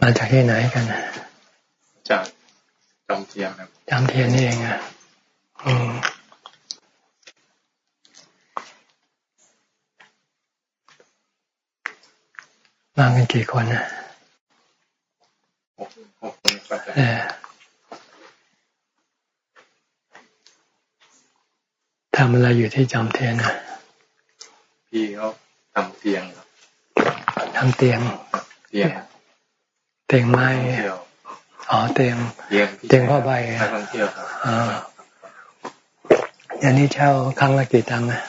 มาจากที่ไหนกัน จากจอมเทียนครับจอมเทียนนี่เองอะอืมมากันกี่คนนะหกหกคนเออทำอะไรอยู่ที่จอมเทียนนะพี่เขาทำเตียง ทำเตียง เตียง เตียงไม้อ๋อเตียง เตียงผ้าใบท่องเที่ยวครับอ๋ออย่างนี้เช่าครั้งละกี่ตังค์นะ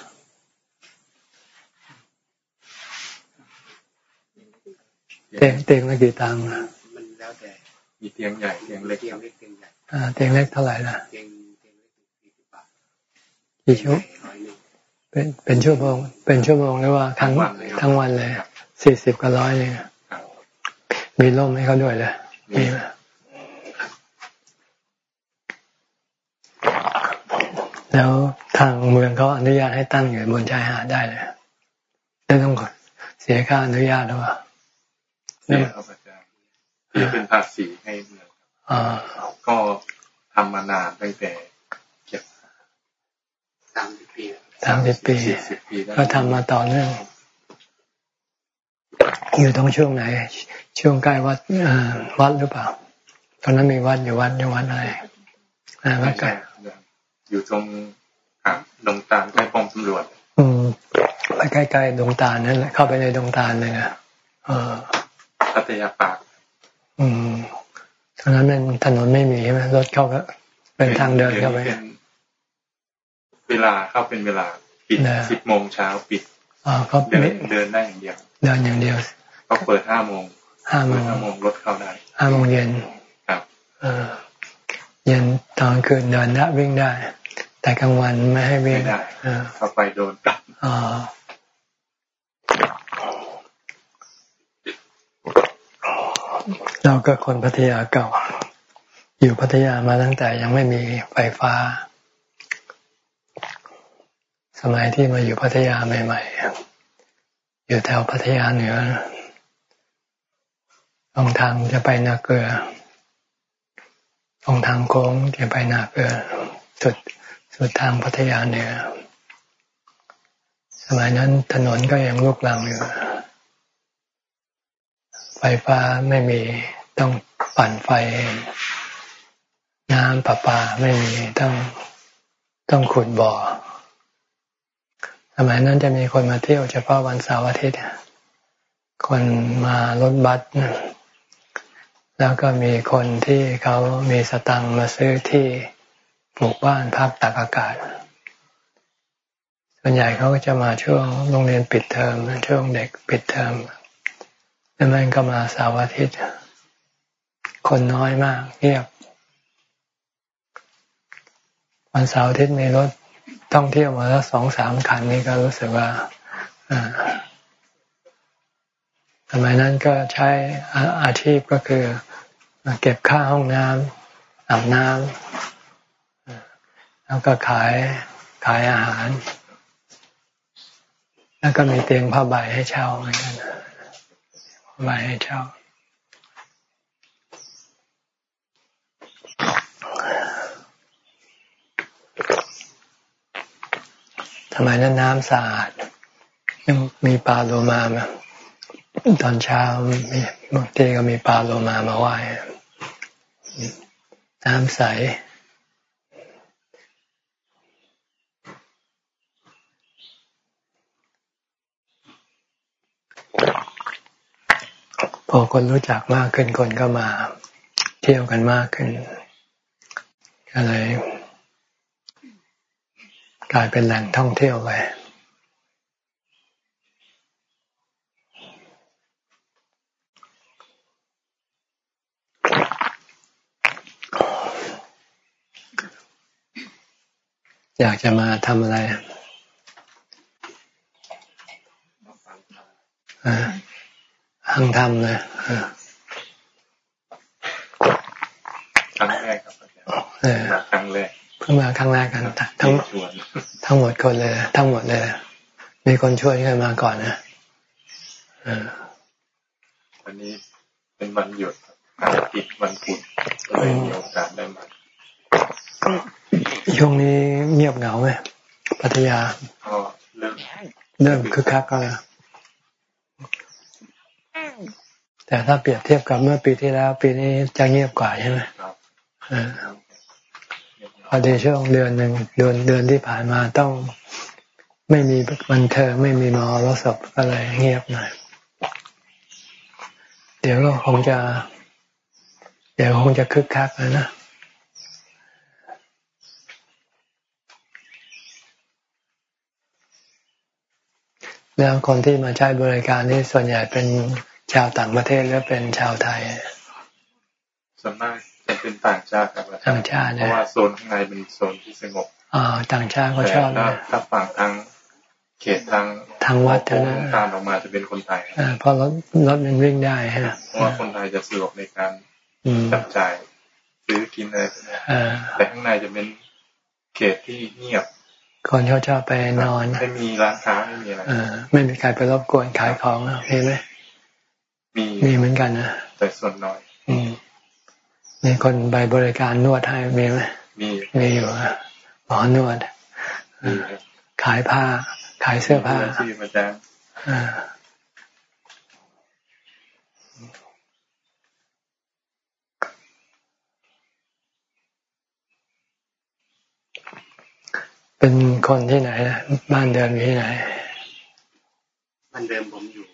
เตียงเตียงละกี่ตังค์มันแล้วแต่ มีเตียงใหญ่เตียงเล็กเตียงเล็กเตียงใหญ่อ่าเตียงเล็กเท่าไหร่ล่ะเตียงเตียงเล็กสี่สิบบาทกี่ชั่วเป็นเป็นชั่วโมง เป็นชั่วโมงหรือว่าทั้งทั้งวันเลย สี่สิบกับร้อยเลยมีร่มให้เขาด้วยเลยมีไหมแล้วทางเมืองเขาอนุญาตให้ตั้งอยู่บนชายหาดได้เลยไม่ต้องเสียค่าอนุญาตหรือเปล่าเสียครับอาจารย์ที่เป็นภาษีให้เมืองก็ทำมานานตั้งแต่เก็บสามสิบปีสามสิบปี ก็ทำมาต่อเนื่อง อยู่ตรงช่วงไหน ช่วงใกล้วัดวัดหรือเปล่า ตอนนั้นมีวัดอยู่วัดอยู่วัดอะไรอ่าวัดใกล้อยู่ตรงดงตาลใกล้ป้อมตำรวจ อืมไปใกล้ๆดงตาลนั่นแหละเข้าไปในดงตาลเลยนะเออพัทยาปาก อืมตอนนั้นเป็นถนนไม่มีใช่ไหมรถเข้าก็เป็นทางเดินเข้าไปเวลาเข้าเป็นเวลาปิดสิบโมงเช้าปิดอ๋อเขาเดินเดินได้อย่างเดียว เดินอย่างเดียวเขาเปิดห้าโมงห้าโมงห้าโมงรถเข้าได้ห้าโมงเย็นครับเออเย็นตอนคืนเดินได้วิ่งได้ แต่กลางวันไม่ให้วิ่งได้เข้าไปโดนตับอ๋อเราก็คนพัทยาเก่า อยู่พัทยามาตั้งแต่ยังไม่มีไฟฟ้า สมัยที่มาอยู่พัทยาใหม่ ๆ อยู่แถวพัทยาเหนือตรงทางจะไปนาเกลือตรงทางโค้งจะไปนาเกลือสุดสุดทางพัทยาเหนือสมัยนั้นถนนก็ยังลุกลังอยู่ไฟฟ้าไม่มีต้องปั่นไฟ น้ำประปาไม่มีต้องต้องขุดบ่อ มัยนั้นจะมีคนมาเที่ยวเฉพาะวันเสาร์อาทิตย์ คนมารถบัสแล้วก็มีคนที่เขามีสตังมาซื้อที่ปลูกบ้านพักตากอากาศ ส่วนใหญ่เขาก็จะมาช่วงโรงเรียนปิดเทอมช่วงเด็กปิดเทอมแล้วมันก็มาเสาร์อาทิตย์ คนน้อยมากเงียบวันเสาร์อาทิตย์มีรถ ท่องเที่ยวมาแล้วสองสามคันนี้ก็รู้สึกว่าสมัยนั้นก็ใช้อาชีพก็คือเก็บค่าห้องน้ำอาบน้ำแล้วก็ขายขายอาหาร แล้วก็มีเตียงผ้าใบให้เช่าเหมือนกันผ้าใบให้เช่า ทำไมนั้นน้ำสะอาดยังมีปลาโลมาตอนเช้ามีบางทีก็มีปลาโลมามาไหว้น้ำใสพอคนรู้จักมากขึ้นคนก็มาเที่ยวกันมากขึ้นก็เลย กลายเป็นแหล่งท่องเที่ยวไปอยากจะมาทำอะไรหังทำเลยครั้งแรกครับครั้งแรกเพิ่งมาครั้งแรกกันทั้งทั้งหมดคนเลย ทั้งหมดเลย มีคนช่วยกันมาก่อนนะวันนี้เป็นวันหยุดการปิดวันพุธก็เลยมีโอกาสได้มาช่วงนี้เงียบเหงาไหมพัทยาก็เริ่มเริ่มคึกคักก็แล้วแต่ถ้าเปรียบเทียบกับเมื่อปีที่แล้ว ปีนี้จะเงียบกว่าใช่ไหมครับ พอดีช่วงเดือนหนึ่งเดือนเดือนที่ผ่านมาต้องไม่มีบันเทิงไม่มีมอรสพก็เลยเงียบหน่อย เดี๋ยวก็คงจะ เดี๋ยวคงจะคึกคักเลยนะแล้วคนที่มาใช้บริการนี่ส่วนใหญ่เป็นชาวต่างประเทศหรือเป็นชาวไทยส่วนมาก เป็นต่างชาติครับต่างชาติเพราะว่าโซนข้างในเป็นโซนที่สงบอ่าต่างชาติก็ชอบนะถ้าฝั่งทางเขตทางทางวัดเท่านั้นการออกมาจะเป็นคนไทยอ่าเพราะรถรถมันวิ่งได้ฮะเพราะว่าคนไทยจะสะดวกในการจับจ่ายซื้อกินอะไรแต่ข้างในจะเป็นเขตที่เงียบคนเขาชอบไปนอนไม่มีร้านค้าไม่มีอะไรไม่มีใครไปรบกวนขายของมีไหมมีมีเหมือนกันนะแต่ส่วนน้อยอื มมีคนไปบริการนวดให้มีไหมมีมีอยู่หมอนวดขายผ้า ขายเสื้อผ้าที่มาจ้างเป็นคนที่ไหนนะบ้านเดิมอยู่ที่ไหนบ้านเดิมผมอยู่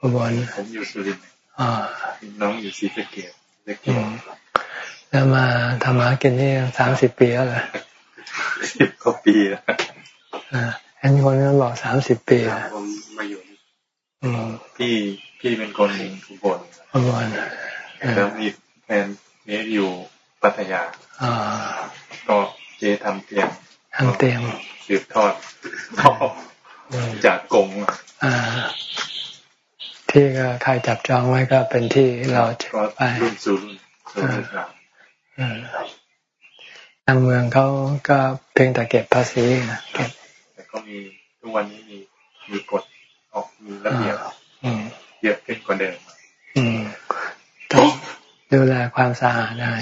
อุบลผมอยู่สุรินทร์น้องอยู่ศรีสะเกดเล็ก แล้วมาทำมากินที่สามสิบปีแล้วเหรอสิบกว่าปีแล้วอ่าเห็นคนนั้นบอกสามสิบปีผมมาอยู่พี่พี่เป็นคนอุบลอุบลแล้วมีแฟนเนี้ยอยู่ปัทยาก็เจทำเตียงทำเตียงสืบทอดจากกงอ่า ที่ก็ใครจับจองไว้ก็เป็นที่เราจะไปรุ่นสู่รุ่นทางเมืองเขาก็เพียงแต่เก็บภาษีนะเก็บแต่ก็มีทุกวันนี้มีมีกฎออกมีระเบียบเยอะขึ้นกว่าเดิมต้องดูแลความสะอาดได้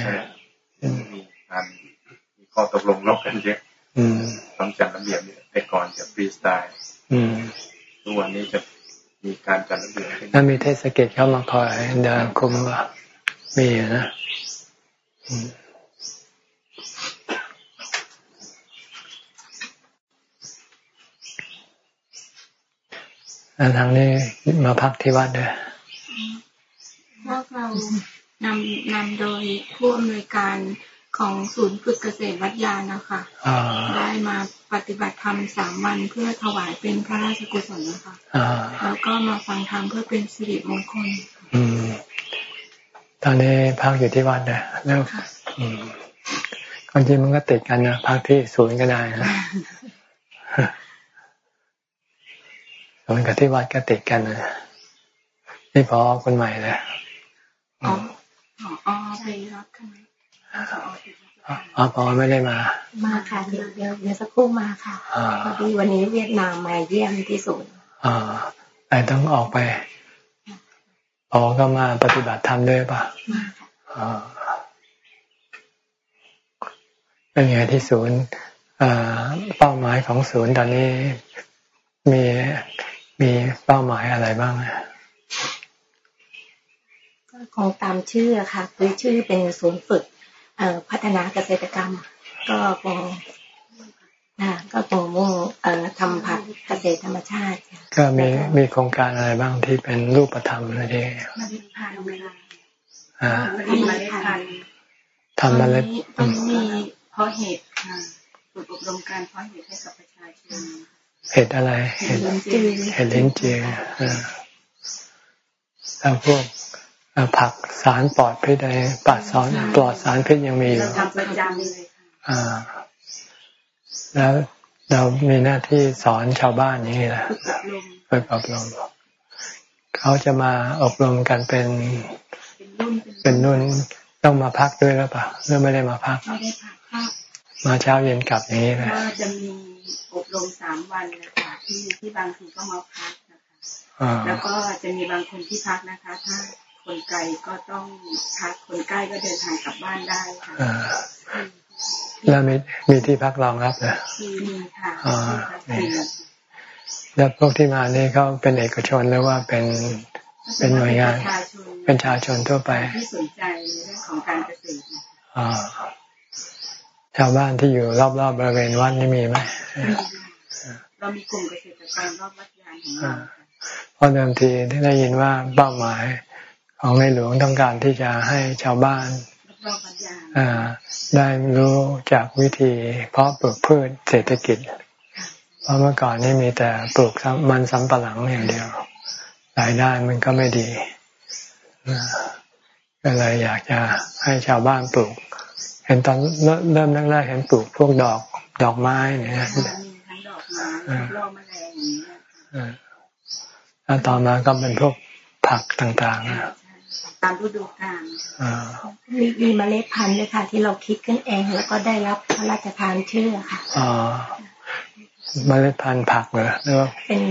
มีการมีข้อตกลงลบกันเยอะต้องจัดระเบียบเนี่ยแต่ก่อนจะฟรีสไตล์ทุกวันนี้จะ มีการจัดระเบียบถ้ามีเทศกิจเข้ามาคอยเดินคุมว่ามีนะทางนี้มาพักที่วัดเลยพวกเรานำนำโดยผู้อำนวยการ ของศูนย์ฝึกเกษตรวัดยานะคะได้มาปฏิบัติธรรมสามวันเพื่อถวายเป็นพระราชกุศลนะคะแล้วก็มาฟังธรรมเพื่อเป็นสิริมงคลตอนนี้พักอยู่ที่วัดเลยแล้วความจริงมันก็ติดกันนะพักที่ศูนย์ก็ได้นะศูนย์กับที่วัดก็ติดกันนะนี่พอคนใหม่เลยอ๋ออ๋อไปรับคณ อ๋อพอไม่ได้มา มาค่ะเดี๋ยวเดี๋ยวเดี๋ยวสักครู่มาค่ะพอดีวันนี้เวียดนามมาเยี่ยมที่ศูนย์อ่าแต่ต้องออกไปออกก็มาปฏิบัติธรรมด้วยป่ะมาค่ะเป็นไงที่ศูนย์เป้าหมายของศูนย์ตอนนี้มีมีเป้าหมายอะไรบ้างก็คงตามชื่อค่ะ คือชื่อเป็นศูนย์ฝึก พัฒนาเกษตรกรรม ก็คงนะก็คงมุ่งทำผักเกษตรธรรมชาติ ก็มีมีโครงการอะไรบ้างที่เป็นรูปธรรมอะไรดีมเล็ดพันธุ์อ่าเมล็ดพันธุ์ทำเมล็ดตอนนี้มีเพาะเห็ดค่ะฝึกอบรมการเพาะเห็ดให้กับประชาชนเห็ดอะไร เห็ดเห็ดลิ้นจี่แล้วพวก ผักสารปลอดพิษอะไรปลอดสารปลอดสารพิษยังมีอยู่ทำประจำเลยอ่า แล้วเรามีหน้าที่สอนชาวบ้านอย่างนี้แหละฝึกอบรมเขาจะมาอบรมกันเป็น เป็นนุ่นต้องมาพักด้วยหรือเปล่าหรือไม่ได้มาพักไม่ได้พักมาเช้าเย็นกลับอย่างนี้เลยก็จะมีอบรมสามวันนะคะที่ที่บางทีก็มาพักนะคะแล้วก็จะมีบางคนที่พักนะคะ ถ้า คนไกลก็ต้องพักคนใกล้ก็เดินทางกลับบ้านได้ค่ะแล้วมีมีที่พักรองรับนะมีค่ะแล้วพวกที่มานี่เขาเป็นเอกชนหรือว่าเป็นเป็นหน่วยงาน เป็นชาชนทั่วไปที่สนใจในเรื่องของการเกษตรชาวบ้านที่อยู่รอบๆบบริเวณวัดนี่มีไหมเรามีกลุ่มเกษตรกรรอบวัดยานของเราเพราะเดิมทีที่ได้ยินว่าเป้าหมาย ของในหลวงต้องการที่จะให้ชาวบ้านได้รู้จากวิธีเพาะปลูกพืชเศรษฐกิจ เพราะเมื่อก่อนนี่มีแต่ปลูกมันสำปะหลังอย่างเดียวรายได้มันก็ไม่ดีก็เลยอยากจะให้ชาวบ้านปลูกห็นตอนเริ่มแรกๆเห็นปลูกพวกดอกดอกไม้เนี่ยนะแล้วต่อมาก็เป็นพวกผักต่างๆ ตามฤดูกาลมีมีเมล็ดพันธุ์ด้วยค่ะ ที่เราคิดขึ้นเองแล้วก็ได้รับพระราชทานชื่อค่ะอ๋อเมล็ดพันธุ์ผักเหรอหรือว่าเป็น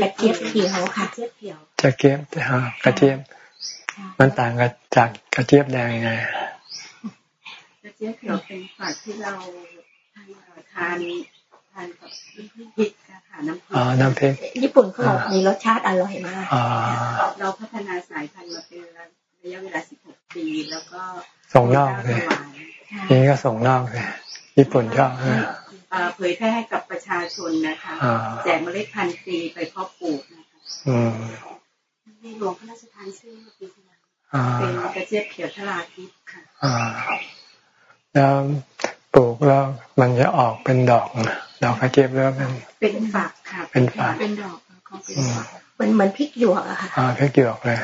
กระเจี๊ยบเขียวค่ะกระเจี๊ยบกระเจี๊ยบกระเจี๊ยบ มันต่างกับจากกระเจี๊ยบแดงยังไงกระเจี๊ยบเขียวเป็นผักที่เราทานทานกับน้ำพริกค่ะน้ำพริกอ๋อน้ำพริกญี่ปุ่นเขาบอกมีรสชาติอร่อยมากเราพัฒนาสายพันธุ์มาเป็น ระยะเวลา16ปีแล้วก็ส่งนอกเลยนี่ก็ส่งนอกเลยญี่ปุ่นชอบเผยแพร่ให้กับประชาชนนะคะแจกเมล็ดพันธุ์ฟรีไปเพาะปลูกนะคะในหลวงพระราชทานชื่อปีที่แล้วเป็นกระเจี๊ยบเขียวทลาทิพย์ค่ะแล้วปลูกแล้วมันจะออกเป็นดอกดอกกระเจี๊ยบแล้วเป็นเป็นฝักค่ะเป็นฝักเป็นดอกเขาเป็นฝักมันเหมือนพริกหยวกอะค่ะอ่าพริกหยวกเลย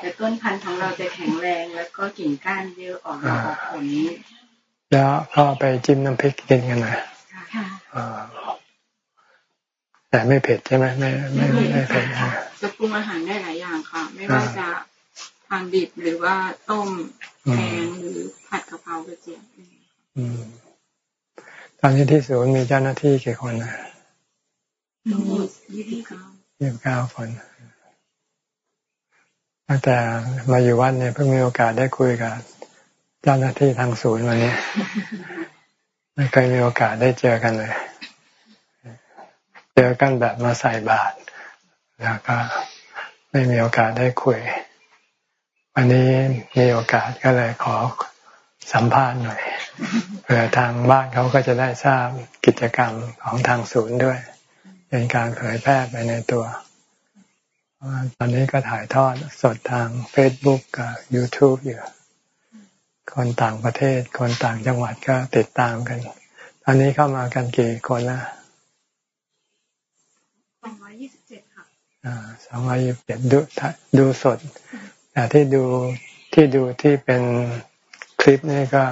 แต่ต้นพันธุ์ของเราจะแข็งแรงแล้วก็กิ่งก้านเยอะออกออกผลแล้วก็ไปจิ้มน้ำพริกกินกันหน่อยแต่ไม่เผ็ดใช่ไหมไม่ไม่ไม่เผ็ดจะปรุงอาหารได้หลายอย่างค่ะ ไม่ว่าจะทานดิบหรือว่าต้มแกงหรือผัดกะเพรากระเจี๊ยบตอนนี้ที่ศูนย์มีเจ้าหน้าที่กี่คนนะยี่สิบเก้ายี่สิบเก้าคน ตั้งแต่มาอยู่วัดเนี่ยเพิ่งมีโอกาสได้คุยกับเจ้าหน้าที่ทางศูนย์วันนี้ไม่เคยมีโอกาสได้เจอกันเลย เจอกันแบบมาใส่บาตรแล้วก็ไม่มีโอกาสได้คุย วันนี้มีโอกาสก็เลยขอสัมภาษณ์หน่อยเผื่อทางบ้านเขาก็จะได้ทราบกิจกรรมของทางศูนย์ด้วย เป็นการเผยแพร่ไปในตัว ตอนนี้ก็ถ่ายทอดสดทาง Facebook กับ YouTube อยู่ คนต่างประเทศ คนต่างจังหวัดก็ติดตามกัน ตอนนี้เข้ามากันกี่คนละสองร้อยยี่สิบเจ็ดค่ะอ่าสองร้อยยี่สิบเจ็ดดูดูสด แต่ที่ดูที่ดูที่เป็นคลิปนี่ก็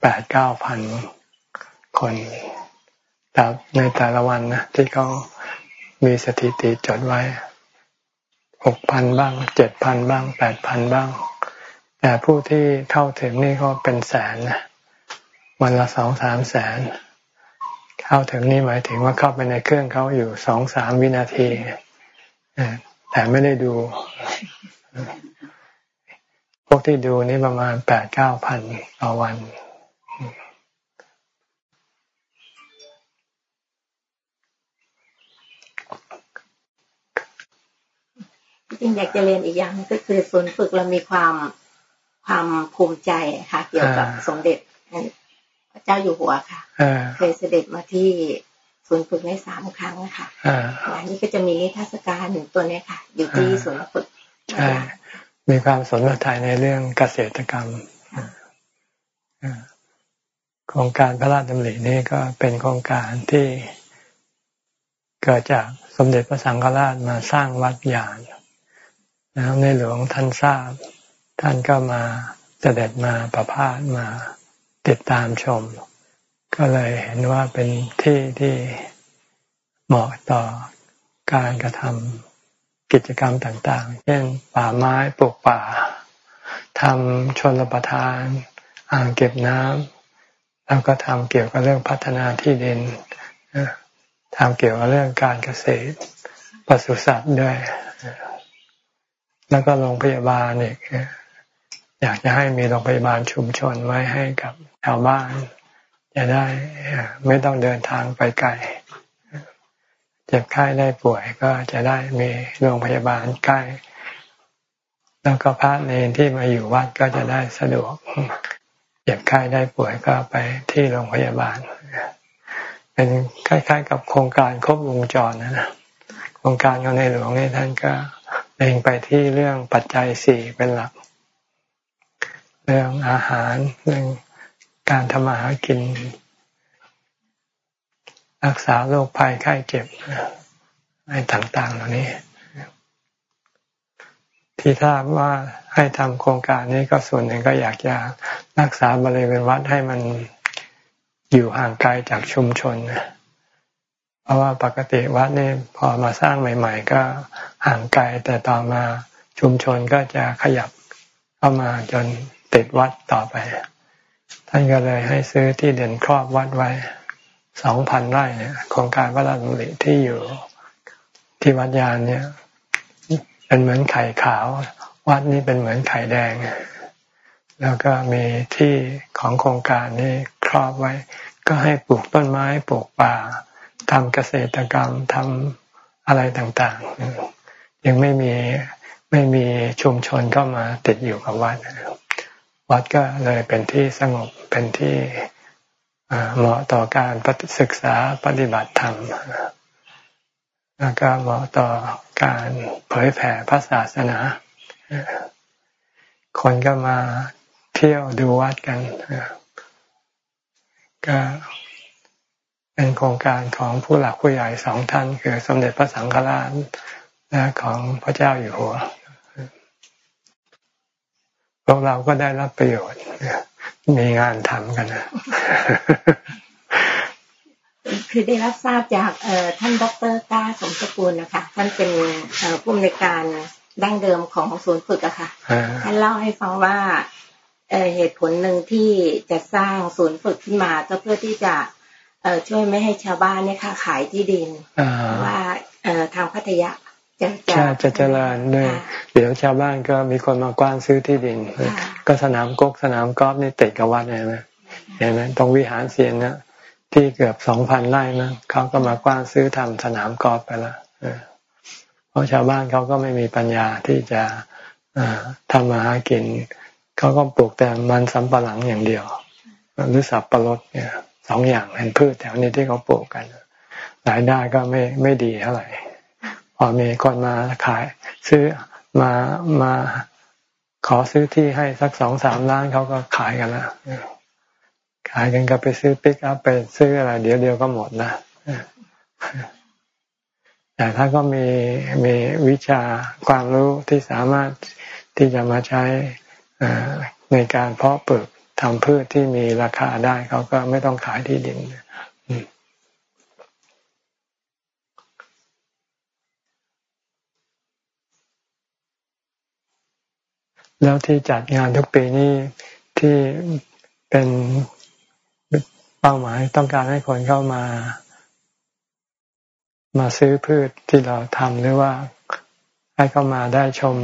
แปดเก้าพันคนแต่ในแต่ละวันนะที่เขามีสถิติจดไว้ หกพันบ้างเจ็ดพันบ้างแปดพันบ้าง แต่ผู้ที่เข้าถึงนี่ก็เป็นแสนนะวันละสองสามแสน เข้าถึงนี่หมายถึงว่าเข้าไปในเครื่องเขาอยู่สองสามวินาทีแต่ไม่ได้ดู พวกที่ดูนี่ประมาณแปดเก้าพันต่อวัน ริงอยากจะเรียนอีกอย่างก็คือศูนย์ฝึกเรามีความความภูมิใจค่ะ เกี่ยวกับสมเด็จพระเจ้าอยู่หัวค่ะเคยเสด็จมาที่ศูนย์ฝึกในสามครั้งค่ะอันนี้ก็จะมีนิทรรศการหนึ่งตัวนี้ค่ะ อยู่ที่ศูนย์ฝึกมีความสนใจในเรื่องเกษตรกรรมโครงการพระราชดำรินี้ก็เป็นโครงการที่เกิดจากสมเด็จพระสังฆราชมาสร้างวัดยาน แล้วในหลวงท่านทราบ ท่านก็มาเสด็จมาประพาสมาติดตามชม ก็เลยเห็นว่าเป็นที่ที่เหมาะต่อการกระทำกิจกรรมต่างๆ เช่นป่าไม้ปลูกป่าทำชนประทาน อ่างเก็บน้ำแล้วก็ทำเกี่ยวกับเรื่องพัฒนาที่ดินทำเกี่ยวกับเรื่องการเกษตรปศุสัตว์ด้วย แล้วก็โรงพยาบาลอีกอยากจะให้มีโรงพยาบาลชุมชนไว้ให้กับชาวบ้านจะได้ไม่ต้องเดินทางไปไกลเจ็บไข้ได้ป่วยก็จะได้มีโรงพยาบาลใกล้ แล้วก็พระเนรที่มาอยู่วัดก็จะได้สะดวกเจ็บไข้ได้ป่วยก็ไปที่โรงพยาบาล เป็นคล้ายๆ กับโครงการครบวงจรนะนะโครงการของในหลวงนี่ท่านก็ ล็งไปที่เรื่องปัจจัยสี่เป็นหลัก เรื่องอาหารเรื่องการทำมาหากิน รักษาโรคภัยไข้เจ็บอะไรต่าง ๆ เหล่านี้ ที่ทราบว่าให้ทำโครงการนี้ก็ส่วนหนึ่งก็อยากจะรักษาบริเวณวัดให้มันอยู่ห่างไกลจากชุมชน เพราะว่าปกติวัดเนี่ยพอมาสร้างใหม่ ๆ ก็ห่างไกลแต่ต่อมาชุมชนก็จะขยับเข้ามาจนติดวัดต่อไป ท่านก็เลยให้ซื้อที่เด่นครอบวัดไว้สองพันไร่เนี่ยโครงการวัดดำริที่อยู่ที่วัดยานเนี่ยเป็นเหมือนไข่ขาว วัดนี้เป็นเหมือนไข่แดง แล้วก็มีที่ของโครงการนี้ครอบไว้ ก็ให้ปลูกต้นไม้ปลูกป่า ทำเกษตรกรรมทำอะไรต่างๆ ยังไม่มีไม่มีชุมชนเข้ามาติดอยู่กับวัด วัดก็เลยเป็นที่สงบเป็นที่เหมาะต่อการศึกษาปฏิบัติธรรมแล้วก็เหมาะต่อการเผยแผ่พระศาสนา คนก็มาเที่ยวดูวัดกันก็ เป็นโครงการของผู้หลักผู้ใหญ่สองท่าน คือสมเด็จพระสังฆราชและของพระเจ้าอยู่หัวพวกเราก็ได้รับประโยชน์มีงานทำกันนะคือได้รับทราบจากท่านดรก้าสมสกุลนะคะท่านเป็นผู้อำนวยการดั้งเดิมของศูนย์ฝึกอะค่ะท่านเล่าให้ฟังว่าเหตุผลหนึ่งที่จะสร้างศูนย์ฝึกขึ้นมาก็เพื่อที่จะ ช่วยไม่ให้ชาวบ้านเนี่ยค่ะขายที่ดินว่าทางพัทยาจะจะจะเจริญด้วยเดี๋ยวชาวบ้านก็มีคนมากว้านซื้อที่ดิน ก็สนามกกสนามกอล์ฟนี่ติดกับวัดเห็นไหมเห็นไหมตรงวิหารเสียนนะที่เกือบสองพันไร่นะเขาก็มากว้านซื้อทำสนามกอล์ฟไปแล้วเพราะชาวบ้านเขาก็ไม่มีปัญญาที่จะทำมาหากินเขาก็ปลูกแต่มันสำปะหลังอย่างเดียวหรือสับปะรดเนี่ย สองอย่างเป็นพืชแถวนี้ที่เขาปลูกกันรายได้ก็ไม่ไม่ดีเท่าไหร่พอมีคนมาขาย ซื้อมามาขอซื้อที่ให้สักสองสามล้านเขาก็ขายกันล้วขายกันก็ไปซื้อปิกอัพไปซื้ออะไร เดี๋ยวเดียวก็หมดนะแต่ถ้าก็มีมีวิชาความรู้ที่สามารถที่จะมาใช้ในการเพาะปลูก ทำพืชที่มีราคาได้เขาก็ไม่ต้องขายที่ดินแล้วที่จัดงานทุกปีนี้ที่เป็นเป้าหมายต้องการให้คนเข้ามา มาซื้อพืชที่เราทำหรือว่าให้เข้ามาได้ชม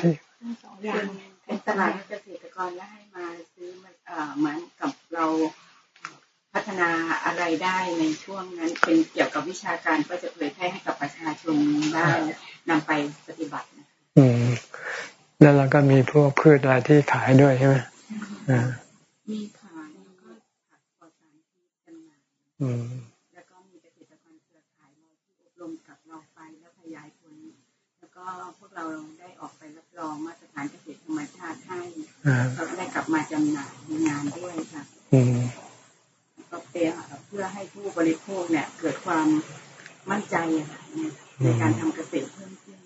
ที่สองอย่างเป็นตลาดเกษ รกรและให้มาซื้อมันเหมือนกับเราพัฒนาอะไรได้ในช่วงนั้น เป็นเกี่ยวกับวิชาการก็จะเผยแพร่ให้กับประชาชนได้นำไปปฏิบัติอืมแล้วเราก็มีพวกพืชอะไรที่ขายด้วยใช่ไหมอ่ามีขายแล้วก็ผักปลอดสารพิษจำหน่ายแล้วก็มีเกษตรกรเครือข่ายเราที่อบรมกับเราไปแล้วขยายผลแล้วก็พวกเราได้ออกไปรับรองมาตรฐานเกษตรธรรมชาติให้ เราได้กลับมาจำหน่ายในงานด้วยค่ะก็เพื่อให้ผู้บริโภคเนี่ย เกิดความมั่นใจในการทำเกษตรเพิ่มขึ้น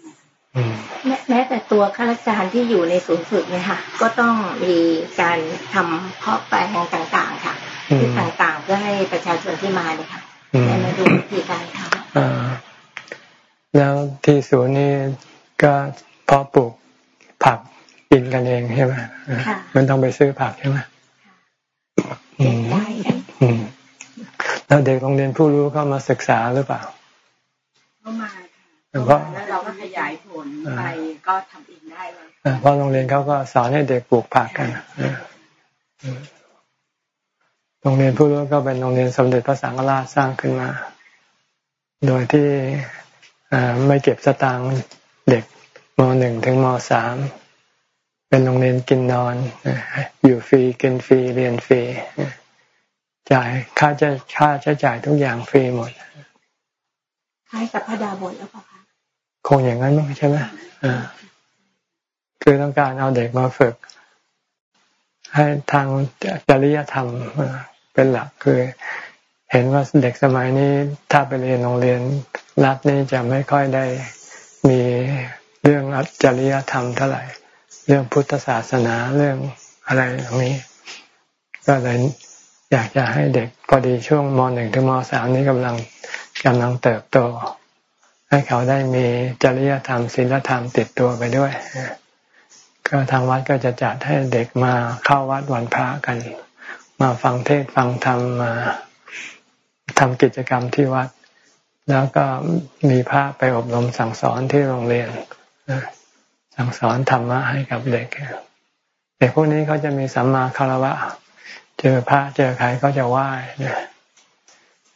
แม้แต่ตัวข้าราชการที่อยู่ในศูนย์ฝึกเนี่ยค่ะ ก็ต้องมีการทำเพาะแปลงต่างๆ ค่ะที่ต่างๆเพื่อให้ประชาชนที่มาเนี่ยค่ะได้มาดูวิธีการทำแล้วที่ศูนย์นี้ก็เพาะปลูกผัก กินกันเองใช่ไหมมันต้องไปซื้อผักใช่ไหมแล้วเด็กโรงเรียนผู้รู้เข้ามาศึกษาหรือเปล่าเข้ามาเพราะแล้วเราก็ขยายผลไปก็ทำเองได้เลยเพราะโรงเรียนเขาก็สอนให้เด็กปลูกผักกันโรงเรียนผู้รู้ก็เป็นโรงเรียนสมเด็จพระสังฆราชสร้างขึ้นมา โดยที่ไม่เก็บสตางค์เด็กมหนึ่งถึงมสาม เป็นโรงเรียนกินนอน อยู่ฟรีกินฟรีเรียนฟรีจ่ายค่าจะค่าใช้จ่ายทุกอย่างฟรีหมดคล้ายกับพระดาบนแล้วปะคะคงอย่างนั้นมั้งใช่ไหมอ่าคือต้องการเอาเด็กมาฝึก ให้ทางจริยธรรมเป็นหลักคือ เห็นว่าเด็กสมัยนี้ถ้าไปเรียนโรงเรียนรัฐนี่จะไม่ค่อยได้มีเรื่องจริยธรรมเท่าไหร่ เรื่องพุทธศาสนาเรื่องอะไรตรงนี้ก็เลยอยากจะให้เด็กพอดีช่วงมหนึ่งถึงมสามนี้กำลังกำลังเติบโต ให้เขาได้มีจริยธรรมศีลธรรมติดตัวไปด้วย ก็ทางวัดก็จะจัดให้เด็กมาเข้าวัดวันพระกัน มาฟังเทศฟังธรรมมาทำกิจกรรมที่วัด แล้วก็มีพระไปอบรมสั่งสอนที่โรงเรียน สั่งสอนธรรมะให้กับเด็กเด็กพวกนี้เขาจะมีสัมมาคารวะ เจอพระเจอใครก็จะไหว้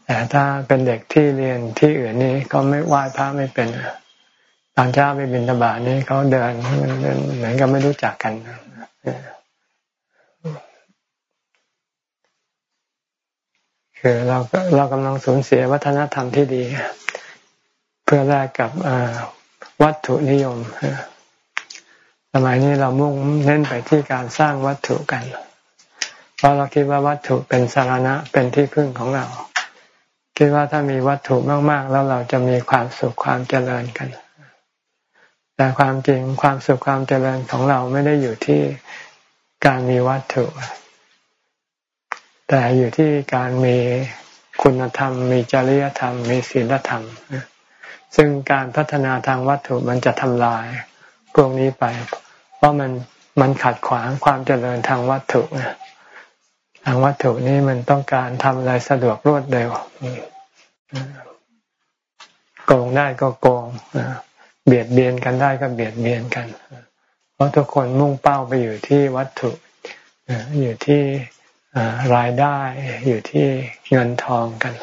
แต่ถ้าเป็นเด็กที่เรียนที่อื่นนี้ก็ไม่ไหว้พระไม่เป็นตอนเช้าไปบินตบาทนี่เขาเดินเหมือนกับไม่รู้จักกันคือเราเรากำลังสูญเสียวัฒนธรรมที่ดี เพื่อแลกกับวัตถุนิยม สมัยนี้เรามุ่งเน้นไปที่การสร้างวัตถุกัน เพราะเราคิดว่าวัตถุเป็นสาระเป็นที่พึ่งของเรา คิดว่าถ้ามีวัตถุมากๆ แล้วเราจะมีความสุขความเจริญกัน แต่ความจริงความสุขความเจริญของเราไม่ได้อยู่ที่การมีวัตถุ แต่อยู่ที่การมีคุณธรรม มีจริยธรรม มีศีลธรรม ซึ่งการพัฒนาทางวัตถุมันจะทำลาย วกนี้ไป เพราะมันมันขัดขวางความเจริญทางวัตถุนะทางวัตถุนี้มันต้องการทำอะไรสะดวกรวดเร็วโกงได้ก็โกงเบียดเบียนกันได้ก็เบียดเบียนกัน เพราะทุกคนมุ่งเป้าไปอยู่ที่วัตถุอยู่ที่รายได้อยู่ที่เงินทองกัน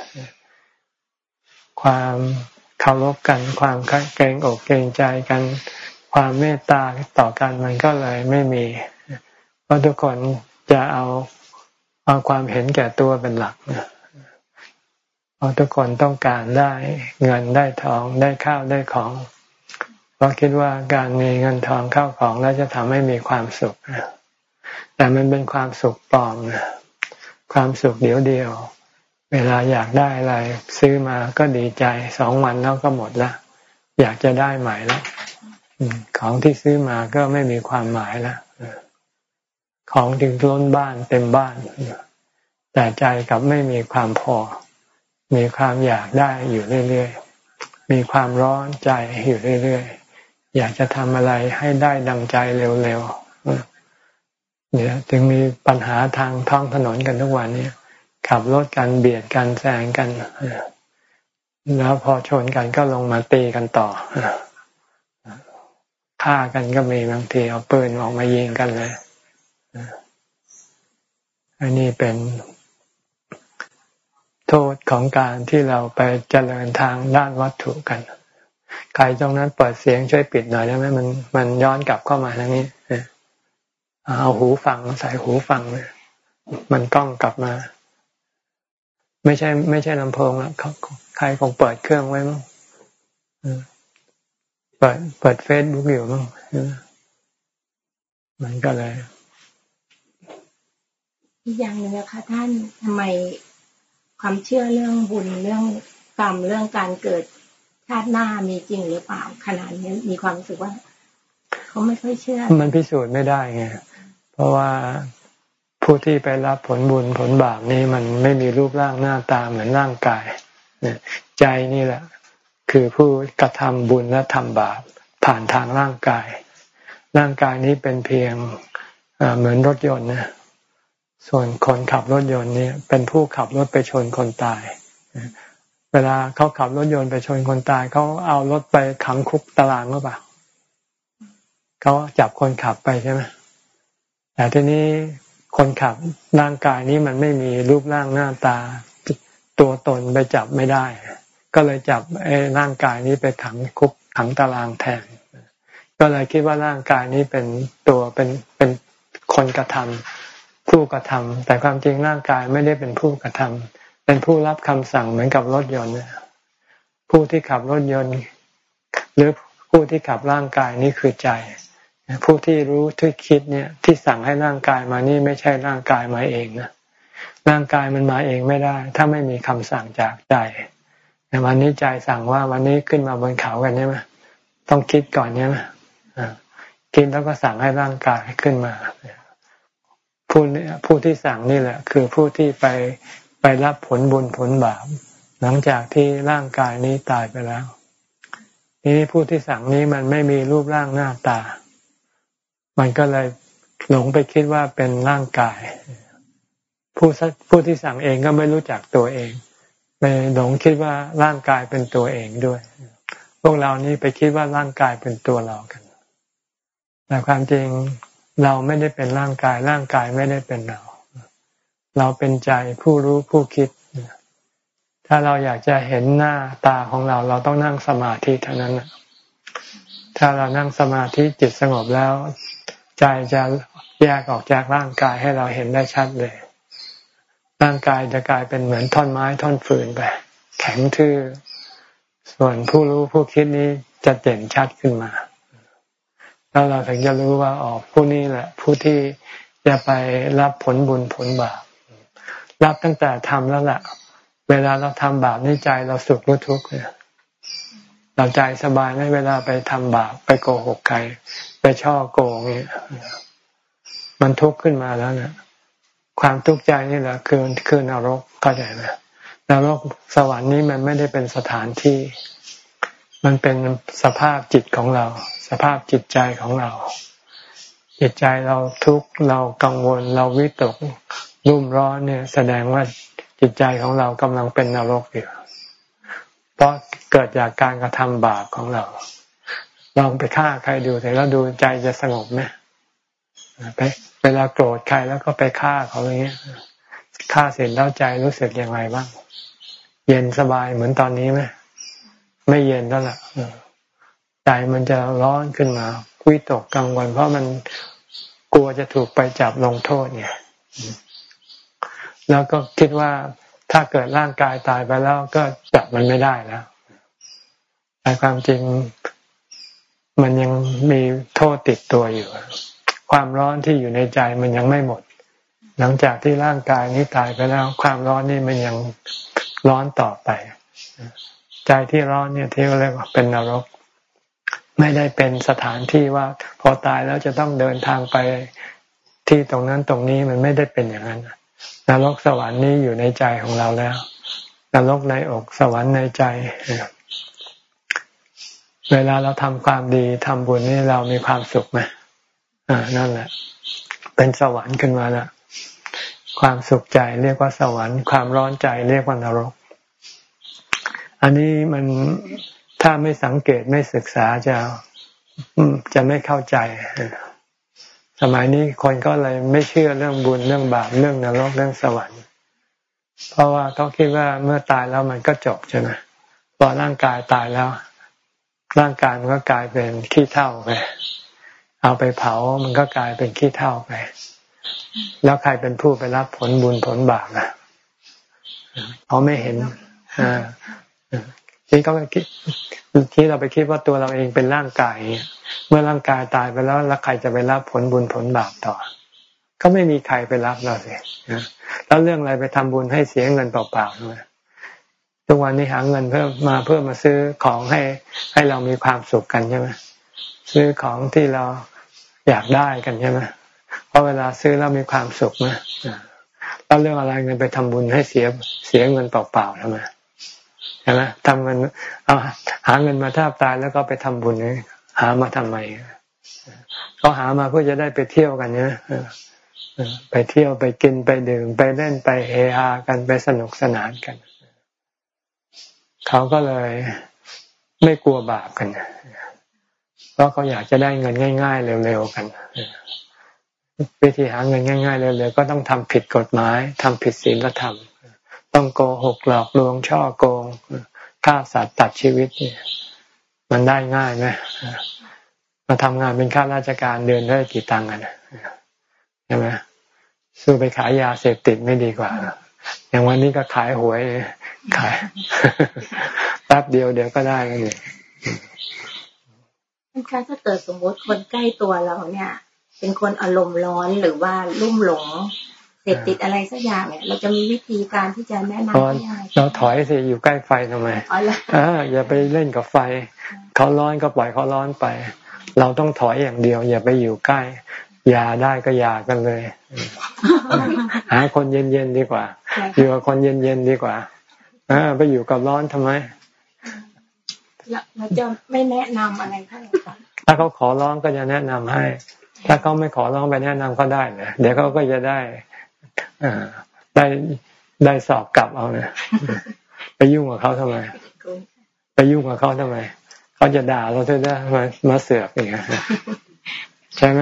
ความเคารพกัน ความเกรงอกเกรงใจกัน ความเมตตาต่อกันมันก็เลยไม่มีเพราะทุกคนจะเอาเอาความเห็นแก่ตัวเป็นหลักเพราะทุกคนต้องการได้เงินได้ทองได้ข้าวได้ของ เพราะคิดว่าการมีเงินทองข้าวของแล้วจะทำให้มีความสุขแต่มันเป็นความสุขปลอมนะความสุขเดียวเดียว เวลาอยากได้อะไร ซื้อมาก็ดีใจสองวันแล้วก็หมดละอยากจะได้ใหม่แล้ว ของที่ซื้อมาก็ไม่มีความหมายแล้วของถึงล้นบ้านเต็มบ้าน แต่ใจกับไม่มีความพอ มีความอยากได้อยู่เรื่อยๆ มีความร้อนใจอยู่เรื่อยๆ อยากจะทำอะไรให้ได้ดังใจเร็วๆเนี่ยจึงมีปัญหาทางท้องถนนกันทุกวันนี้ขับรถกันเบียดกันแซงกัน แล้วพอชนกันก็ลงมาตีกันต่อ ฆ่ากันก็มีบางทีเอาปืนออกมายิงกันเลยอันนี้เป็นโทษของการที่เราไปเจริญทางด้านวัตถุกัน ใครตรงนั้นเปิดเสียงช่วยปิดหน่อยได้ไหมมันมันย้อนกลับเข้ามาทางนี้เอาหูฟังใส่หูฟังเลยมันกล้องกลับมา ไม่ใช่ ไม่ใช่ลำโพงแล้วใครคงเปิดเครื่องไว้มั้ง ปิดเปิดเฟซบุ๊กอยู่มั้งมันก็เลยอีกอย่างหนึ่งนะคะท่านทำไมความเชื่อเรื่องบุญเรื่องกรรมเรื่องการเกิดชาติหน้ามีจริงหรือเปล่าขนาดนี้มีความรู้สึกว่า เขาไม่ค่อยเชื่อ มันพิสูจน์ไม่ได้ไงเพราะว่าผู้ที่ไปรับผลบุญผลบาปนี้มันไม่มีรูปร่างหน้าตาเหมือนร่างกายใจนี่แหละ คือผู้กระทำบุญและทำบาปผ่านทางร่างกาย ร่างกายนี้เป็นเพียงเหมือนรถยนต์นะส่วนคนขับรถยนต์นี่เป็นผู้ขับรถไปชนคนตาย เวลาเขาขับรถยนต์ไปชนคนตายเขาเอารถไปขังคุกตารางหรือเปล่าเขาจับคนขับไปใช่ไหมแต่ทีนี้คนขับร่างกายนี้มันไม่มีรูปร่างหน้าตาตัวตนไปจับไม่ได้ ก็เลยจับไอ้ร่างกายนี้ไปขังคุกขังตารางแทน ก็เลยคิดว่าร่างกายนี้เป็นตัวเป็นเป็นคนกระทำผู้กระทำแต่ความจริงร่างกายไม่ได้เป็นผู้กระทำเป็นผู้รับคำสั่งเหมือนกับรถยนต์ผู้ที่ขับรถยนต์ หรือผู้ที่ขับร่างกายนี้คือใจ ผู้ที่รู้ที่คิดเนี่ยที่สั่งให้ร่างกายมานี่ไม่ใช่ร่างกายมาเองนะร่างกายมันมาเองไม่ได้ ถ้าไม่มีคำสั่งจากใจ แต่วันนี้ใจสั่งว่าวันนี้ขึ้นมาบนเขากันใช่ไหมต้องคิดก่อนใช่ไหมคิดแล้วก็สั่งให้ร่างกายขึ้นมาผู้ผู้ที่สั่งนี่แหละ คือผู้ที่ไปไปรับผลบุญผลบาปหลังจากที่ร่างกายนี้ตายไปแล้วนี้ผู้ที่สั่งนี้มันไม่มีรูปร่างหน้าตา มันก็เลยหลงไปคิดว่าเป็นร่างกาย ผู้ผู้ที่สั่งเองก็ไม่รู้จักตัวเอง หลงคิดว่าร่างกายเป็นตัวเองด้วย พวกเรานี้ไปคิดว่าร่างกายเป็นตัวเรากัน แต่ความจริงเราไม่ได้เป็นร่างกาย ร่างกายไม่ได้เป็นเรา เราเป็นใจผู้รู้ผู้คิด ถ้าเราอยากจะเห็นหน้าตาของเรา เราต้องนั่งสมาธิเท่านั้นถ้าเรานั่งสมาธิจิตสงบแล้ว ใจจะแยกออกจากร่างกายให้เราเห็นได้ชัดเลย ร่างกายจะกลายเป็นเหมือนท่อนไม้ท่อนฟืนไป แข็งทื่อ ส่วนผู้รู้ผู้คิดนี้จะเด่นชัดขึ้นมา แล้วเราถึงจะรู้ว่าออกผู้นี้แหละ ผู้ที่จะไปรับผลบุญผลบาปรับตั้งแต่ทำแล้วแหละเวลาเราทำบาปในใจเราสุขหรู้ทุกข์เนี่ยเราใจสบายไหมเวลาไปทำบาปไปโกหกใคร ไปช่อโกงเนี่ยมันทุกข์ขึ้นมาแล้วเนี่ย ความทุกข์ใจนี่แหละคือคือนรกเข้าใจไหมนรกสวรรค์นี้มันไม่ได้เป็นสถานที่ มันเป็นสภาพจิตของเรา สภาพจิตใจของเรา จิตใจเราทุกข์เรากังวล เราวิตกรุ่มร้อนเนี่ย แสดงว่าจิตใจของเรากำลังเป็นนรกอยู่เพราะเกิดจากการกระทำบาปของเรา ลองไปฆ่าใครดูแต่แล้วดูใจจะสงบไหม ไปเวลาโกรธใครแล้วก็ไปฆ่าเขาอย่างเงี้ยฆ่าเสร็จแล้วใจรู้สึกยังไงบ้าง เย็นสบายเหมือนตอนนี้ไหมไม่เย็นแล้วล่ะใจมันจะร้อนขึ้นมาวิตกกังวลเพราะมันกลัวจะถูกไปจับลงโทษเนี่ยแล้วก็คิดว่าถ้าเกิดร่างกายตายไปแล้วก็จับมันไม่ได้แล้วแต่ความจริงมันยังมีโทษติดตัวอยู่ ความร้อนที่อยู่ในใจมันยังไม่หมด หลังจากที่ร่างกายนี้ตายไปแล้ว ความร้อนนี่มันยังร้อนต่อไป ใจที่ร้อนเนี่ยที่เรียกว่าเป็นนรก ไม่ได้เป็นสถานที่ว่า พอตายแล้วจะต้องเดินทางไปที่ตรงนั้นตรงนี้มันไม่ได้เป็นอย่างนั้นนรกสวรรค์นี้อยู่ในใจของเราแล้วนรกในอกสวรรค์ในใจ เวลาเราทำความดีทำบุญนี่เรามีความสุขไหม อ่านั่นแหละ เป็นสวรรค์ขึ้นมาแล้วความสุขใจเรียกว่าสวรรค์ความร้อนใจเรียกว่านรก อันนี้มันถ้าไม่สังเกตไม่ศึกษาจะจะไม่เข้าใจ สมัยนี้คนก็เลยไม่เชื่อเรื่องบุญเรื่องบาปเรื่องนรกเรื่องสวรรค์ เพราะว่าเขาคิดว่าเมื่อตายแล้วมันก็จบใช่ไหมพอร่างกายตายแล้ว ร่างกายมันก็กลายเป็นขี้เท่าไป เอาไปเผามันก็กลายเป็นขี้เท่าไป แล้วใครเป็นผู้ไปรับผลบุญผลบาปนะเขาไม่เห็นอ่าที่เขาคิดที่เราไปคิดว่าตัวเราเองเป็นร่างกาย เมื่อร่างกายตายไปแล้วแล้วใครจะไปรับผลบุญผลบาปต่อ ก็ไม่มีใครไปรับเราสิแล้วเรื่องอะไรไปทำบุญให้เสียเงินเปล่าๆด้วยทุกวันนี้หาเงินเพิ่มมาเพื่อมาซื้อของให้ให้เรามีความสุขกันใช่ไหมซื้อของที่เรา อยากได้กันใช่ไหมเพราะเวลาซื้อแล้วมีความสุขนะแล้วเรื่องอะไรเงินไปทำบุญให้เสียเสียเงินเปล่าๆทำไมใช่ไหมทำเงินเอาหาเงินมาแทบตายแล้วก็ไปทำบุญนี่หามาทำไมเขาหามาเพื่อจะได้ไปเที่ยวกันเนี่ยไปเที่ยวไปกินไปดื่มไปเล่นไปเฮฮากันไปสนุกสนานกัน เขาก็เลยไม่กลัวบาปกัน เพราะเขาอยากจะได้เงินง่าย ๆ เร็วๆกันวิธีหาเงินง่ายๆเร็วๆก็ต้องทำผิดกฎหมายทำผิดศีลธรรม ต้องโกหกหลอกลวงช่อโกงฆ่าสัตว์ตัดชีวิตเนี่ยมันได้ง่ายไหมมาทำงานเป็นข้าราชการเดือนได้กี่ตังค์กันใช่ไหมสู้ไปขายยาเสพติดไม่ดีกว่า อย่างวันนี้ก็ขายหวยขายแป๊บเดียวเดี๋ยวก็ได้กันเลย ถ้าเกิดสมมติคนใกล้ตัวเราเนี่ย เป็นคนอารมณ์ร้อนหรือว่าลุ่มหลงเสพติดอะไรสักอย่างเนี่ย เราจะมีวิธีการที่จะแนะนำยังไงเราถอยสิอยู่ใกล้ไฟทำไมอ๋ออย่าไปเล่นกับไฟเขาร้อนก็ปล่อยเขาร้อนไป เราต้องถอยอย่างเดียว อย่าไปอยู่ใกล้ยาได้ก็ยากันเลย หาคนเย็นๆดีกว่า อยู่กับคนเย็นๆดีกว่าอไปอยู่กับร้อนทำไม เราจะไม่แนะนำอะไรท่านถ้าเขาขอร้องก็จะแนะนำให้ ถ้าเขาไม่ขอร้องไปแนะนำก็ได้เลยเดี๋ยวเขาก็จะได้ได้ได้สอบกลับเอาเนี่ยไปยุ่งกับเขาทำไม ไปยุ่งกับเขาทำไมเขาจะด่าเราได้มามาเสือกอย่างเงี้ยใช่ไหม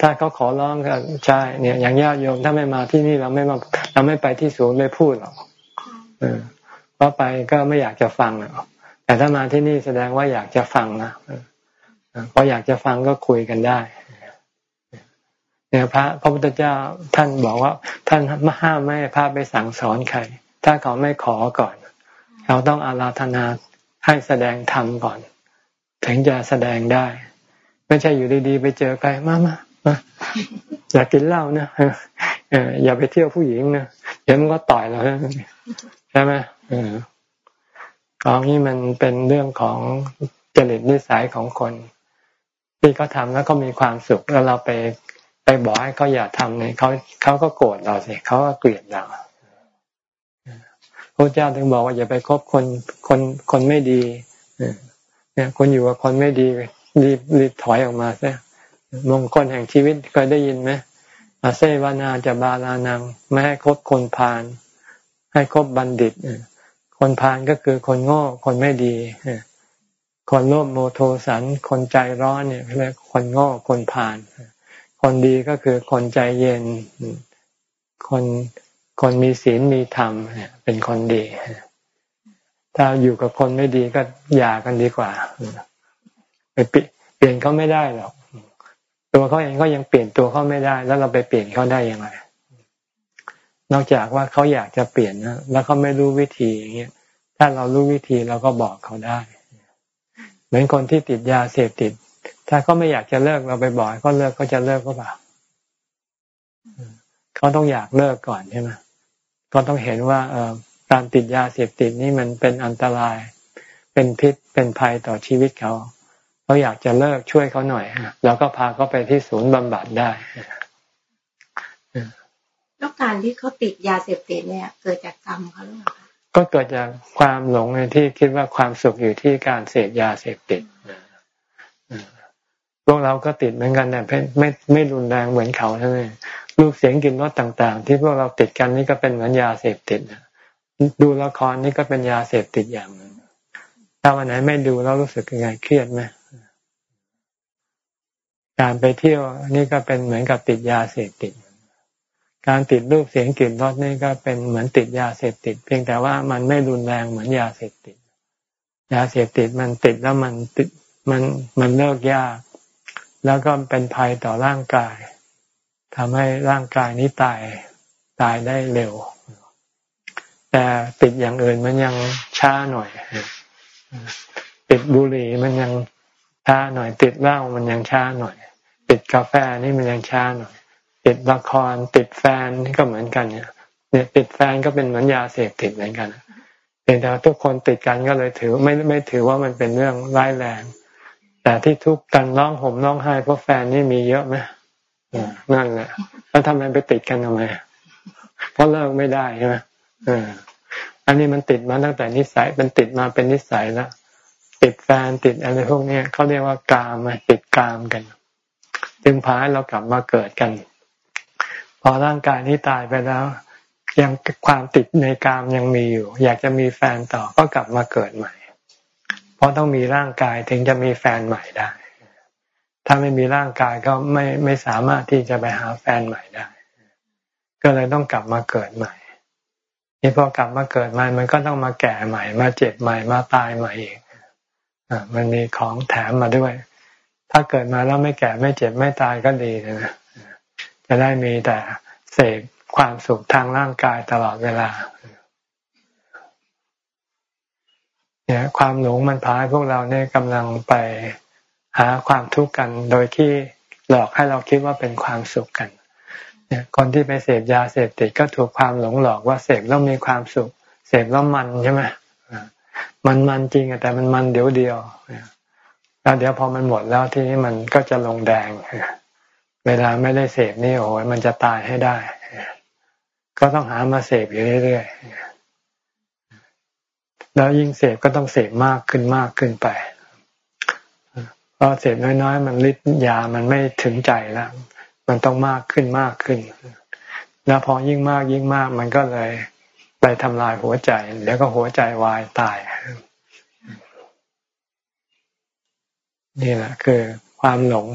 ถ้าเขาขอร้องก็ใช่เนี่ย อย่างญาติโยมถ้าไม่มาที่นี่เราไม่มาเราไม่ไปที่ศูนย์ไม่พูดหรอกเพราะไปก็ไม่อยากจะฟังหรอก แต่ถ้ามาที่นี่แสดงว่าอยากจะฟังนะเพราะอยากจะฟังก็คุยกันได้เนี่ยพระพระพุทธเจ้าท่านบอกว่า ท่านไม่ห้ามไม่พระไปสั่งสอนใคร ถ้าเขาไม่ขอก่อน เราต้องอาราธนาให้แสดงธรรมก่อน ถึงจะแสดงได้ ไม่ใช่อยู่ดีๆ ไปเจอใครมามามาอยากกินเหล้านะอย่าไปเที่ยวผู้หญิงนะเดี๋ยวมันก็ต่อยเราใช่ไหม ของนี้มันเป็นเรื่องของจริตนิสัยของคน ที่เขาทาแล้วก็มีความสุขแล้วเราไปไปบอกให้เขาอย่าทำเนี่ยเขาเขาก็โกรธเราสิเขาก็เกลียดเราพระเจ้าถึงบอกว่าอย่าไปคบคนคนคนไม่ดีเนี่ยคนอยู่กับคนไม่ดีรีบรีบถอยออกมาซะมงคลแห่งชีวิตเคยได้ยินไหมอาเซวานาจะบาลานัง ไม่ให้คบคนพาลให้คบบัณฑิต คนพาลก็คือคนโง่ คนไม่ดี คนโลภโมโทสัน คนใจร้อนเนี่ยเรียกคนโง่ คนพาลคนดีก็คือคนใจเย็น คนคนมีศีลมีธรรมเป็นคนดี ถ้าอยู่กับคนไม่ดีก็หย่ากันดีกว่าไปเปลี่ยนเขาไม่ได้หรอก ตัวเขาเองก็ยังเปลี่ยนตัวเขาไม่ได้ แล้วเราไปเปลี่ยนเขาได้ยังไง นอกจากว่าเขาอยากจะเปลี่ยนนะแล้วเขาไม่รู้วิธีอย่างเงี้ยถ้าเรารู้วิธีเราก็บอกเขาได้ เหมือนคนที่ติดยาเสพติด ถ้าเขาไม่อยากจะเลิกเราไปบอกเขาเลิกเขาจะเลิกก็เปล่าเขาต้องอยากเลิกก่อนใช่ไหมเขาต้องเห็นว่า เออการติดยาเสพติดนี่มันเป็นอันตราย เป็นพิษเป็นภัยต่อชีวิตเขาเขาอยากจะเลิกช่วยเขาหน่อยแล้วก็พาเขาไปที่ศูนย์บำบัดได้ แล้วการที่เขาติดยาเสพติดเนี่ย เกิดจากกรรมเขาหรือเปล่าก็เกิดจากความหลงในที่คิดว่าความสุขอยู่ที่การเสพยาเสพติดพวกเราก็ติดเหมือนกันแต่ไม่ไม่รุนแรงเหมือนเขาใช่ไหมลูกเสียงกินรสต่างๆ ที่พวกเราติดกันนี่ก็เป็นเหมือนยาเสพติดดูละครนี่ก็เป็นยาเสพติดอย่างหนึ่งถ้าวันไหนไม่ดูแล้วรู้สึกยังไงเครียดไหมการไปเที่ยวนี่ก็เป็นเหมือนกับติดยาเสพติด การติดรูปเสียงกลิ่นรสนี่ก็เป็นเหมือนติดยาเสพติด เพียงแต่ว่ามันไม่รุนแรงเหมือนยาเสพติด ยาเสพติดมันติดแล้วมันติดมันมันเลิกยาก แล้วก็เป็นภัยต่อร่างกายทำให้ร่างกายนี้ตายตายได้เร็ว แต่ติดอย่างอื่นมันยังช้าหน่อย ติดบุหรี่มันยังช้าหน่อย ติดเหล้ามันยังช้าหน่อย ติดกาแฟนี่มันยังช้าหน่อย ติดละคร ติดแฟนก็เหมือนกันเนี่ยเนี่ยติดแฟนก็เป็นเหมือนยาเสพติดเหมือนกันเพียงแต่ทุกคนติดกันก็เลยถือไม่ไม่ถือว่ามันเป็นเรื่องร้ายแรง แต่ที่ทุกข์กันร้องห่มร้องไห้เพราะแฟนนี่มีเยอะไหมนั่นแหละแล้วทำไมไปติดกันทำไมเพราะเลิกไม่ได้ใช่ไหมอันนี้มันติดมาตั้งแต่นิสัยเป็นติดมาเป็นนิสัยแล้วติดแฟนติดอะไรพวกนี้เขาเรียกว่ากามติดกามกัน จึงพาให้เรากลับมาเกิดกัน พอร่างกายนี้ตายไปแล้ว ยังความติดในกามยังมีอยู่ อยากจะมีแฟนต่อก็กลับมาเกิดใหม่ เพราะต้องมีร่างกายถึงจะมีแฟนใหม่ได้ ถ้าไม่มีร่างกายก็ไม่ไม่สามารถที่จะไปหาแฟนใหม่ได้ ก็เลยต้องกลับมาเกิดใหม่นี่พอกลับมาเกิดใหม่ มันก็ต้องมาแก่ใหม่ มาเจ็บใหม่มาตายใหม่อีกมันมีของแถมมาด้วย ถ้าเกิดมาแล้วไม่แก่ไม่เจ็บไม่ตายก็ดีนะ จะได้มีแต่เสพความสุขทางร่างกายตลอดเวลาเนี่ยความหลงมันพาให้พวกเราเนี่ยกำลังไปหาความทุกข์กัน โดยที่หลอกให้เราคิดว่าเป็นความสุขกัน เนี่ยคนที่ไปเสพยาเสพติดก็ถูกความหลงหลอกว่าเสพแล้วมีความสุข เสพแล้วมันใช่ไหมมันมันจริงแต่มันมันเดี๋ยวเดียวแล้วเดี๋ยวพอมันหมดแล้วทีนี้มันก็จะลงแดง เวลาไม่ได้เสพนี่โอ้ยมันจะตายให้ได้ ก็ต้องหามาเสพอยู่เรื่อยๆแล้วยิ่งเสพก็ต้องเสพมากขึ้นมากขึ้นไปเพราะเสพน้อยๆ มันฤทธิ์ยามันไม่ถึงใจแล้วมันต้องมากขึ้นมากขึ้น แล้วพอยิ่งมากยิ่งมาก มันก็เลยไปทำลายหัวใจ แล้วก็หัวใจวายตาย นี่แหละคือความหลง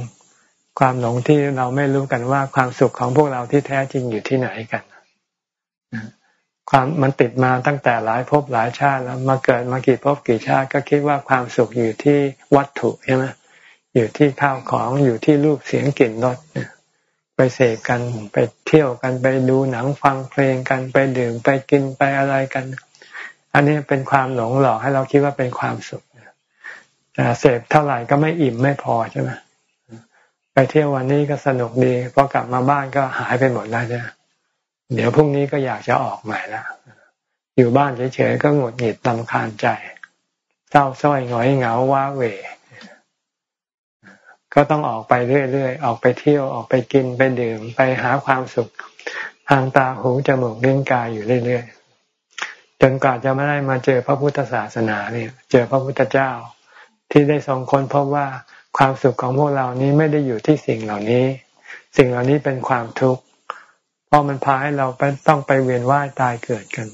ความหลงที่เราไม่รู้กันว่าความสุขของพวกเราที่แท้จริงอยู่ที่ไหนกันความมันติดมาตั้งแต่หลายภพหลายชาติแล้วมาเกิดมากี่ภพกี่ชาติก็คิดว่าความสุขอยู่ที่วัตถุใช่ไหมอยู่ที่ข้าวของอยู่ที่รูปเสียงกลิ่นรสไปเสกกันไปเที่ยวกันไปดูหนังฟังเพลงกันไปดื่มไปกินไปอะไรกัน อันนี้เป็นความหลงหลอกให้เราคิดว่าเป็นความสุขแต่เสพเท่าไหร่ก็ไม่อิ่มไม่พอใช่ไหม เที่ยววันนี้ก็สนุกดีพอกลับมาบ้านก็หายไปหมดแล้วใช่ยเดี๋ยวพรุ่งนี้ก็อยากจะออกใหม่ละอยู่บ้านเฉยๆก็หงุดหงิดตำคาญใจ เศร้าส้อยหงอยเหงาว้าเหวก็ต้องออกไปเรื่อยๆ ออกไปเที่ยวออกไปกินไปดื่มไปหาความสุข ทางตาหูจมูกลิ้นกายอยู่เรื่อยๆ จนกว่าจะไม่ได้มาเจอพระพุทธศาสนาเนี่ย เจอพระพุทธเจ้า ที่ได้ทรงค้นพบว่า ความสุขของพวกเรานี้ไม่ได้อยู่ที่สิ่งเหล่านี้ สิ่งเหล่านี้เป็นความทุกข์เพราะมันพาให้เราไปต้องไปเวียนว่ายตายเกิดกัน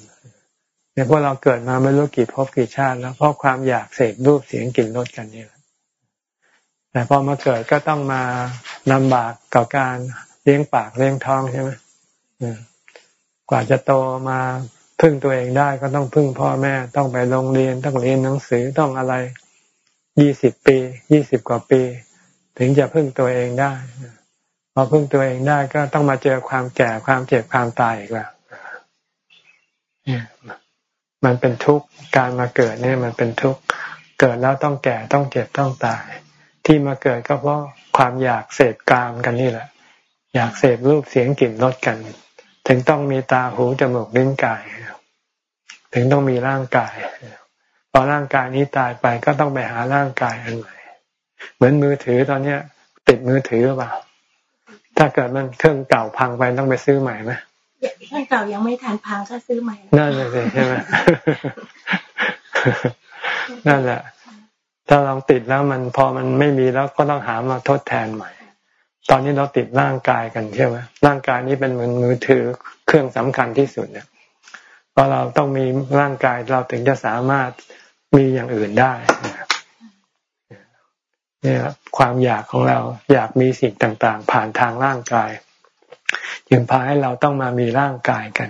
เนี่ยพวกเราเกิดมาไม่รู้กี่ภพกี่ชาติแล้วเพราะความอยากเสพรูปเสียงกลิ่นรสกันนี่แหละแต่พอมาเกิดก็ต้องมาลำบากกับการเลี้ยงปากเลี้ยงท้องใช่ไหมกว่าจะโตมาพึ่งตัวเองได้ก็ต้องพึ่งพ่อแม่ต้องไปโรงเรียนต้องเรียนหนังสือต้องอะไร ยี่สิบปียี่สิบกว่าปี ถึงจะพึ่งตัวเองได้พอพึ่งตัวเองได้ก็ต้องมาเจอความแก่ความเจ็บความตายอีกแล้วมันเป็นทุกข์การมาเกิดเนี่ยมันเป็นทุกข์เกิดแล้วต้องแก่ต้องเจ็บต้องตาย ที่มาเกิดก็เพราะความอยากเสพกามกันนี่แหละ อยากเสพรูปเสียงกลิ่นรสกัน ถึงต้องมีตาหูจมูกลิ้นกาย ถึงต้องมีร่างกาย พอร่างกายนี้ตายไปก็ต้องไปหาร่างกายอันใหม่ เหมือนมือถือตอนเนี้ย ติดมือถือหรือเปล่า ถ้าเกิดมันเครื่องเก่าพังไปต้องไปซื้อใหม่ไหมเครื่องเก่ายังไม่ทันพังก็ซื้อใหม่นั่นเลยใช่ไหมนั่นแหละ ถ้าเราติดแล้วมันพอมันไม่มีแล้วก็ต้องหามาทดแทนใหม่ ตอนนี้เราติดร่างกายกันใช่ไหมร่างกายนี้เป็นเหมือนมือถือเครื่องสำคัญที่สุดเนี่ยเพราะเราต้องมีร่างกายเราถึงจะสามารถ มีอย่างอื่นได้เนี่ยความอยากของเราอยากมีสิ่งต่างๆ ผ่านทางร่างกาย จึงพาให้เราต้องมามีร่างกายกัน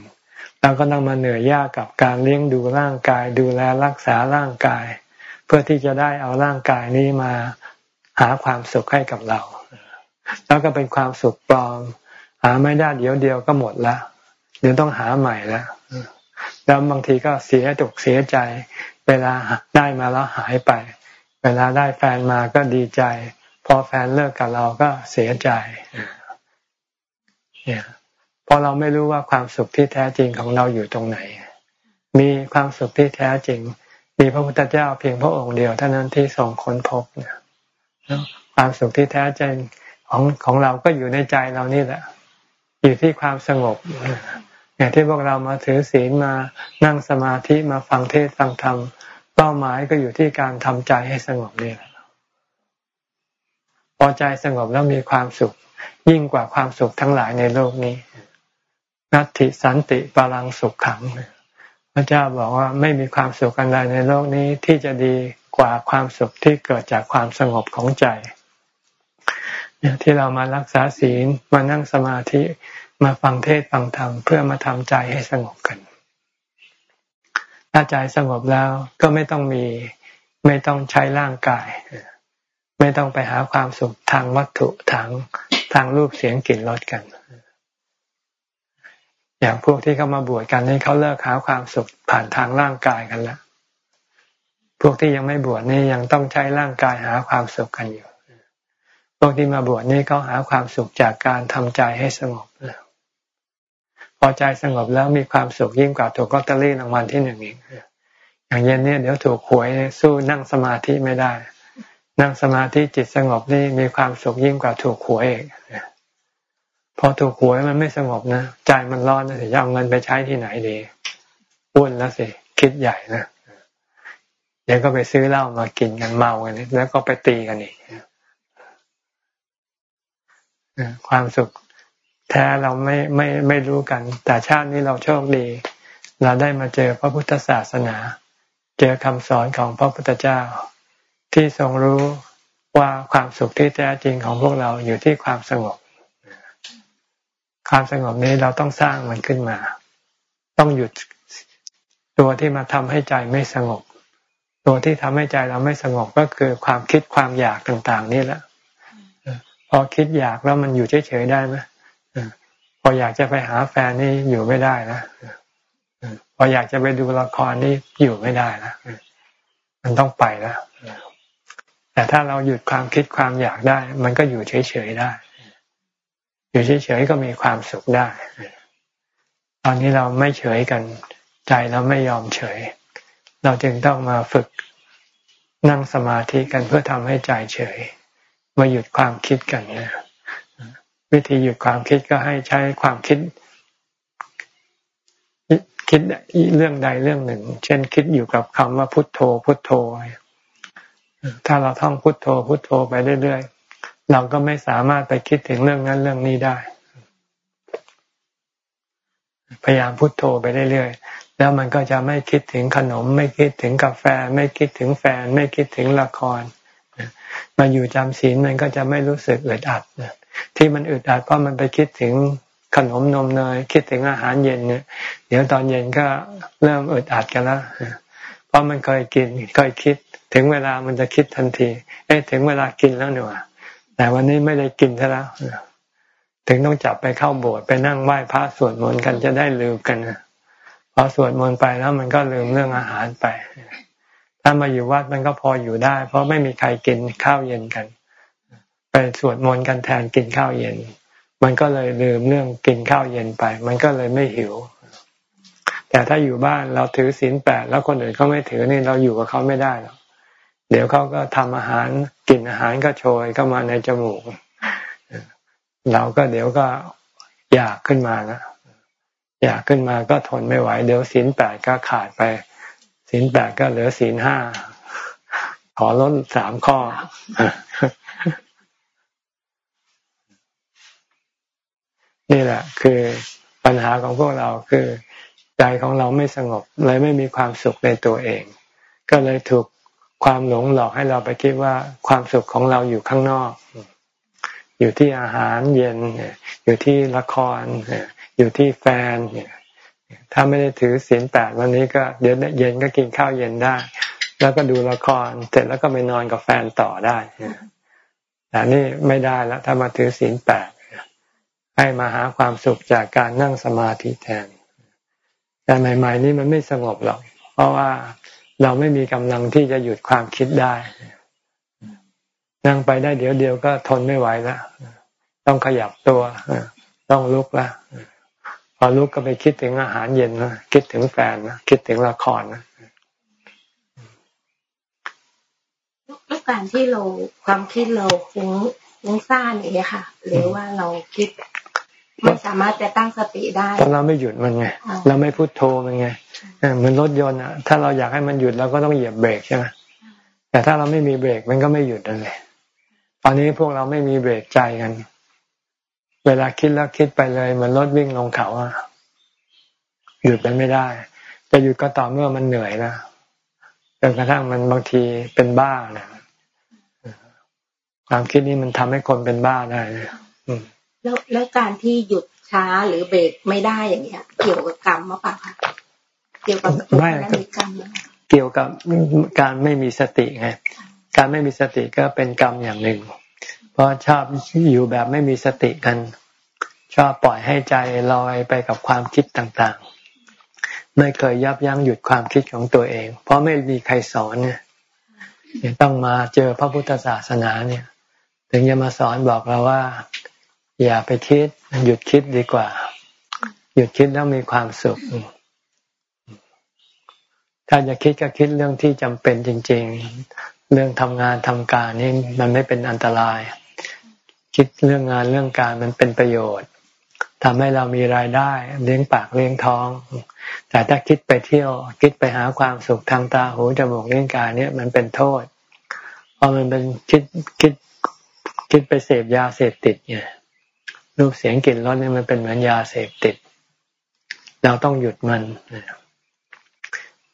เราก็ต้องมาเหนื่อยยากกับการเลี้ยงดูร่างกาย ดูแลรักษาร่างกาย เพื่อที่จะได้เอาร่างกายนี้มาหาความสุขให้กับเรา แล้วก็เป็นความสุขปลอม หาไม่ได้เดี๋ยวเดียวก็หมดแล้วเดี๋ยวต้องหาใหม่แล้วแล้วบางทีก็เสียตกเสียใจ เวลาได้มาแล้วหายไป เวลาได้แฟนมาก็ดีใจ พอแฟนเลิกกับเราก็เสียใจเนี่ยเพราะเราไม่รู้ว่าความสุขที่แท้จริงของเราอยู่ตรงไหน มีความสุขที่แท้จริง มีพระพุทธเจ้าเพียงพระองค์เดียวเท่านั้นที่ทรงค้นพบเนี่ยความสุขที่แท้จริงของของเราก็อยู่ในใจเรานี่แหละ อยู่ที่ความสงบอย่างที่พวกเรามาถือศีลมานั่งสมาธิมาฟังเทศฟังธรรม เป้าหมายก็อยู่ที่การทำใจให้สงบนี่แหละพอใจสงบแล้วมีความสุข ยิ่งกว่าความสุขทั้งหลายในโลกนี้นัตติสันติปรังสุขขังพระเจ้าบอกว่าไม่มีความสุขอะไรในโลกนี้ที่จะดีกว่าความสุขที่เกิดจากความสงบของใจที่เรามารักษาศีลมานั่งสมาธิมาฟังเทศฟังธรรมเพื่อมาทำใจให้สงบกัน ถ้าใจสงบแล้วก็ไม่ต้องมี ไม่ต้องใช้ร่างกาย ไม่ต้องไปหาความสุขทางวัตถุทางทางรูปเสียงกลิ่นรสกัน อย่างพวกที่เขามาบวชกันนี่เขาเลิกหาความสุขผ่านทางร่างกายกันแล้วพวกที่ยังไม่บวชนี่ยังต้องใช้ร่างกายหาความสุขกันอยู่ พวกที่มาบวชนี่เขาหาความสุขจากการทำใจให้สงบพ อใจสงบแล้วมีความสุขยิ่งกว่าถูกก็ตเตอรี่รางวัลที่หนึ่งอีกอย่างเย็นเนี่ยเดี๋ยวถูกหวยสู้นั่งสมาธิไม่ได้ นั่งสมาธิจิตสงบนี่มีความสุขยิ่งกว่าถูกหวยเองพอถูกหวยมันไม่สงบนะใจมันร้อนนะจะเอาเงินไปใช้ที่ไหนดีวุ่นแล้วสิคิดใหญ่นะเดี๋ยวก็ไปซื้อเหล้ามากินกันเมากันแล้วก็ไปตีกันอีกความสุข แท้เราไม่ไม่ไม่รู้กัน แต่ชาตินี้เราโชคดี เราได้มาเจอพระพุทธศาสนา เจอคำสอนของพระพุทธเจ้า ที่ทรงรู้ว่าความสุขที่แท้จริงของพวกเราอยู่ที่ความสงบ ความสงบนี้เราต้องสร้างมันขึ้นมา ต้องหยุดตัวที่มาทำให้ใจไม่สงบ ตัวที่ทำให้ใจเราไม่สงบก็คือความคิดความอยากต่าง ๆ นี่แหละพอคิดอยากแล้วมันอยู่เฉยๆได้ไหม พออยากจะไปหาแฟนนี่อยู่ไม่ได้นะพออยากจะไปดูละครนี่อยู่ไม่ได้นะมันต้องไปแล้วแต่ถ้าเราหยุดความคิดความอยากได้ มันก็อยู่เฉยๆได้ อยู่เฉยๆก็มีความสุขได้ ตอนนี้เราไม่เฉยกัน ใจเราไม่ยอมเฉย เราจึงต้องมาฝึกนั่งสมาธิกันเพื่อทำให้ใจเฉย มาหยุดความคิดกันนะ วิธีหยุดความคิดก็ให้ใช้ความคิด คิดเรื่องใดเรื่องหนึ่ง เช่นคิดอยู่กับคำว่าพุทโธ พุทโธ ถ้าเราท่องพุทโธ พุทโธไปเรื่อยๆเราก็ไม่สามารถไปคิดถึงเรื่องนั้นเรื่องนี้ได้ พยายามพุทโธไปเรื่อยๆแล้วมันก็จะไม่คิดถึงขนม ไม่คิดถึงกาแฟ ไม่คิดถึงแฟน ไม่คิดถึงละครมาอยู่จำศีลมันก็จะไม่รู้สึกอึดอัด ที่มันอึดอัดเพราะมันไปคิดถึงขนมนมเนยคิดถึงอาหารเย็นเนี่ย เดี๋ยวตอนเย็นก็เริ่มอึดอัดกันแล้วเพราะมันเคยกินเคยคิด ถึงเวลามันจะคิดทันทีเอ๊ะถึงเวลากินแล้วหนูแต่วันนี้ไม่ได้กินซะแล้วถึงต้องจับไปเข้าโบสถ์ไปนั่งไหว้พระสวดมนต์กันจะได้ลืมกันพอสวดมนต์ไปแล้วมันก็ลืมเรื่องอาหารไป ถ้ามาอยู่วัดมันก็พออยู่ได้ เพราะไม่มีใครกินข้าวเย็นกัน ไปสวดมนต์กันแทนกินข้าวเย็น มันก็เลยลืมเรื่องกินข้าวเย็นไป มันก็เลยไม่หิว แต่ถ้าอยู่บ้านเราถือศีลแปดแล้วคนอื่นเขาไม่ถือนี่เราอยู่กับเขาไม่ได้หรอกเดี๋ยวเขาก็ทำอาหารกินอาหารก็โชยเข้ามาในจมูกเราก็เดี๋ยวก็อยากขึ้นมานะอยากขึ้นมาก็ทนไม่ไหว เดี๋ยวศีลแปดก็ขาดไปศีลแปดก็เหลือศีลห้าขอลดสามข้อ นี่แหละ คือปัญหาของพวกเราคือใจของเราไม่สงบเลยไม่มีความสุขในตัวเอง ก็เลยถูกความหลงหลอกให้เราไปคิดว่าความสุขของเราอยู่ข้างนอก อยู่ที่อาหารเย็น อยู่ที่ละคร อยู่ที่แฟน ถ้าไม่ได้ถือศีลแปดวันนี้ก็เดี๋ยวเย็นก็กินข้าวเย็นได้ แล้วก็ดูละครเสร็จแล้วก็ไปนอนกับแฟนต่อได้แต่นี่ไม่ได้แล้วถ้ามาถือศีลแปด ให้มาหาความสุขจากการนั่งสมาธิแทน แต่ใหม่ ๆ นี่มันไม่สงบหรอก เพราะว่าเราไม่มีกำลังที่จะหยุดความคิดได้ นั่งไปได้เดี๋ยวเดียวก็ทนไม่ไหวแล้วต้องขยับตัวต้องลุกแล้วพอลุกก็ไปคิดถึงอาหารเย็นนะคิดถึงแฟนนะคิดถึงละครนะแล้วการที่เราความคิดเราฟุ้งฟุ้งซ่านอย่างเงี้ยค่ะ หรือว่าเราคิด ไม่สามารถจะตั้งสติได้ถ้าเราไม่หยุดมันไงเราไม่พูดโทมันไงเหมือนรถยนต์อะ ถ้าเราอยากให้มันหยุดเราก็ต้องเหยียบเบรกใช่ไหมแต่ถ้าเราไม่มีเบรกมันก็ไม่หยุดเลยตอนนี้พวกเราไม่มีเบรกใจกัน เวลาคิดแล้วคิดไปเลยเหมือนรถวิ่งลงเขาอะหยุดมันไม่ได้ จะหยุดก็ต่อเมื่อมันเหนื่อยนะจนกระทั่งมันบางทีเป็นบ้านะความคิดนี้มันทำให้คนเป็นบ้าได้ แล้วแล้วการที่หยุดช้าหรือเบรกไม่ได้อย่างเงี้ย เกี่ยวกับกรรมหรือเปล่าคะเกี่ยวกับไม่กรรมเกี่ยวกับการไม่มีสติไงการไม่มีสติก็เป็นกรรมอย่างหนึ่ง เพราะชอบอยู่แบบไม่มีสติกัน ชอบปล่อยให้ใจลอยไปกับความคิดต่างๆ ไม่เคยยับยั้งหยุดความคิดของตัวเอง เพราะไม่มีใครสอนเนี่ยต้องมาเจอพระพุทธศาสนาเนี่ย ถึงจะมาสอนบอกเราว่า อย่าไปคิด หยุดคิดดีกว่า หยุดคิดแล้วมีความสุข ถ้าจะคิดก็คิดเรื่องที่จำเป็นจริง ๆ เรื่องทำงานทำการนี่มันไม่เป็นอันตราย คิดเรื่องงานเรื่องการมันเป็นประโยชน์ทำให้เรามีรายได้เลี้ยงปากเลี้ยงท้อง แต่ถ้าคิดไปเที่ยว คิดไปหาความสุขทางตาหูจมูกเลี้ยงกายเนี่ยมันเป็นโทษ เพราะมันเป็นคิดคิดคิดไปเสพยาเสพติดเนี่ย รูปเสียงกลิ่นรสเนี่ยมันเป็นเหมือนยาเสพติด เราต้องหยุดมัน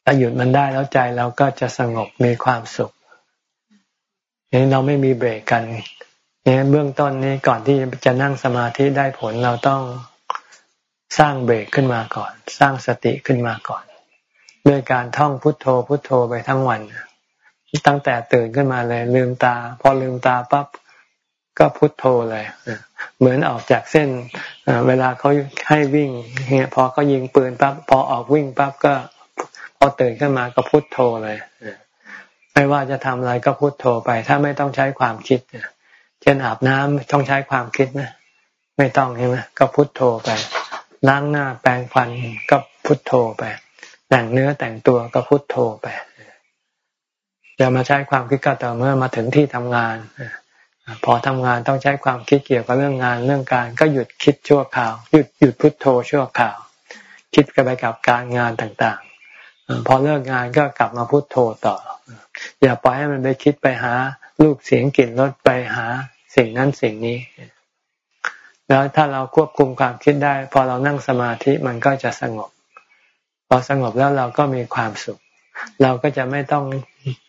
ถ้าหยุดมันได้แล้วใจเราก็จะสงบมีความสุขนี่เราไม่มีเบรกกันนี่เบื้องต้นนี้ก่อนที่จะนั่งสมาธิได้ผลเราต้องสร้างเบรกขึ้นมาก่อน สร้างสติขึ้นมาก่อนด้วยการท่องพุทโธพุทโธไปทั้งวัน ตั้งแต่ตื่นขึ้นมาเลยลืมตา พอลืมตาปั๊บ ก็พุทโธเลยเหมือนออกจากเส้นเวลาเขาให้วิ่งเนี่ยพอเขายิงปืนปั๊บพอออกวิ่งปั๊บก็พอตื่นขึ้นมาก็พุทโธเลยไม่ว่าจะทำอะไรก็พุทโธไป ถ้าไม่ต้องใช้ความคิดเช่นอาบน้ำต้องใช้ความคิดไหมไม่ต้องใช่ไหมก็พุทโธไปล้างหน้าแปรงฟันก็พุทโธไป แต่งเนื้อแต่งตัวก็พุทโธไปจะมาใช้ความคิดก็ต่อเมื่อมาถึงที่ทำงาน พอทำงานต้องใช้ความคิดเกี่ยวกับเรื่องงานเรื่องการ ก็หยุดคิดชั่วคราว หยุดหยุดพุทโธชั่วคราว คิดกันไปกับการงานต่างๆ พอเลิกงานก็กลับมาพุโทโธต่อ อย่าปล่อยให้มันไปคิดไปหารูปเสียงกลิ่นรสไปหาสิ่งนั้นสิ่งนี้ แล้วถ้าเราควบคุมความคิดได้ พอเรานั่งสมาธิมันก็จะสงบ พอสงบแล้วเราก็มีความสุข เราก็จะไม่ต้อง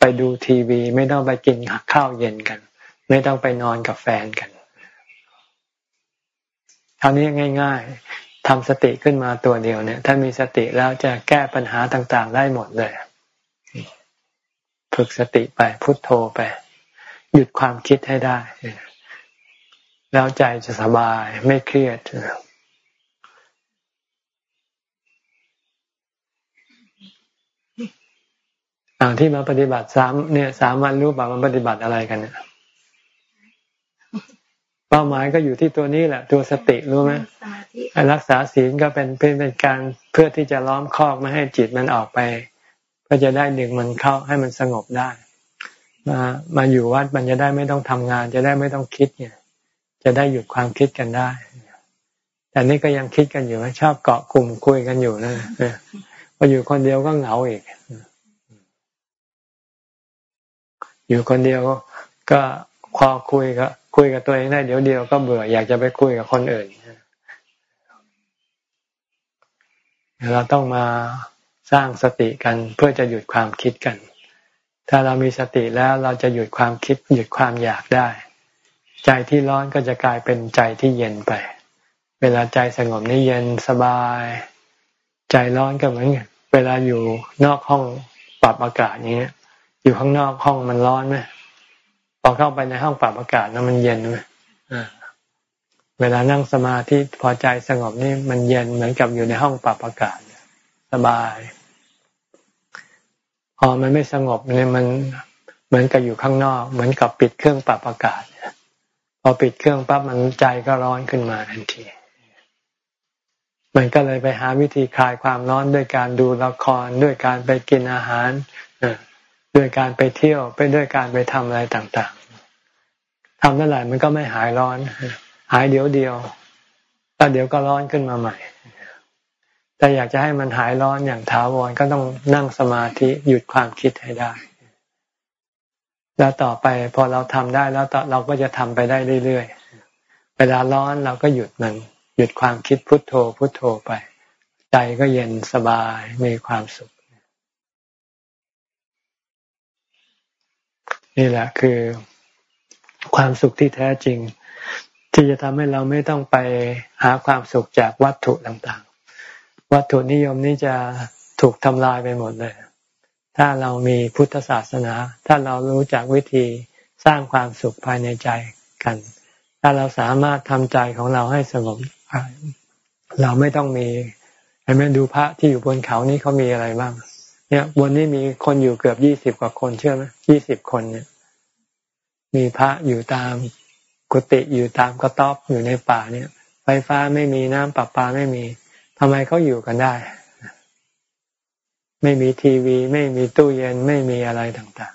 ไปดูทีวี ไม่ต้องไปกินข้าวเย็นกัน ไม่ต้องไปนอนกับแฟนกันเท่านี้ง่าย ๆทำสติขึ้นมาตัวเดียวเนี่ย ถ้ามีสติแล้วจะแก้ปัญหาต่าง ๆ ได้หมดเลย ฝึกสติไปพุทโธไป หยุดความคิดให้ได้ แล้วใจจะสบายไม่เครียดที่มาปฏิบัติสามเนี่ย สามวันรู้ป่ามันปฏิบัติอะไรกันเนี่ย เป้าหมายก็อยู่ที่ตัวนี้แหละ ตัวสติรู้ไหมรักษาศีลก็เป็นเป็นการเพื่อที่จะล้อมคอกไม่ให้จิตมันออกไปเพื่อจะได้ดึงมันเข้าให้มันสงบได้ มามาอยู่วัดมันจะได้ไม่ต้องทำงาน จะได้ไม่ต้องคิดเนี่ย จะได้หยุดความคิดกันได้แต่นี่ก็ยังคิดกันอยู่ชอบเกาะกลุ่มคุยกันอยู่นะพออยู่คนเดียวก็เหงาอีกอยู่คนเดียวก็พอคุยก็ คุยกับตัวเองได้เดี๋ยวเดียวก็เบื่ออยากจะไปคุยกับคนอื่นเราต้องมาสร้างสติกันเพื่อจะหยุดความคิดกัน ถ้าเรามีสติแล้วเราจะหยุดความคิด หยุดความอยากได้ ใจที่ร้อนก็จะกลายเป็นใจที่เย็นไป เวลาใจสงบนี่เย็นสบาย ใจร้อนก็เหมือนเวลาอยู่นอกห้องปรับอากาศอย่างเงี้ยอยู่ข้างนอกห้องมันร้อนไหม พอเข้าไปในห้องปรับอากาศแล้วมันเย็นไหมเวลานั่งสมาธิพอใจสงบนี่มันเย็นเหมือนกับอยู่ในห้องปรับอากาศสบาย พอมันไม่สงบเนี่ยมันเหมือนกับอยู่ข้างนอก เหมือนกับปิดเครื่องปรับอากาศพอปิดเครื่องปั๊บมันใจก็ร้อนขึ้นมาทันทีมันก็เลยไปหาวิธีคลายความร้อนด้วยการดูละครด้วยการไปกินอาหาร ด้วยการไปเที่ยวไปด้วยการไปทำอะไรต่างๆทำเท่าไหร่มันก็ไม่หายร้อน หายเดี๋ยวเดียวแล้วเดี๋ยวก็ร้อนขึ้นมาใหม่ แต่อยากจะให้มันหายร้อนอย่างถาวรก็ต้องนั่งสมาธิหยุดความคิดให้ได้ แล้วต่อไปพอเราทำได้แล้วเราก็จะทำไปได้เรื่อยๆ เวลาร้อนเราก็หยุดมันหยุดความคิดพุทโธพุทโธไป ใจก็เย็นสบายมีความสุข นี่แหละคือความสุขที่แท้จริง ที่จะทำให้เราไม่ต้องไปหาความสุขจากวัตถุต่างๆ วัตถุนิยมนี้จะถูกทำลายไปหมดเลย ถ้าเรามีพุทธศาสนา ถ้าเรารู้จักวิธีสร้างความสุขภายในใจกัน ถ้าเราสามารถทำใจของเราให้สงบเราไม่ต้องมีไอ้แม่ดูพระที่อยู่บนเขานี่เขามีอะไรบ้าง เนี่ยบนนี้มีคนอยู่เกือบยี่สิบกว่าคนเชื่อไหมยี่สิบคนเนี่ย มีพระอยู่ตามกุฏิอยู่ตามกระต๊อบอยู่ในป่าเนี่ย ไฟฟ้าไม่มีน้ำประปาไม่มีทำไมเขาอยู่กันได้ ไม่มีทีวี ไม่มีตู้เย็นไม่มีอะไรต่าง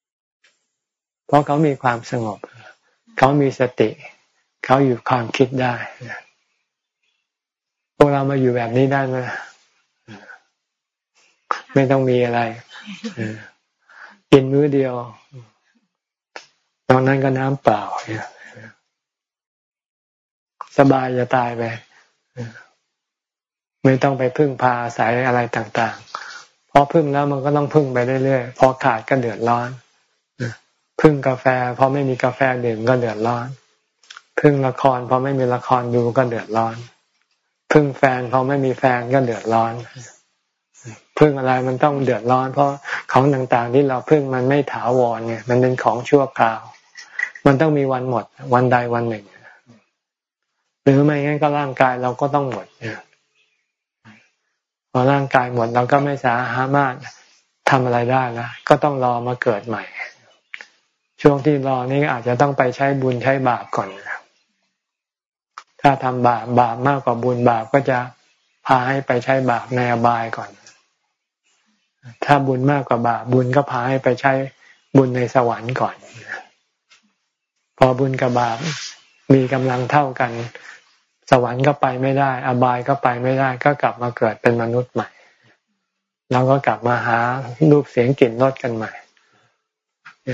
ๆ เพราะเขามีความสงบ เขามีสติ เขาอยู่ความคิดได้พวกเรามาอยู่แบบนี้ได้ไหม ไม่ต้องมีอะไรกินมื้อเดียว ตอนนั้นก็น้ำเปล่าสบายจะตายไปไม่ต้องไปพึ่งพาอาศัยอะไรต่างๆพอพึ่งแล้วมันก็ต้องพึ่งไปเรื่อยๆ พอขาดก็เดือดร้อน พึ่งกาแฟพอไม่มีกาแฟดื่มก็เดือดร้อน พึ่งละครพอไม่มีละครดูก็เดือดร้อน พึ่งแฟนพอไม่มีแฟนก็เดือดร้อน พึ่งอะไรมันต้องเดือดร้อน เพราะของต่างๆที่เราพึ่งมันไม่ถาวรเนี่ย มันเป็นของชั่วคราว มันต้องมีวันหมด วันใดวันหนึ่งหรือไม่งั้นก็ร่างกายเราก็ต้องหมดเนี่ยพอร่างกายหมดเราก็ไม่สามารถทำอะไรได้แล้วก็ต้องรอมาเกิดใหม่ ช่วงที่รอนี้อาจจะต้องไปใช้บุญใช้บาปก่อนถ้าทำบาปบาปมากกว่าบุญบาปก็จะพาให้ไปใช้บาปในอบายก่อน ถ้าบุญมากกว่าบาปบุญก็พาให้ไปใช้บุญในสวรรค์ก่อน พอบุญกับบาปมีกำลังเท่ากัน สวรรค์ก็ไปไม่ได้ อบายก็ไปไม่ได้ ก็กลับมาเกิดเป็นมนุษย์ใหม่เราก็กลับมาหารูปเสียงกลิ่นรสกันใหม่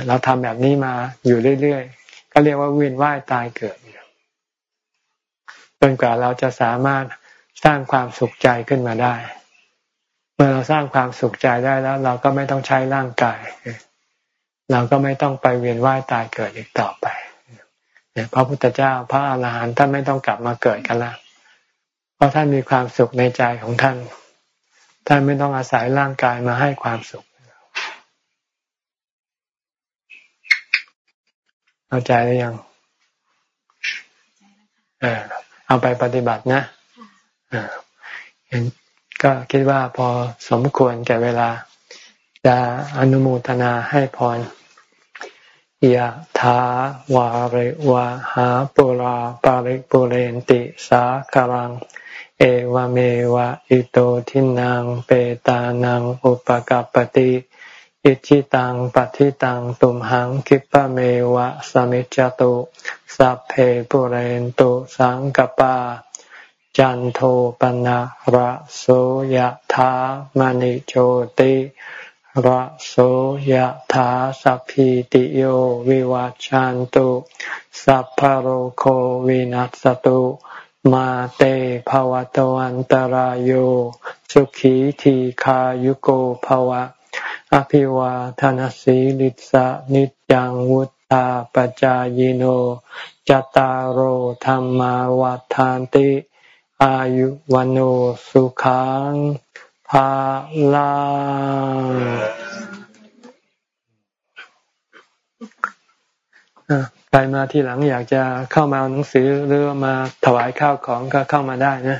เราทำแบบนี้มาอยู่เรื่อยๆ ก็เรียกว่าเวียนว่ายตายเกิดจนกว่าเราจะสามารถสร้างความสุขใจขึ้นมาได้ เมื่อเราสร้างความสุขใจได้แล้ว เราก็ไม่ต้องใช้ร่างกาย เราก็ไม่ต้องไปเวียนว่ายตายเกิดอีกต่อไปพระพุทธเจ้าพระอาหารหันต์ท่านไม่ต้องกลับมาเกิดกันล้วเพราะท่านมีความสุขในใจของท่าน ท่านไม่ต้องอาศัยร่างกายมาให้ความสุขเข้าใจหรือยังเออเอาไปปฏิบัตินะเห็น ก็คิดว่าพอสมควรแก่เวลา จะอนุโมทนาให้พรยะถาวาริวะหาปุราปาริปุเรนติสาคารัง เอวเมวะอิโตทินังเปตานังอุปกัปติอิชิตังปฏิตังตุมหังคิปะเมวะสมิจจตุสัพเพปุเรนตุสังกปา จันโทปนะระโสยธามณิโชติระโสยธาสัพพิติโยวิวัจจันตุสัพพโรโควินัสตุมาเตภวตวันตารโยสุขีทีขายุโกภวะ อภิวาทานสีลิสะนิจังวุธาปจายโนจตารโหธรรมาวาทานติ อายุวันโอสุขังภาลังใครมาที่หลังอยากจะเข้ามาเอาหนังสือหรือมาถวายข้าวของก็เข้ามาได้นะ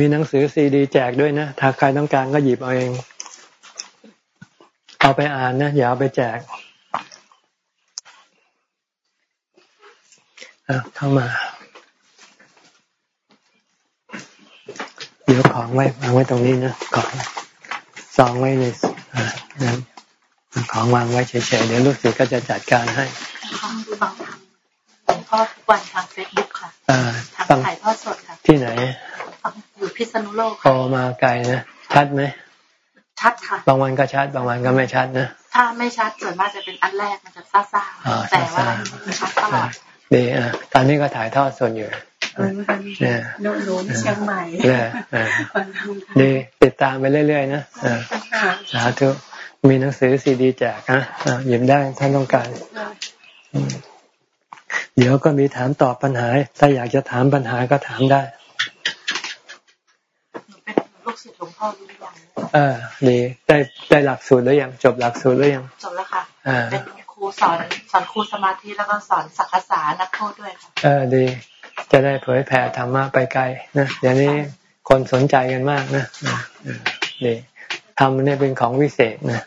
มีหนังสือซีดีแจกด้วยนะ ถ้าใครต้องการก็หยิบเอาเอง เอาไปอ่านนะ อย่าเอาไปแจกเข้ามา เดี๋ยวของไว้วางไว้ตรงนี้นะของซองไว้ในนั้นของวางไว้เฉยๆเดี๋ยวลูกศิษย์ก็จะจัดการให้อดทุกวันทางเฟซบุ๊กค่ะทางถ่ายทอดสดค่ะ ที่ไหนอยู่ พิษณุโลกค่ะโอมาไกลนะชัดไหมชัดค่ะบางวันก็ชัด บางวันก็ไม่ชัดนะถ้าไม่ชัดส่วนมากจะเป็นอันแรกมันจะซ่าๆแต่ว่าชัดตลอดดีอะตอนนี้ก็ถ่ายทอดสดอยู่เนี่ยโน้นเชียงใหม่เนี่ยดีติดตามไปเรื่อยๆนะสาธุมีหนังสือซีดีแจกนะหยิบได้ท่านต้องการ เดี๋ยวก็มีถามตอบปัญหา ถ้าอยากจะถามปัญหาก็ถามได้เป็นลูก ศิษย์หลวงพ่อรู้ยังเออดีได้ได้หลักสูตรหรือยังจบหลักสูตรหรือยังจบแล้วค่ะเป็นครูสอนสอนครูสมาธิแล้วก็สอนสักษานักโทษด้วยค่ะเออดี จะได้เผยแผ่ธรรมะไปไกลนะอย่างนี้คนสนใจกันมากนะดีธรรมนี่เป็นของวิเศษนะ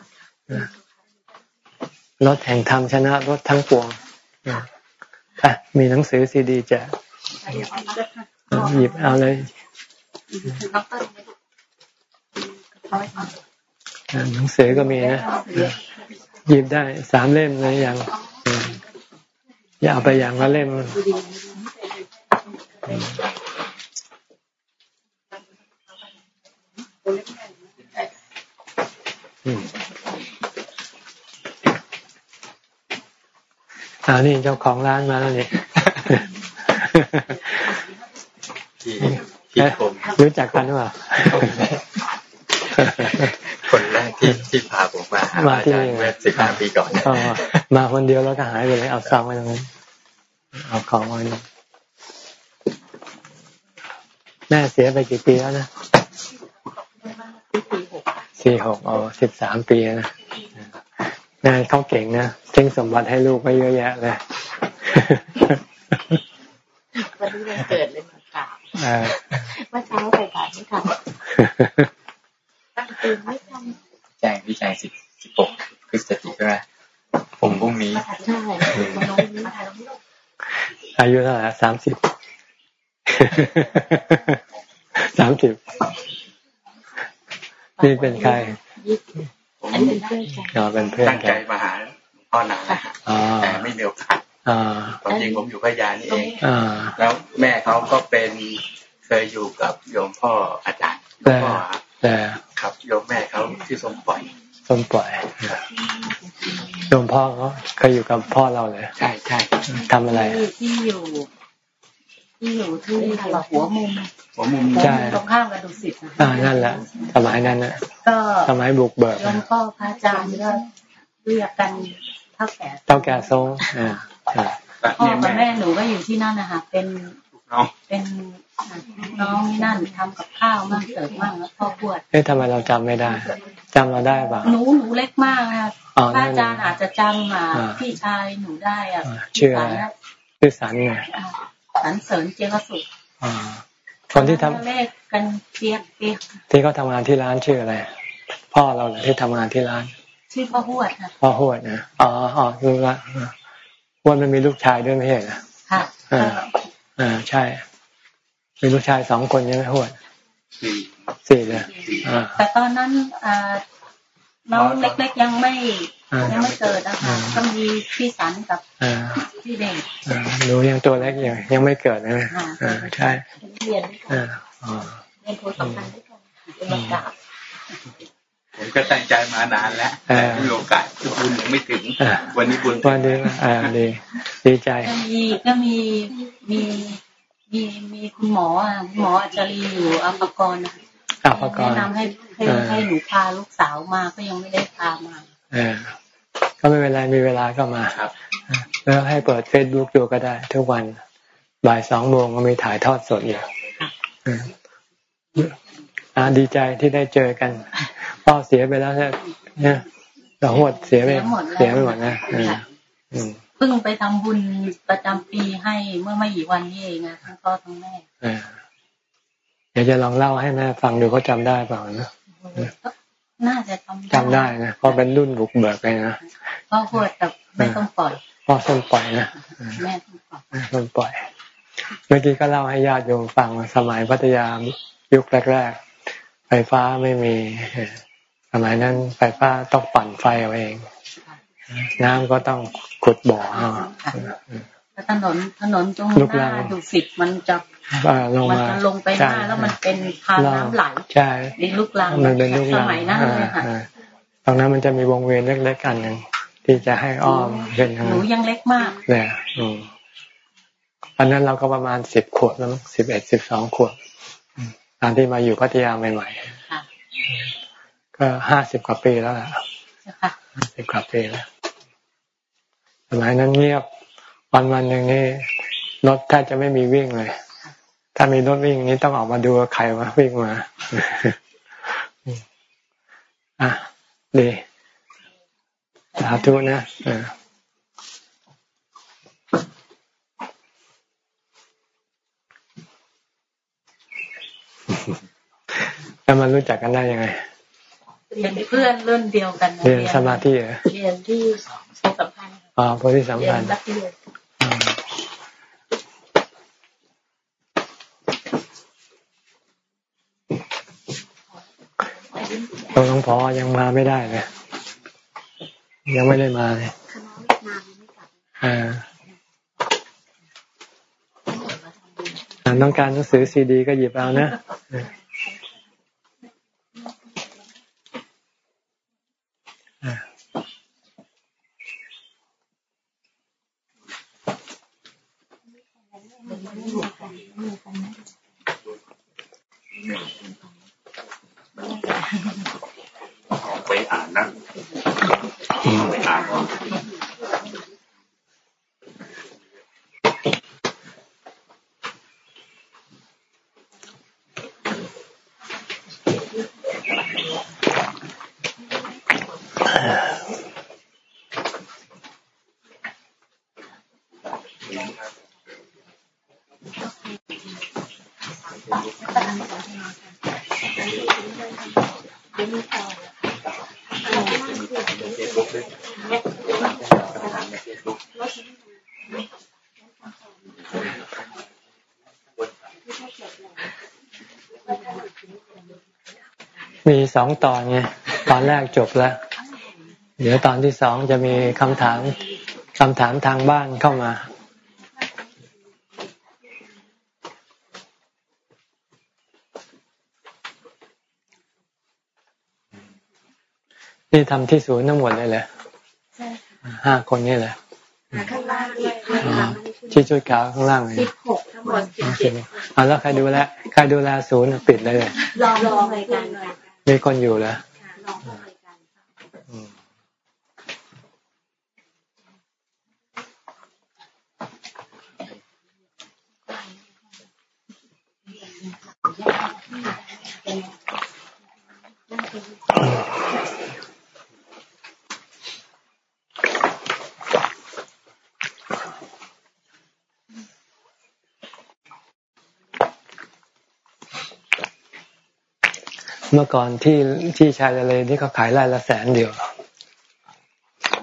รถแห่งธรรมชนะรถทั้งปวงอะมีหนังสือซีดีจะหยิบเอาเลย หนังสือก็มีนะหยิบได้สามเล่มเลยอย่าง อย่าเอาไปอย่างละเล่มอ่านี่เจ้าของร้านมาแล้วนี่ที่ผมรู้จักกันหรือเปล่า คนแรกที่ที่พาผมมามาที่นี่เมื่อสิบห้าปีก่อนมาคนเดียวแล้วก็หายไปเลยเอาซองไว้ตรงนั้นเอาของไว้แม่เสียไปกี่ปีแล้วนะสี่หกอ๋อสิบสามปีนะแม่เขาเก่งนะทิ้งสมบัติให้ลูกไปเยอะแยะเลยวันนี้วันเกิดเลยมากราบเมื่อเช้าไปกราบไม่ทันตั้งตื่นไม่ทัน แจ้งพี่แจ้งสิบสิบหกพฤศจิกายนผมพรุ่งนี้ใช่อายุเท่าไหร่สามสิบสามสิบนี่เป็นใครอันเป็นเพื่อนกันเป็นเพื่อนตั้งใจมาหาพ่อนานแต่ไม่มีโอกาสความจริงผมอยู่พยานี่เองแล้วแม่เขาก็เป็นเคยอยู่กับโยมพ่ออาจารย์พ่อแต่ครับโยมแม่เขาที่สมปล่อย สมปล่อยโยมพ่อเขาเคยอยู่กับพ่อเราเลย ใช่ใช่ทำอะไรที่อยู่ที่อยู่ที่หัวมุมหัวมุมใช่ตรงข้ามกับดุสิตอ่านั่นแหละสมัยนั้นนะก็สมัยบุกเบิกหลวงพ่อพระอาจารย์ก็เรียกกันเท่าแก่เท่าแก่ทรงอ่าพ่อกับแม่หนูก็อยู่ที่นั่นนะคะเป็น เป็นน้องนั่นทำกับข้าวมั่งเสิร์ฟมั่งแล้วพ่อปวดเอ๊ะทำไมเราจำไม่ได้จำเราได้ป่ะหนูหนูเล็กมากนะพระอาจารย์อาจจะจำมาพี่ชายหนูได้อะชื่ออะไรชื่อสันไงสันเสริญเจริสุขคนที่ทำเลขกันเปียกเปียกที่เขาทางานที่ร้านชื่ออะไรพ่อเราเหรอที่ทำงานที่ร้าน ชื่อพ่อหวดพ่อหวดนะอ๋ออ๋อรู้ละวันมันมีลูกชายด้วยไม่ใช่เหรอค่ะ อ่าอ่าใช่มีลูกชายสองคนใช่ไหมหวดสี่เลยแต่ตอนนั้นอ่าน้องเล็กๆยังไม่ยังไม่เกิดนะคะก็มีพี่สันกับพี่เด่งหนูยังตัวเล็กยังยังไม่เกิดนะอ่าใช่เรียนด้วยกันเรียนโทรสัมพันธ์ด้วยกัน เป็นมากราบผมก็ตั้งใจมานานแล้วมีโอกาสบุญยังไม่ถึง วันนี้บุญวันนี้อ่าดีดีใจก็มีก็มีมีมีมีคุณหมออะหมออาจารีอยู่อัปกรณ์อัปกรณ์แนะนำให้ให้ให้หนูพาลูกสาวมาก็ยังไม่ได้พามาเออก็ไม่เป็นไรมีเวลาก็มาครับแล้วให้เปิดเฟซบุ๊กดูก็ได้ ทุกวันบ่ายสองโมงก็มีถ่ายทอดสดอยู่ อ่าดีใจที่ได้เจอกันพ่อเสียไปแล้วเนี่ยเราหดเสียไปเสียไปหมดนะเพิ่งไปทำบุญประจำปีให้เมื่อไม่กี่วันนี้เองนะทั้งพ่อทั้งแม่เดี๋ยวจะลองเล่าให้แม่ฟังดูเขาจาได้เปล่านะน่าจะจำจำได้นะเพราะเป็นรุ่นบุกเบิกเลยนะพ่อพูดแต่ไม่ต้องปล่อยพ่อส้นปล่อยนะแม่ต้องปล่อยส้นปล่อย เมื่อกี้ก็เล่าให้ญาติโยมฟังสมัยพัทยายุคแรกๆ ไฟฟ้าไม่มีสมัยนั้นไฟฟ้าต้องปั่นไฟเอาเอง น้ำก็ต้องขุดบ่อแถนนถนนตรงหน้าดูสิตมันจะมันจะลงไปหน้าแล้วมันเป็นทางน้ำไหลใช่ดินลูกลังมันเป็นลูกลังสมัยนั้นเลยค่ะตรงนั้นมันจะมีวงเวียนเล็กๆกันหนึ่งที่จะให้อ้อมเป็นหนูยังเล็กมากเนี่ยอันนั้นเราก็ประมาณสิบขวบแล้วสิบเอ็ดสิบสองขวบ ตอนที่มาอยู่พัทยาใหม่ๆก็ห้าสิบกว่าปีแล้วล่ะห้าสิบกว่าปีแล้วสมัยนั้นเงียบวันวันหนึ่งนี่รถแทบจะไม่มีวิ่งเลย ถ้ามีรถวิ่งนี้ต้องออกมาดูใครมาวิ่งมา อะดีสาธุนะ แล้วมันรู้จักกันได้ยังไงเป็นเพื่อนรุ่นเดียวกันเรียนสมาธิเหรอเรียนที่สัมพันธ์อ๋อพอที่สัมพันธ์ตหลวงพ่อยังมาไม่ได้เลยยังไม่ได้มาเลยอ่าต้องการหนังสือซีดีก็หยิบเอานะ สองตอนไงตอนแรกจบแล้ว เดี๋ยวตอนที่สองจะมีคำถามคำถามทางบ้านเข้ามานี่ทำที่ศูนย์ทั้งหมดเลยเหรอห้าคนนี่แหละข้างล่างที่ชุดขาวข้างล่างเลยสิบหกทั้งหมดสิบเจ็ดแล้วใครดูแลใครดูแลศูนย์ปิดเลยรอรอรายการ มีคนอยู่แล้ว มื่อก่อนที่ที่ชายทะเลนี่เขาขายไร่ละแสนเดียว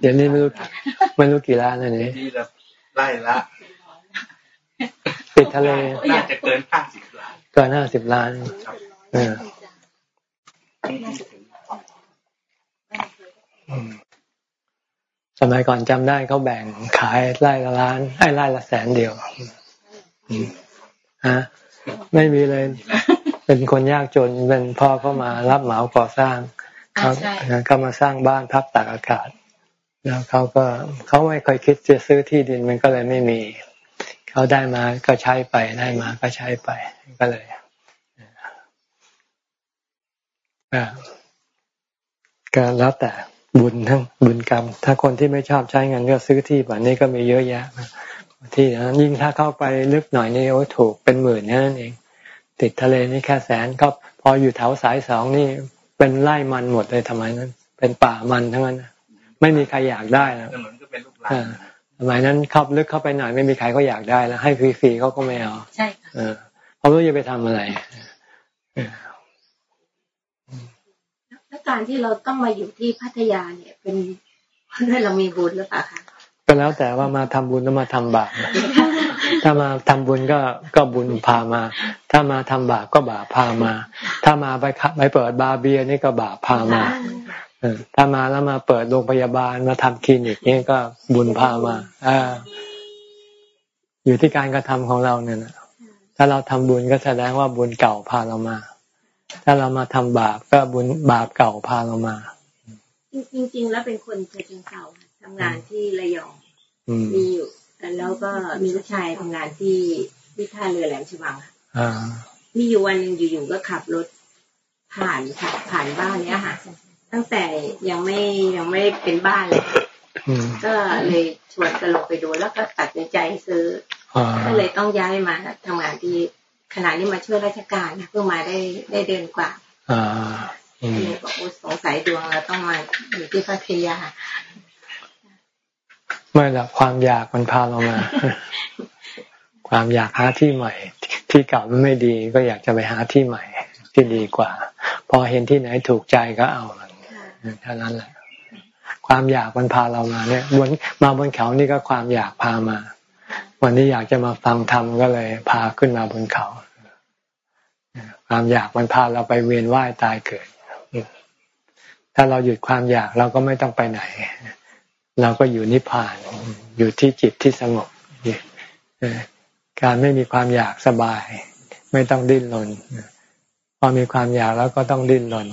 เดี๋ยวนี้ไม่รู้ไม่รู้กี่ล้านเลยนี่ไร่ละติดทะเลน่าจะเกินห้าสิบล้านเกินห้าสิบล้านเออสมัยก่อนจำได้เขาแบ่งขายไร่ละล้านไอ้ไร่ละแสนเดียวฮะไม่มีเลย เป็นคนยากจนเป็นพ่อเขามารับเหมาก่อสร้างเขาเขามาสร้างบ้านพักตากอากาศ แล้วเขาก็เขาไม่เคยคิดจะซื้อที่ดินมันก็เลยไม่มี เขาได้มาก็ใช้ไปได้มาก็ใช้ไปก็เลยก็แล้วแต่บุญทั้งบุญกรรม ถ้าคนที่ไม่ชอบใช้เงินก็ซื้อที่แบบนี้ก็มีเยอะแยะที่นั้นยิ่งถ้าเข้าไปลึกหน่อยนี่โอ้ถูกเป็นหมื่นนั่นเอง ติดทะเลนี่แค่แสนก็พออยู่แถวสายสองนี่เป็นไร่มันหมดเลยทำไมนั้น เป็นป่ามันทั้งนั้นไม่มีใครอยากได้นะถนนก็เป็นลูกหลานสมัยนั้นเข้าลึกเข้าไปหน่อยไม่มีใครก็อยากได้แล้วให้ฟรีๆเขาก็ไม่เอาใช่เขาไม่รู้จะไปทำอะไรแล้วการที่เราต้องมาอยู่ที่พัทยาเนี่ย เป็นเพราะเรามีบุญหรือเปล่าคะ ก็แล้วแต่ว่ามาทำบุญหรือมาทำบาปถ้ามาทำบุญก็ก็บุญพามา ถ้ามาทำบาปก็บาปพามา ถ้ามาไปไปเปิดบาเบียนี่ก็บาปพามาถ้ามาแล้วมาเปิดโรงพยาบาลมาทำคลินิกนี่ก็บุญพามาอ่าอยู่ที่การกระทำของเราเนี่ยนะถ้าเราทำบุญก็แสดงว่าบุญเก่าพาเรามา ถ้าเรามาทำบาปก็บุญบาปเก่าพาเรามา จริงๆแล้วเป็นคนเชิงเก่า ทำงานที่ระยองมีอยู่แล้วก็มีลูกชายทำงานที่ที่ท่าเรือแหลมฉบังมีอยู่วันหนึ่งอยู่ๆก็ขับรถผ่านผ่านบ้านเนี้ยค่ะ ตั้งแต่ยังไม่ยังไม่เป็นบ้านเลยก็เลยชวนกันลงไปดูแล้วก็ตัดสินใจซื้อก็เลยต้องย้ายมาทำงานที่ขณะนี้มาช่วยราชการเพิ่งมาได้ได้เดือนกว่าเลยบอกสงสัยดวงเราต้องมาอยู่ที่พัทยา ไม่หรอกความอยากมันพาเรามา ความอยากหาที่ใหม่ ที่เก่ามันไม่ดีก็อยากจะไปหาที่ใหม่ ที่ดีกว่า พอเห็นที่ไหนถูกใจก็เอามันเท่านั้นแหละ ความอยากมันพาเรามาเนี่ยบนมาบนเขานี่ก็ความอยากพามา วันนี้อยากจะมาฟังธรรมก็เลย พาขึ้นมาบนเขาความอยากมันพาเราไปเวียนว่ายตายเกิด ถ้าเราหยุดความอยากเราก็ไม่ต้องไปไหน เราก็อยู่นิพพาน อยู่ที่จิตที่สงบการไม่มีความอยากสบาย ไม่ต้องดิ้นรนพอมีความอยากแล้วก็ต้องดิ้นรน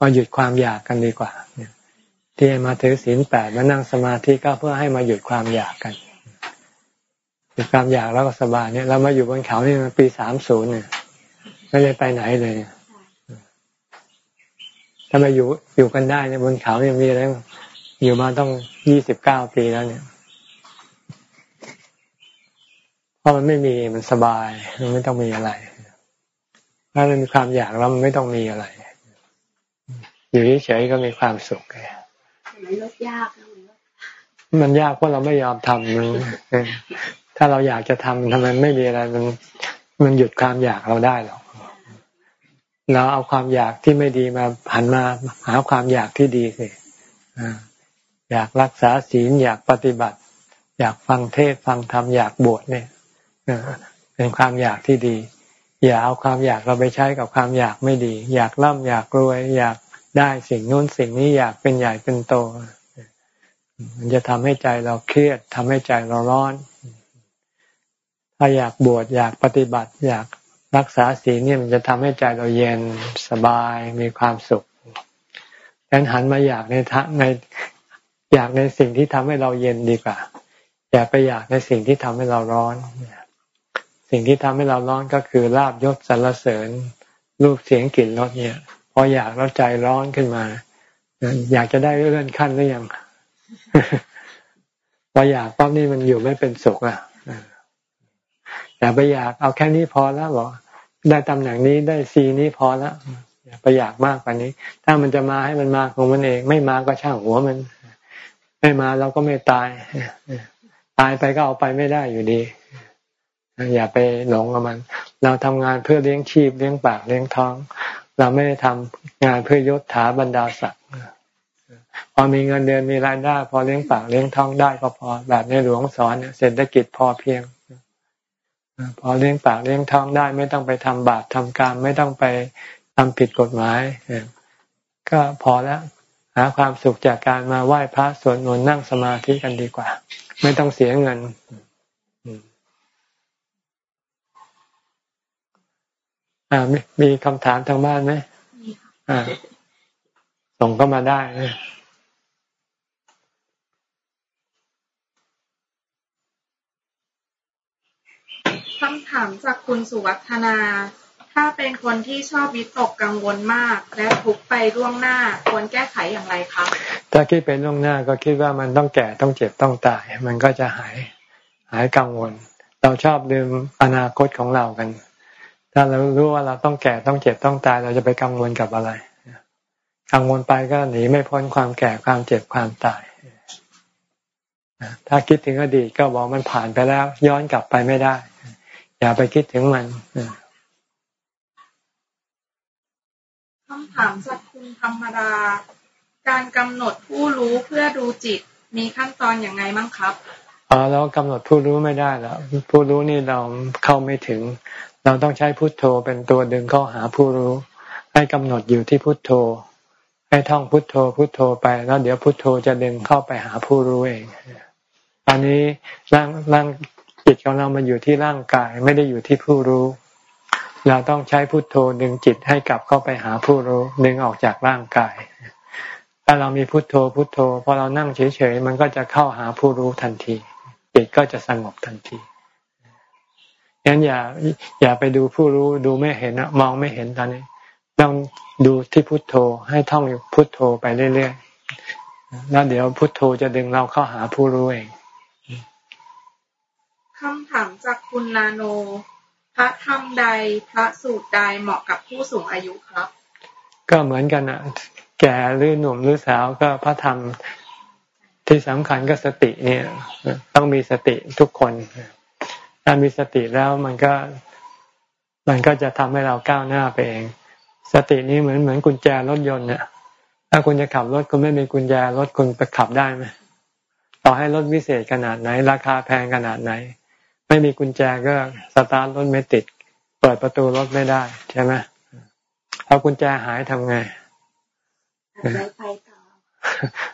มาหยุดความอยากกันดีกว่าที่มาถือศีลแปดมานั่งสมาธิก็เพื่อให้มาหยุดความอยากกันหยุดความอยากแล้วก็สบายเนี่ยเรามาอยู่บนเขานี่มันปีสามศูนย์เนี่ยไม่ได้ไปไหนเลย ถ้ามาอยู่อยู่กันได้เนี่ยบนเขาเนี่ยมีอะไรอยู่มาต้องยี่สิบเก้าปีแล้วเนี่ยเพราะมันไม่มีมันสบาย มันไม่ต้องมีอะไร ถ้ามันมีความอยากแล้วมันไม่ต้องมีอะไร อยู่เฉยๆก็มีความสุขไงมันลดยากมันยากเพราะเราไม่ยอมทำมันถ้าเราอยากจะทำทำไมไม่มีอะไร มันมันหยุดความอยากเราได้หรอก เราเอาความอยากที่ไม่ดีมาหันมาหาความอยากที่ดีสิอยากรักษาศีลอยากปฏิบัติ อยากฟังเทศฟังธรรมอยากบวชเนี่ยเป็นความอยากที่ดี อย่าเอาความอยากเราไปใช้กับความอยากไม่ดี อยากร่ำอยากรวย อยากได้สิ่งนู้นสิ่งนี้อยากเป็นใหญ่เป็นโต มันจะทำให้ใจเราเครียดทำให้ใจเราร้อน ถ้าอยากบวชอยากปฏิบัติ อยาก รักษาศีลเนี่ยมันจะทำให้ใจเราเย็นสบายมีความสุขดังนั้นหันมาอยากในทในอยากในสิ่งที่ทำให้เราเย็นดีกว่า อย่าไปอยากในสิ่งที่ทำให้เราร้อน สิ่งที่ทำให้เราร้อนก็คือลาบยศสรรเสริญรูปเสียงกลิ่นรสเนี่ยพออยากแล้วใจร้อนขึ้นมา อยากจะได้เลื่อนขั้นหรือยังพออยากปั๊บนี่มันอยู่ไม่เป็นสุขอะอย่าไปอยากเอาแค่นี้พอแล้วบอก ได้ตำแหน่งนี้ได้ซีนี้พอแล้วอย่าไปอยากมากกว่านี้ ถ้ามันจะมาให้มันมาของมันเอง ไม่มาก็ช่างหัวมัน ไม่มาเราก็ไม่ตายตายไปก็เอาไปไม่ได้อยู่ดีอย่าไปหลงกับมัน เราทำงานเพื่อเลี้ยงชีพเลี้ยงปากเลี้ยงท้อง เราไม่ได้ทำงานเพื่อยศถาบรรดาศักดิ์พอมีเงินเดือนมีรายได้ พอเลี้ยงปากเลี้ยงท้องได้ก็พอ แบบในหลวงสอนเศรษฐกิจพอเพียง พอเลี้ยงปากเลี้ยงท้องได้ไม่ต้องไปทำบาปทำกรรมไม่ต้องไปทำผิดกฎหมายก็พอแล้วหาความสุขจากการมาไหว้พระสวดมนต์นั่งสมาธิกันดีกว่า ไม่ต้องเสียเงินอ่ามีคำถามทางบ้านไหมอ่าส่งก็มาได้ คำถามจากคุณสุวัฒนา ถ้าเป็นคนที่ชอบวิตกกังวลมาก และทุกไปล่วงหน้าควรแก้ไขอย่างไรครับ ถ้าคิดเป็นล่วงหน้าก็คิดว่ามันต้องแก่ต้องเจ็บต้องตาย มันก็จะหายหายกังวล เราชอบลืมอนาคตของเรากัน ถ้าเรารู้ว่าเราต้องแก่ต้องเจ็บต้องตาย เราจะไปกังวลกับอะไร กังวลไปก็หนีไม่พ้นความแก่ความเจ็บความตายถ้าคิดถึงอดีตก็บอกมันผ่านไปแล้ว ย้อนกลับไปไม่ได้ อย่าไปคิดถึงมันคำถามจากคุณธรรมดา การกำหนดผู้รู้เพื่อดูจิต มีขั้นตอนอย่างไงมั้งครับอ๋อเรากำหนดผู้รู้ไม่ได้แล้วผู้รู้นี่เราเข้าไม่ถึง เราต้องใช้พุทโธเป็นตัวดึงเข้าหาผู้รู้ ให้กำหนดอยู่ที่พุทโธ ให้ท่องพุทโธ พุทโธไป แล้วเดี๋ยวพุทโธจะดึงเข้าไปหาผู้รู้เองถ้าอนนี้ร่างร่าง จิตของเรามาอยู่ที่ร่างกายไม่ได้อยู่ที่ผู้รู้ เราต้องใช้พุทโธดึงจิตให้กลับเข้าไปหาผู้รู้ดึงออกจากร่างกาย ถ้าเรามีพุทโธพุทโธพอเรานั่งเฉยๆมันก็จะเข้าหาผู้รู้ทันที จิตก็จะสงบทันทีงั้นอย่าอย่าไปดูผู้รู้ดูไม่เห็นมองไม่เห็นตอนนี้ต้องดูที่พุทโธให้ท่องพุทโธไปเรื่อยๆแล้วเดี๋ยวพุทโธจะดึงเราเข้าหาผู้รู้เองำถามจากคุณนาโน พระธรรมใดพระสูตรใดเหมาะกับผู้สูงอายุครับ ก็เหมือนกันอะแก่หรือหนุ่มหรือสาวก็พระธรรมที่สำคัญก็สติเนี่ย ต้องมีสติทุกคนถ้ามีสติแล้วมันก็ มันก็จะทำให้เราก้าวหน้าไปเอง สตินี้เหมือนเหมือนกุญแจรถยนต์เนี่ยถ้าคุณจะขับรถคุณไม่มีกุญแจรถคุณไปขับได้ไหมต่อให้รถวิเศษขนาดไหน ราคาแพงขนาดไหน ไม่มีกุญแจก็สตาร์ทรถไม่ติด เปิดประตูรถไม่ได้ ใช่ไหมเอากุญแจหายทำไงไปต่อ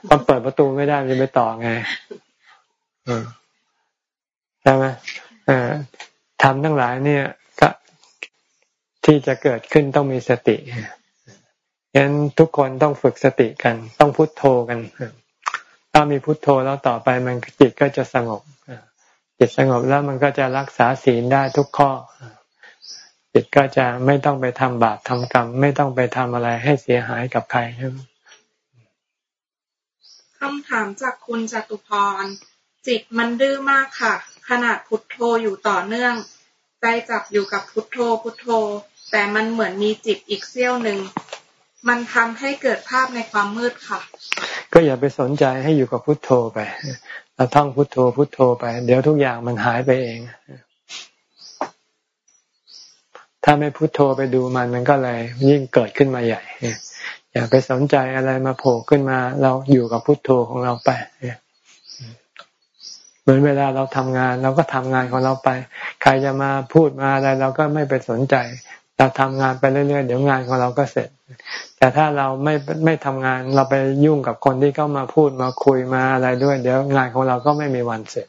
พอเปิดประตูไม่ได้จะไปต่อไงใช่ไหมทำทั้งหลายเนี่ยก็ที่จะเกิดขึ้นต้องมีสติฉะนั้นทุกคนต้องฝึกสติกัน ต้องพุโทโธกัน ถ้ามีพุโทโธแล้วต่อไปมันจิตก็จะสงบ จิตสงบแล้วมันก็จะรักษาศีลได้ทุกข้อ จิตก็จะไม่ต้องไปทำบาปทำกรรม ไม่ต้องไปทำอะไรให้เสียหายกับใครคำถามจากคุณจตุพร จิตมันดื้อมากค่ะ ขนาดพุทโธอยู่ต่อเนื่อง ใจจับอยู่กับพุทโธพุทโธ แต่มันเหมือนมีจิตอีกเสี้ยวหนึ่ง มันทำให้เกิดภาพในความมืดค่ะ ก็อย่าไปสนใจให้อยู่กับพุทโธไป เราท่องพุทโธพุทโธไป เดี๋ยวทุกอย่างมันหายไปเอง ถ้าไม่พุทโธไปดูมันมันก็เลยยิ่งเกิดขึ้นมาใหญ่อย่าไปสนใจอะไรมาโผล่ขึ้นมา เราอยู่กับพุทโธของเราไปเหมือนเวลาเราทำงาน เราก็ทำงานของเราไป ใครจะมาพูดมาอะไรเราก็ไม่ไปสนใจ เราทำงานไปเรื่อยๆ เดี๋ยวงานของเราก็เสร็จ แต่ถ้าเราไม่ไม่ทำงานเราไปยุ่งกับคนที่เข้ามาพูดมาคุยมาอะไรด้วย เดี๋ยวงานของเราก็ไม่มีวันเสร็จ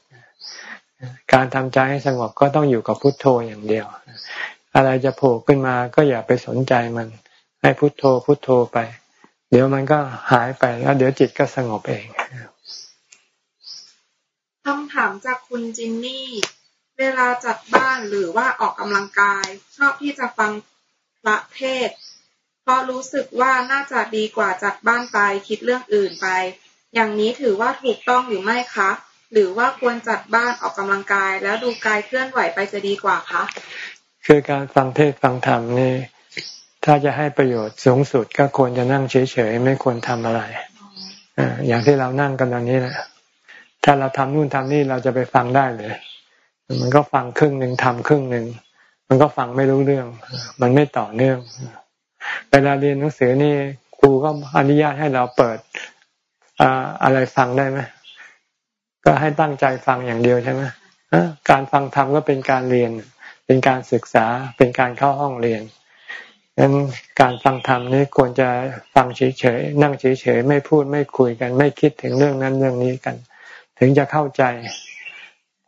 การทำใจให้สงบก็ต้องอยู่กับพุทโธอย่างเดียว อะไรจะโผล่ขึ้นมาก็อย่าไปสนใจมัน ให้พุทโธพุทโธไป เดี๋ยวมันก็หายไปแล้ว เดี๋ยวจิตก็สงบเองคำถามจากคุณจินนี่ เวลาจัดบ้านหรือว่าออกกำลังกาย ชอบที่จะฟังพระเทศ เพราะรู้สึกว่าน่าจะดีกว่าจัดบ้านไปคิดเรื่องอื่นไป อย่างนี้ถือว่าถูกต้องหรือไม่คะ หรือว่าควรจัดบ้านออกกำลังกาย แล้วดูกายเคลื่อนไหวไปจะดีกว่าคะคือการฟังเทศฟังธรรมนี่ถ้าจะให้ประโยชน์สูงสุดก็ควรจะนั่งเฉยๆไม่ควรทำอะไรอย่างที่เรานั่งกันตอนนี้แหละถ้าเราทำนู่นทำนี่เราจะไปฟังได้เลย มันก็ฟังครึ่งหนึ่งทำครึ่งหนึ่งมันก็ฟังไม่รู้เรื่อง มันไม่ต่อเนื่อง เวลาเรียนหนังสือนี่ครูก็อนุญาตให้เราเปิดอะไรฟังได้ไหมก็ให้ตั้งใจฟังอย่างเดียวใช่ไหมการฟังธรรมก็เป็นการเรียน เป็นการศึกษาเป็นการเข้าห้องเรียนดังนั้นการฟังธรรมนี่ควรจะฟังเฉยๆนั่งเฉยๆไม่พูดไม่คุยกัน ไม่คิดถึงเรื่องนั้นเรื่องนี้กัน ถึงจะเข้าใจ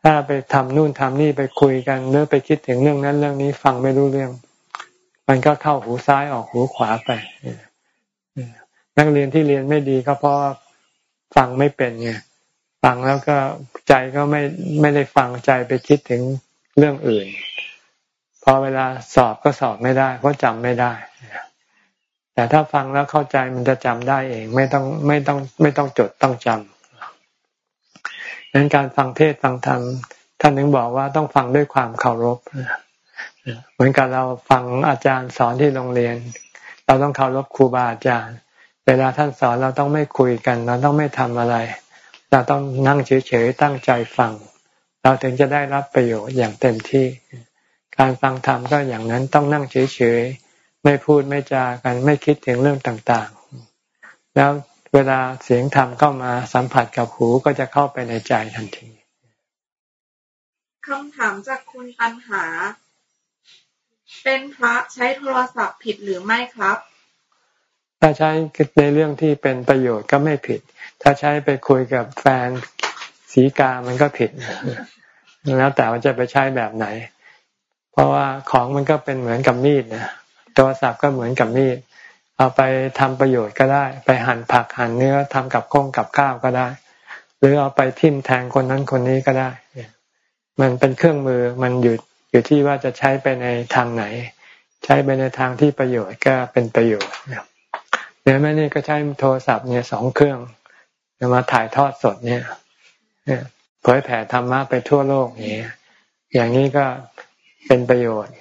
ถ้าไปทำนู่นทำนี่ไปคุยกันหรือไปคิดถึงเรื่องนั้นเรื่องนี้ฟังไม่รู้เรื่อง มันก็เข้าหูซ้ายออกหูขวาไปนักเรียนที่เรียนไม่ดีก็เพราะฟังไม่เป็นไงฟังแล้วก็ใจก็ไม่ไม่ได้ฟังใจไปคิดถึงเรื่องอื่น พอเวลาสอบก็สอบไม่ได้ เพราะจำไม่ได้ แต่ถ้าฟังแล้วเข้าใจมันจะจำได้เอง ไม่ต้องไม่ต้องไม่ต้องจดต้องจำ นั้นการฟังเทศฟังธรรมท่านนึงบอกว่าต้องฟังด้วยความเคารพเหมือนกับเราฟังอาจารย์สอนที่โรงเรียน เราต้องเคารพครูบาอาจารย์ เวลาท่านสอนเราต้องไม่คุยกัน เราต้องไม่ทำอะไร เราต้องนั่งเฉยๆตั้งใจฟัง เราถึงจะได้รับประโยชน์อย่างเต็มที่ การฟังธรรมก็อย่างนั้นต้องนั่งเฉยๆไม่พูดไม่จากันไม่คิดถึงเรื่องต่างๆ แล้ว เวลาเสียงธรรมเข้ามาสัมผัสกับหูก็จะเข้าไปในใจทันทีคำถามจากคุณปัญหา เป็นพระใช้โทรศัพท์ผิดหรือไม่ครับ ถ้าใช้ในเรื่องที่เป็นประโยชน์ก็ไม่ผิด ถ้าใช้ไปคุยกับแฟนสีกามันก็ผิด แล้วแต่ว่าจะไปใช้แบบไหน เพราะว่าของมันก็เป็นเหมือนกับมีดนะโทรศัพท์ก็เหมือนกับมีด เอาไปทำประโยชน์ก็ได้ ไปหั่นผักหั่นเนื้อทำกับข้งกับข้าวก็ได้ หรือเอาไปทิ่มแทงคนนั้นคนนี้ก็ได้ มันเป็นเครื่องมือมันอยู่อยู่ที่ว่าจะใช้ไปในทางไหน ใช้ไปในทางที่ประโยชน์ก็เป็นประโยชน์เนี่ยแม่นี่ก็ใช้โทรศัพท์เนี่ยสองเครื่องมาถ่ายทอดสดเนี่ยเผยแผ่ธรรมะไปทั่วโลกนี้อย่างนี้ก็เป็นประโยชน์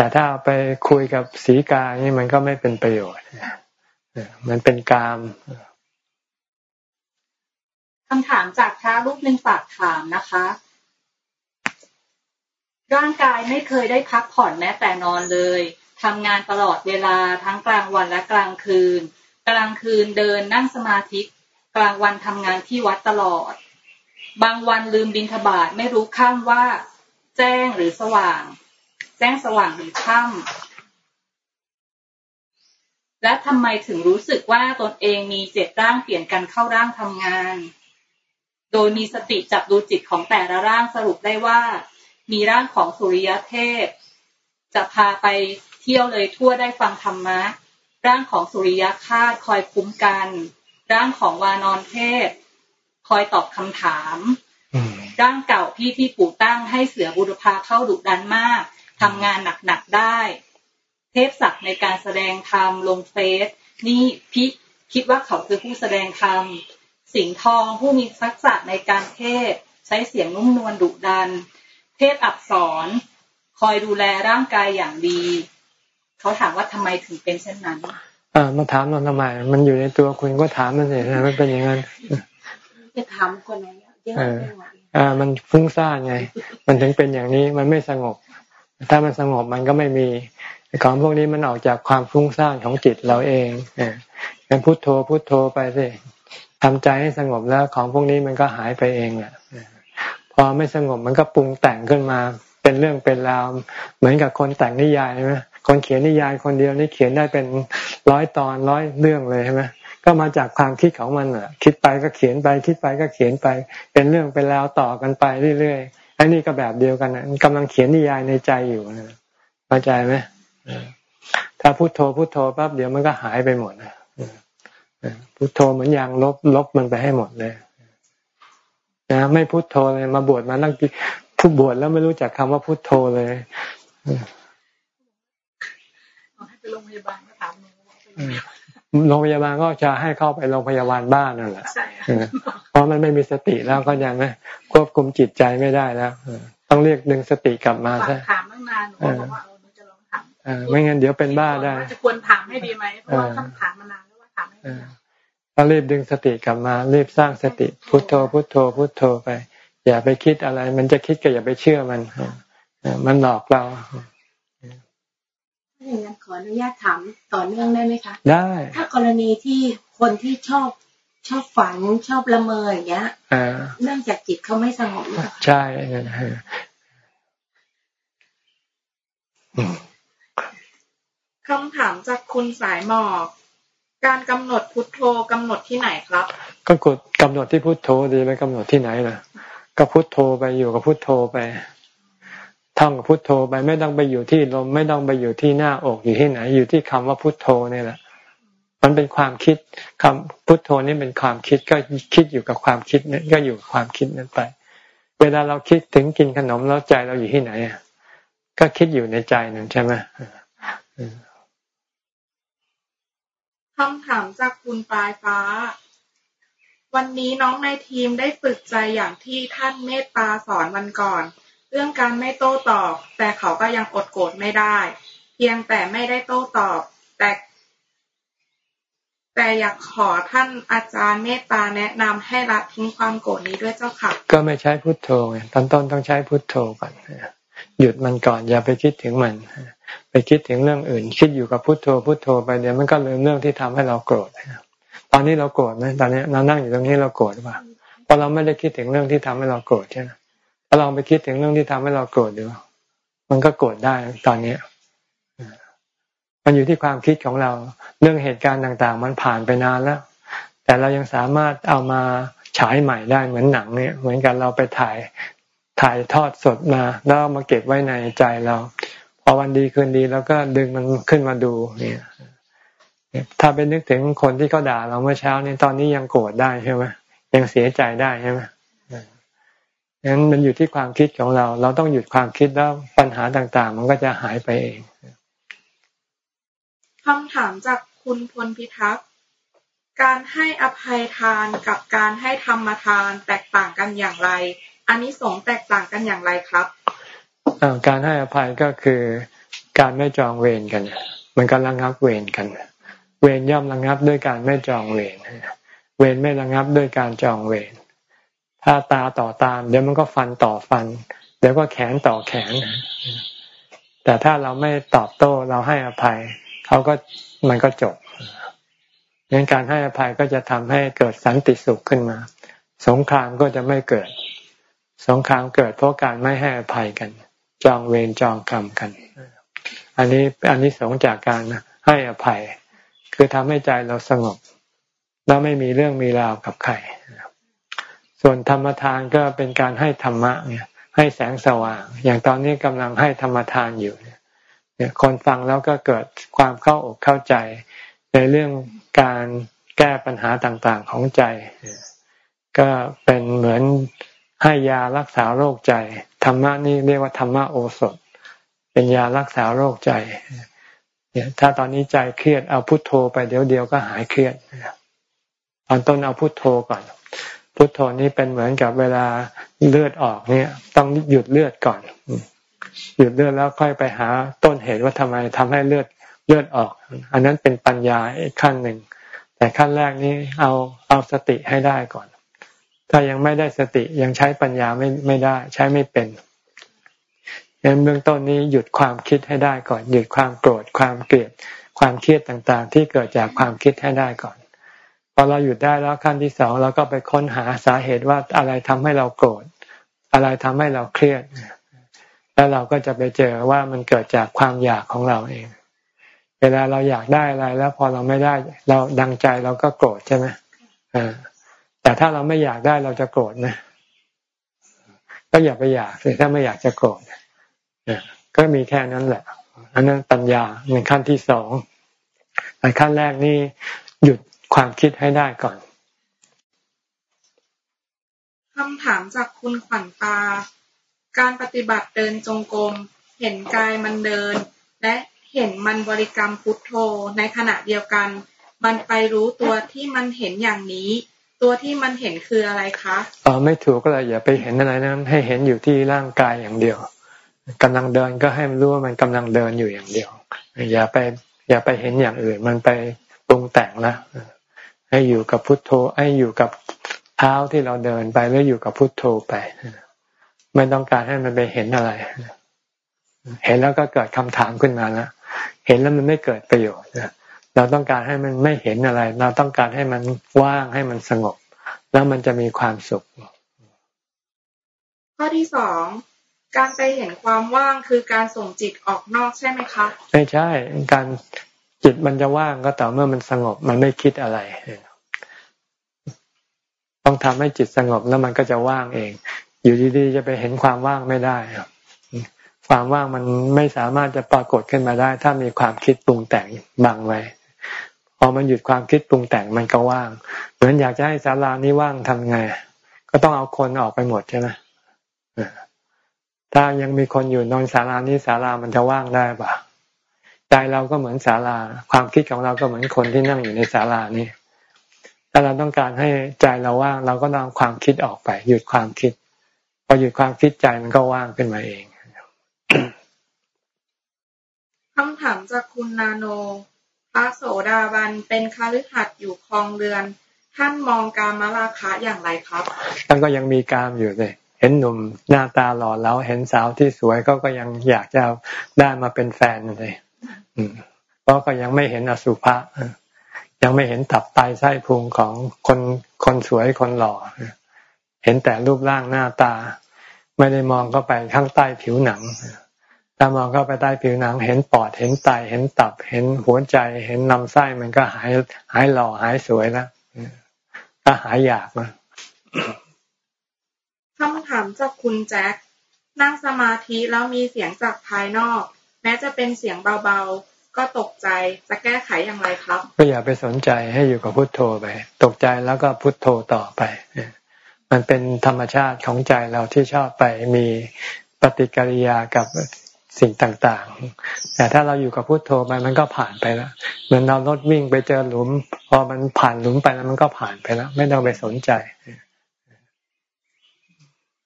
แต่ถ้าไปคุยกับสีกานี่มันก็ไม่เป็นประโยชน์มันเป็นกามคำถามจากพระรูปหนึ่งฝากถามนะคะ ร่างกายไม่เคยได้พักผ่อนแม้แต่นอนเลยทำงานตลอดเวลาทั้งกลางวันและกลางคืน กลางคืนเดินนั่งสมาธิกลางวันทำงานที่วัดตลอด บางวันลืมบินทบาทไม่รู้ข้ามว่า แจ้งหรือสว่าง แจ้งสว่างหรือค่ำและทำไมถึงรู้สึกว่าตนเองมีเจ็ดร่างเปลี่ยนกันเข้าร่างทำงาน โดยมีสติจับดูจิตของแต่ละร่างสรุปได้ว่า มีร่างของสุริยเทพ จะพาไปเที่ยวเลยทั่วได้ฟังธรรมะ ร่างของสุริยคาตคอยคุ้มกัน ร่างของวานอนเทพ คอยตอบคำถามร่างเก่าพี่ที่ปู่ตั้งให้เสือบุรพาเข้าดุดันมาก ทำงานหนักๆได้ เทพศักดิ์ในการแสดงธรรมลงเฟซนี่พี่คิดว่าเขาคือผู้แสดงธรรมสิงห์ทองผู้มีทักษะในการเทศใช้เสียงนุ่มนวลดุดัน เทพอักษร คอยดูแลร่างกายอย่างดี เขาถามว่าทำไมถึงเป็นเช่นนั้นอ่ามาถามเราทำไม มันอยู่ในตัวคุณก็ถามมันสิมันเป็นอย่างนั้นจะถามคนไหนเยอะอ่ามันฟุ้งซ่านไง มันถึงเป็นอย่างนี้มันไม่สงบ ถ้ามันสงบมันก็ไม่มีของพวกนี้มันออกจากความฟุ้งซ่านของจิตเราเองเนี่ยพุโทโธพุโทโธไปสิทำใจให้สงบแล้วของพวกนี้มันก็หายไปเองแหละพอไม่สงบมันก็ปรุงแต่งขึ้นมา เป็นเรื่องเป็นราวเหมือนกับคนแต่งนิยายใช่ไหมคนเขียนนิยายคนเดียวนี่เขียนได้เป็นร้อยตอนร้อยเรื่องเลยใช่ไหมก็มาจากความคิดของมันอะ คิดไปก็เขียนไป คิดไปก็เขียนไป เป็นเรื่องเป็นราวต่อกันไปเรื่อยๆ อันนี้ก็แบบเดียวกันนะกำลังเขียนนิยายในใจอยู่นะเข้าใจไหมถ้าพุโทโธพุโทโธปั๊บเดี๋ยวมันก็หายไปหมดนะพุโทโธเหมือนยางลบลบมันไปให้หมดเลยนะไม่พุโทโธเลยมาบวชมาตั้งผู้บวชแล้วไม่รู้จักคำว่าพุโทโธเลยโรงพยาบาลก็ถาม โรงพยาบาลก็จะให้เข้าไปโรงพยาบาลบ้านนั่นแหละเพราะมันไม่มีสติแล้วก็ยังไหมควบคุมจิตใจไม่ได้แล้วต้องเรียกดึงสติกลับมาใช่ถามตั้งนานหนูบอกว่าเออหนูจะลองถามไม่งั้นเดี๋ยวเป็นบ้าได้จะควรถามให้ดีไหมเพราะว่าคำถามมานานแล้วว่าถามให้ดีต้องรีบดึงสติกลับมารีบสร้างสติพุทโธพุทโธพุทโธไป อย่าไปคิดอะไร มันจะคิดก็อย่าไปเชื่อมันมันหลอกเรา อย่างนั้นขออนุญาตถามต่อเนื่องได้ไหมคะ ได้ ถ้ากรณีที่คนที่ชอบชอบฝันชอบละเมออย่างเงี้ยเนื่องจากจิตเขาไม่สงบใช่คำถามจากคุณสายหมอก การกำหนดพุทโธกำหนดที่ไหนครับ ก็กดกำหนดที่พุทโธดีไปกำหนดที่ไหนล่ะ ก็พุทโธไปอยู่กับพุทโธไป ท่องพุทโธไปไม่ต้องไปอยู่ที่ลม ไม่ต้องไปอยู่ที่หน้าอกอยู่ที่ไหน อยู่ที่คำว่าพุทโธนี่แหละ มันเป็นความคิดคำพุทโธนี่เป็นความคิดก็คิดอยู่กับความคิดนี่ก็อยู่กับความคิดนั้นไป เวลาเราคิดถึงกินขนมแล้วใจเราอยู่ที่ไหนก็คิดอยู่ในใจนั่นใช่ไหมคำถามจากคุณปลายฟ้า วันนี้น้องในทีมได้ฝึกใจอย่างที่ท่านเมตตาสอนวันก่อน เรื่องการไม่โต้ตอบ แต่เขาก็ยังอดโกรธไม่ได้ เพียงแต่ไม่ได้โต้ตอบ แต่ แต่อยากขอท่านอาจารย์เมตตาแนะนำให้ละทิ้งความโกรธนี้ด้วยเจ้าค่ะ ก็ไม่ใช้พุทโธไงตอนต้นต้องใช้พุทโธก่อนหยุดมันก่อนอย่าไปคิดถึงมัน ไปคิดถึงเรื่องอื่น คิดอยู่กับพุทโธพุทโธไปเดี๋ยวมันก็ลืมเรื่องที่ทำให้เราโกรธตอนนี้เราโกรธไหมตอนนี้เรานั่งอยู่ตรงนี้เราโกรธหรือเปล่าเพราะเราไม่ได้คิดถึงเรื่องที่ทำให้เราโกรธใช่ไหม ลองไปคิดถึงเรื่องที่ทำให้เราโกรธดูมันก็โกรธได้ตอนนี้มันอยู่ที่ความคิดของเรา เรื่องเหตุการณ์ต่าง ๆ มันผ่านไปนานแล้ว แต่เรายังสามารถเอามาฉายใหม่ได้เหมือนหนังเนี่ย เหมือนกันเราไปถ่ายถ่ายทอดสดมา แล้วมาเก็บไว้ในใจเรา พอวันดีคืนดีแล้วก็ดึงมันขึ้นมาดูเนี่ยถ้าไปนึกถึงคนที่เขาด่าเราเมื่อเช้านี้ตอนนี้ยังโกรธได้ใช่ไหมยังเสียใจได้ใช่ไหม งั้นมันอยู่ที่ความคิดของเรา เราต้องหยุดความคิดแล้วปัญหาต่างๆ มันก็จะหายไปเองคำถามจากคุณพลพิทักษ์การให้อภัยทานกับการให้ธรรมทานแตกต่างกันอย่างไรอันนี้สงแตกต่างกันอย่างไรครับการให้อภัยก็คือการไม่จองเวรกัน มันก็ระงับเวรกัน เวรย่อมระงับด้วยการไม่จองเวรเวรไม่ระงับด้วยการจองเวร ถ้าตาต่อตาเดี๋ยวมันก็ฟันต่อฟัน เดี๋ยวก็แขนต่อแขน แต่ถ้าเราไม่ตอบโต้เราให้อภัยเขาก็มันก็จบงั้นการให้อภัยก็จะทำให้เกิดสันติสุขขึ้นมา สงครามก็จะไม่เกิด สงครามเกิดเพราะการไม่ให้อภัยกัน จองเวรจองกรรมกัน อันนี้อันนี้สงจากการให้อภัย คือทำให้ใจเราสงบ แล้วไม่มีเรื่องมีราวกับใคร ส่วนธรรมทานก็เป็นการให้ธรรมะเนี่ย ให้แสงสว่าง อย่างตอนนี้กำลังให้ธรรมทานอยู่เนี่ยคนฟังแล้วก็เกิดความเข้าอกเข้าใจ ในเรื่องการแก้ปัญหาต่างๆของใจ ก็เป็นเหมือนให้ยารักษาโรคใจ ธรรมะนี่เรียกว่าธรรมะโอสถ เป็นยารักษาโรคใจเนี่ยถ้าตอนนี้ใจเครียดเอาพุทโธไปเดี๋ยวเดียวก็หายเครียดตอนต้นเอาพุทโธก่อน พุทโธนี้เป็นเหมือนกับเวลาเลือดออกเนี่ย ต้องหยุดเลือดก่อน หยุดเลือดแล้วค่อยไปหาต้นเหตุว่าทำไมทำให้เลือดเลือดออก อันนั้นเป็นปัญญาอีกขั้นหนึ่ง แต่ขั้นแรกนี้เอาเอาสติให้ได้ก่อน ถ้ายังไม่ได้สติยังใช้ปัญญาไม่ไม่ได้ ใช้ไม่เป็นยังเบื้องต้นนี้หยุดความคิดให้ได้ก่อน หยุดความโกรธความเกลียดความเครียดต่างๆ ที่เกิดจากความคิดให้ได้ก่อน อเราหยุดได้แล้วขั้นที่สองเราก็ไปค้นหาสาเหตุว่าอะไรทำให้เราโกรธ อะไรทำให้เราเครียด แล้วเราก็จะไปเจอว่ามันเกิดจากความอยากของเราเอง เวลาเราอยากได้อะไรแล้วพอเราไม่ได้ เราดังใจเราก็โกรธใช่ไหมอ่าแต่ถ้าเราไม่อยากได้เราจะโกรธนะก็อย่าไปอยากสิถ้าไม่อยากจะโกรธก็มีแค่นั้นแหละ อันนั้นปัญญาในขั้นที่สองในขั้นแรกนี่หยุด ความคิดให้ได้ก่อนคำถามจากคุณขวัญตา การปฏิบัติเดินจงกรมเห็นกายมันเดิน และเห็นมันบริกรรมพุทโธในขณะเดียวกัน มันไปรู้ตัวที่มันเห็นอย่างนี้ ตัวที่มันเห็นคืออะไรคะอ๋อไม่ถูกก็เลยอย่าไปเห็นอะไรนั้นให้เห็นอยู่ที่ร่างกายอย่างเดียวกำลังเดินก็ให้มันรู้ว่ามันกำลังเดินอยู่อย่างเดียว อย่าไป อย่าไปเห็นอย่างอื่นมันไปปรุงแต่งแล้ว ให้อยู่กับพุทโธ ให้อยู่กับเท้าที่เราเดินไปแล้วอยู่กับพุทโธไป ไม่ต้องการให้มันไปเห็นอะไร เห็นแล้วก็เกิดคำถามขึ้นมาแล้วเห็นแล้วมันไม่เกิดประโยชน์เราต้องการให้มันไม่เห็นอะไร เราต้องการให้มันว่างให้มันสงบ แล้วมันจะมีความสุข ข้อที่สองการไปเห็นความว่างคือการส่งจิตออกนอกใช่ไหมคะ ไม่ใช่ การ จิตมันจะว่างก็ต่อเมื่อมันสงบ มันไม่คิดอะไร ต้องทำให้จิตสงบแล้วมันก็จะว่างเอง อยู่ดีๆจะไปเห็นความว่างไม่ได้ความว่างมันไม่สามารถจะปรากฏขึ้นมาได้ ถ้ามีความคิดปรุงแต่งบังไว้พอมันหยุดความคิดปรุงแต่งมันก็ว่าง เหมือนอยากจะให้ศาลานี้ว่างทำไง ก็ต้องเอาคนออกไปหมดใช่ไหมถ้ายังมีคนอยู่นอนศาลานี้ศาลามันจะว่างได้ปะ ใจเราก็เหมือนศาลา ความคิดของเราก็เหมือนคนที่นั่งอยู่ในศาลานี่ถ้าเราต้องการให้ใจเราว่าง เราก็ต้องความคิดออกไป หยุดความคิดพอหยุดความคิดใจมันก็ว่างขึ้นมาเองคำถามจากคุณนาโนพระโสดาบันเป็นคาฤหัสอยู่คลองเรือน ท่านมองการมราคะอย่างไรครับท่านก็ยังมีกามอยู่เลยเห็นหนุ่มหน้าตาหล่อแล้วเห็นสาวที่สวยก็ก็ยังอยากจะได้มาเป็นแฟนเลย เพราะก็ยังไม่เห็นอสุภะยังไม่เห็นตับไตไส้พุงของคนคนสวยคนหล่อ เห็นแต่รูปร่างหน้าตา ไม่ได้มองเข้าไปข้างใต้ผิวหนังถ้ามองเข้าไปใต้ผิวหนัง เห็นปอดเห็นไตเห็นตับ เห็นหัวใจ เห็นลำไส้มันก็หายหายหล่อหายสวยแล้วก็หายอยากนะคำถามจากคุณแจ็คนั่งสมาธิแล้วมีเสียงจากภายนอก แม้จะเป็นเสียงเบาๆ ก็ตกใจจะแก้ไขอย่างไรครับ ก็อย่าไปสนใจให้อยู่กับพุทโธไป ตกใจแล้วก็พุทโธต่อไป มันเป็นธรรมชาติของใจเราที่ชอบไปมีปฏิกิริยากับสิ่งต่างๆ แต่ถ้าเราอยู่กับพุทโธไปมันก็ผ่านไปแล้ว เหมือนเรารถวิ่งไปเจอหลุม พอมันผ่านหลุมไปแล้วมันก็ผ่านไปแล้ว ไม่ต้องไปสนใจ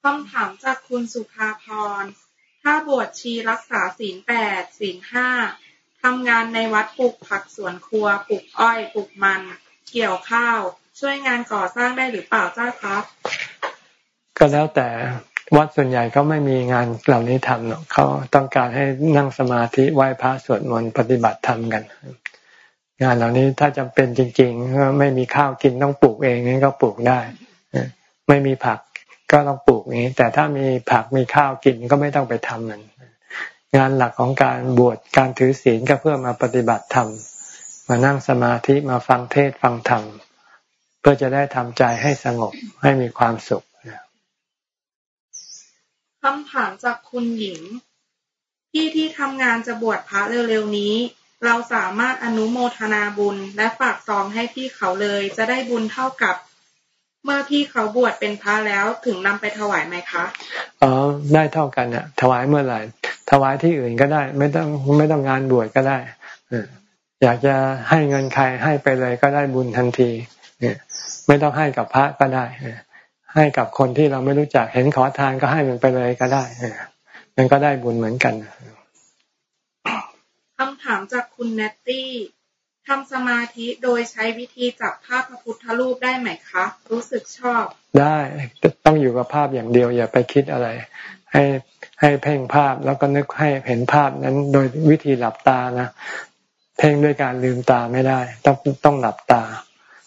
คำถามจากคุณสุภาพร ถ้าบวชชีรักษาศีลแปดศีลห้า ทำงานในวัดปลูกผักสวนครัวปลูกอ้อยปลูกมัน เกี่ยวข้าว ช่วยงานก่อสร้างได้หรือเปล่าเจ้าครับ ก็แล้วแต่วัดส่วนใหญ่เขาไม่มีงานเหล่านี้ทำหรอกเขาต้องการให้นั่งสมาธิไหว้พระสวดมนต์ปฏิบัติธรรมกัน งานเหล่านี้ถ้าจำเป็นจริงๆไม่มีข้าวกินต้องปลูกเองนี่ก็ปลูกได้ไม่มีผักก็ต้องปลูกนี้ แต่ถ้ามีผักมีข้าวกินก็ไม่ต้องไปทำมัน งานหลักของการบวชการถือศีลก็เพื่อมาปฏิบัติธรรม มานั่งสมาธิมาฟังเทศฟังธรรม เพื่อจะได้ทำใจให้สงบให้มีความสุขคำถามจากคุณหญิง พี่ที่ทำงานจะบวชพระเร็วๆนี้ เราสามารถอนุโมทนาบุญและฝากซองให้พี่เขาเลย จะได้บุญเท่ากับ เมื่อพี่เขาบวชเป็นพระแล้วถึงนำไปถวายไหมคะอ๋อได้เท่ากันเนี่ยถวายเมื่อไหร่ ถวายที่อื่นก็ได้ ไม่ต้องไม่ต้องงานบวชก็ได้อยากจะให้เงินใครให้ไปเลยก็ได้บุญทันทีเนี่ยไม่ต้องให้กับพระก็ได้ให้กับคนที่เราไม่รู้จักเห็นขอทานก็ให้มันไปเลยก็ได้มันก็ได้บุญเหมือนกันคำถามจากคุณเนตตี้ ทำสมาธิโดยใช้วิธีจับภาพพระพุทธรูปได้ไหมคะ รู้สึกชอบ ได้ต้องอยู่กับภาพอย่างเดียว อย่าไปคิดอะไร ให้ให้เพ่งภาพแล้วก็นึกให้เห็นภาพนั้นโดยวิธีหลับตานะเพ่งด้วยการลืมตาไม่ได้ ต้องต้องหลับตา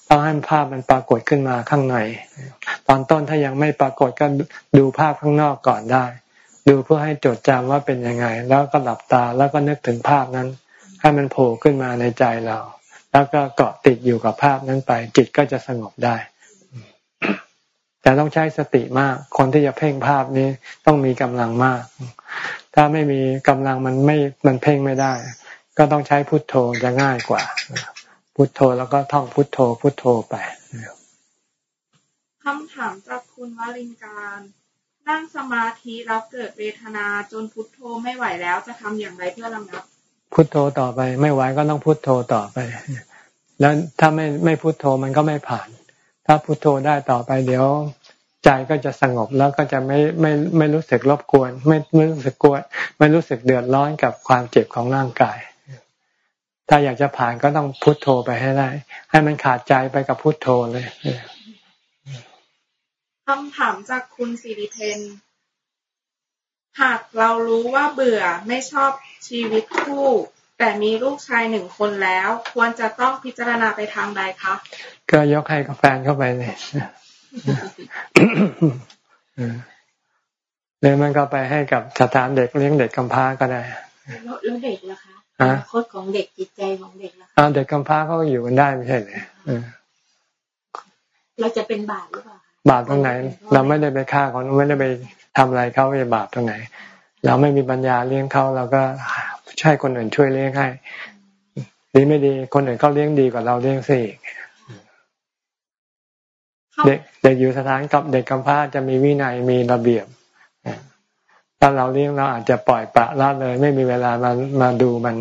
ต้องให้ภาพมันปรากฏขึ้นมาข้างในตอนต้นถ้ายังไม่ปรากฏก็ดูภาพข้างนอกก่อนได้ ดูเพื่อให้จดจำว่าเป็นยังไง แล้วก็หลับตาแล้วก็นึกถึงภาพนั้น ให้มันโผล่ขึ้นมาในใจเรา แล้วก็เกาะติดอยู่กับภาพนั้นไป จิตก็จะสงบได้ แต่ต้องใช้สติมาก คนที่จะเพ่งภาพนี้ต้องมีกำลังมาก ถ้าไม่มีกำลังมันไม่มันเพ่งไม่ได้ ก็ต้องใช้พุทโธจะง่ายกว่า พุทโธแล้วก็ท่องพุทโธ พุทโธไปคำถามจากคุณวรินการนั่งสมาธิแล้วเกิดเวทนาจนพุทโธไม่ไหวแล้วจะทำอย่างไรเพื่อระงับ พุทโธต่อไป ไม่ไหวก็ต้องพุทโธต่อไป แล้วถ้าไม่ไม่พุทโธมันก็ไม่ผ่าน ถ้าพุทโธได้ต่อไป เดี๋ยวใจก็จะสงบแล้วก็จะไม่ไม่ไม่รู้สึกรบกวน ไม่ไม่รู้สึกกลัวไม่รู้สึกเดือดร้อนกับความเจ็บของร่างกาย ถ้าอยากจะผ่านก็ต้องพุทโธไปให้ได้ ให้มันขาดใจไปกับพุทโธเลยคำถามจากคุณสิริเพน หากเรารู้ว่าเบื่อไม่ชอบชีวิตคู่ แต่มีลูกชายหนึ่งคนแล้ว ควรจะต้องพิจารณาไปทางใดคะก็ยกให้กับแฟนเข้าไปเลยหรือมันก็ไปให้กับสถานเด็กเลี้ยงเด็กกำพร้าก็ได้แล้วเด็กล่ะคะอนาคตของเด็กจิตใจของเด็กล่ะคะเด็กกำพร้าเขาก็อยู่กันได้ไม่ใช่เลยเราจะเป็นบาปหรือเปล่าบาปตรงไหน เราไม่ได้ไปฆ่าเขาไม่ได้ไป ทำอะไรเขาจะบาปตรงไหน เราไม่มีปัญญาเลี้ยงเขาเราก็ใช่คนอื่นช่วยเลี้ยงให้ดีไม่ดี คนอื่นเขาเลี้ยงดีกว่าเราเลี้ยงสิเด็กเด็กอยู่สถานกับเด็กกำพร้าจะมีวินัยมีระเบียบถ้าเราเลี้ยงเราอาจจะปล่อยปะละเลย ไม่มีเวลามามาดูมัน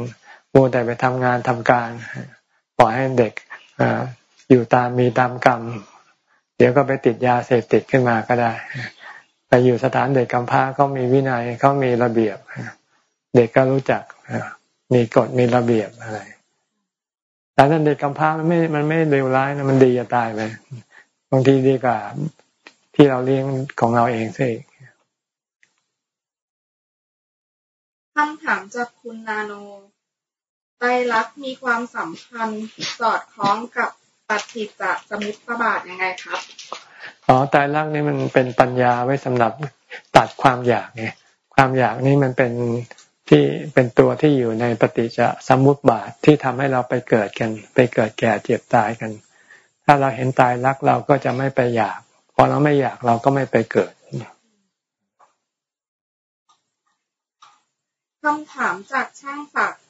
โมแต่ไปทำงานทำการ ปล่อยให้เด็กออยู่ตามมีตามกรรม เดี๋ยวก็ไปติดยาเสพติดขึ้นมาก็ได้ไป อยู่สถานเด็กกำพร้าเขามีวินัยเขามีระเบียบ เด็กก็รู้จักมีกฎมีระเบียบอะไรแต่ถ้าเด็กกำพร้ามันไม่ มันไม่เลวร้ายนะมันดีจะตายไปบางทีดีกว่าที่เราเลี้ยงของเราเองสิคำถามจากคุณนาโนไตรลักษณ์มีความสัมพันธ์สอดคล้องกับปฏิจจสมุปบาทยังไงครับ อ๋อตายรักนี่มันเป็นปัญญาไว้สำหรับตัดความอยากไงความอยากนี่มันเป็นที่เป็นตัวที่อยู่ในปฏิจจสมุปบาทที่ทำให้เราไปเกิดกัน ไปเกิดแก่เจ็บตายกัน ถ้าเราเห็นตายรักเราก็จะไม่ไปอยากพอเราไม่อยากเราก็ไม่ไปเกิดคำถามจากช่างศักดิ์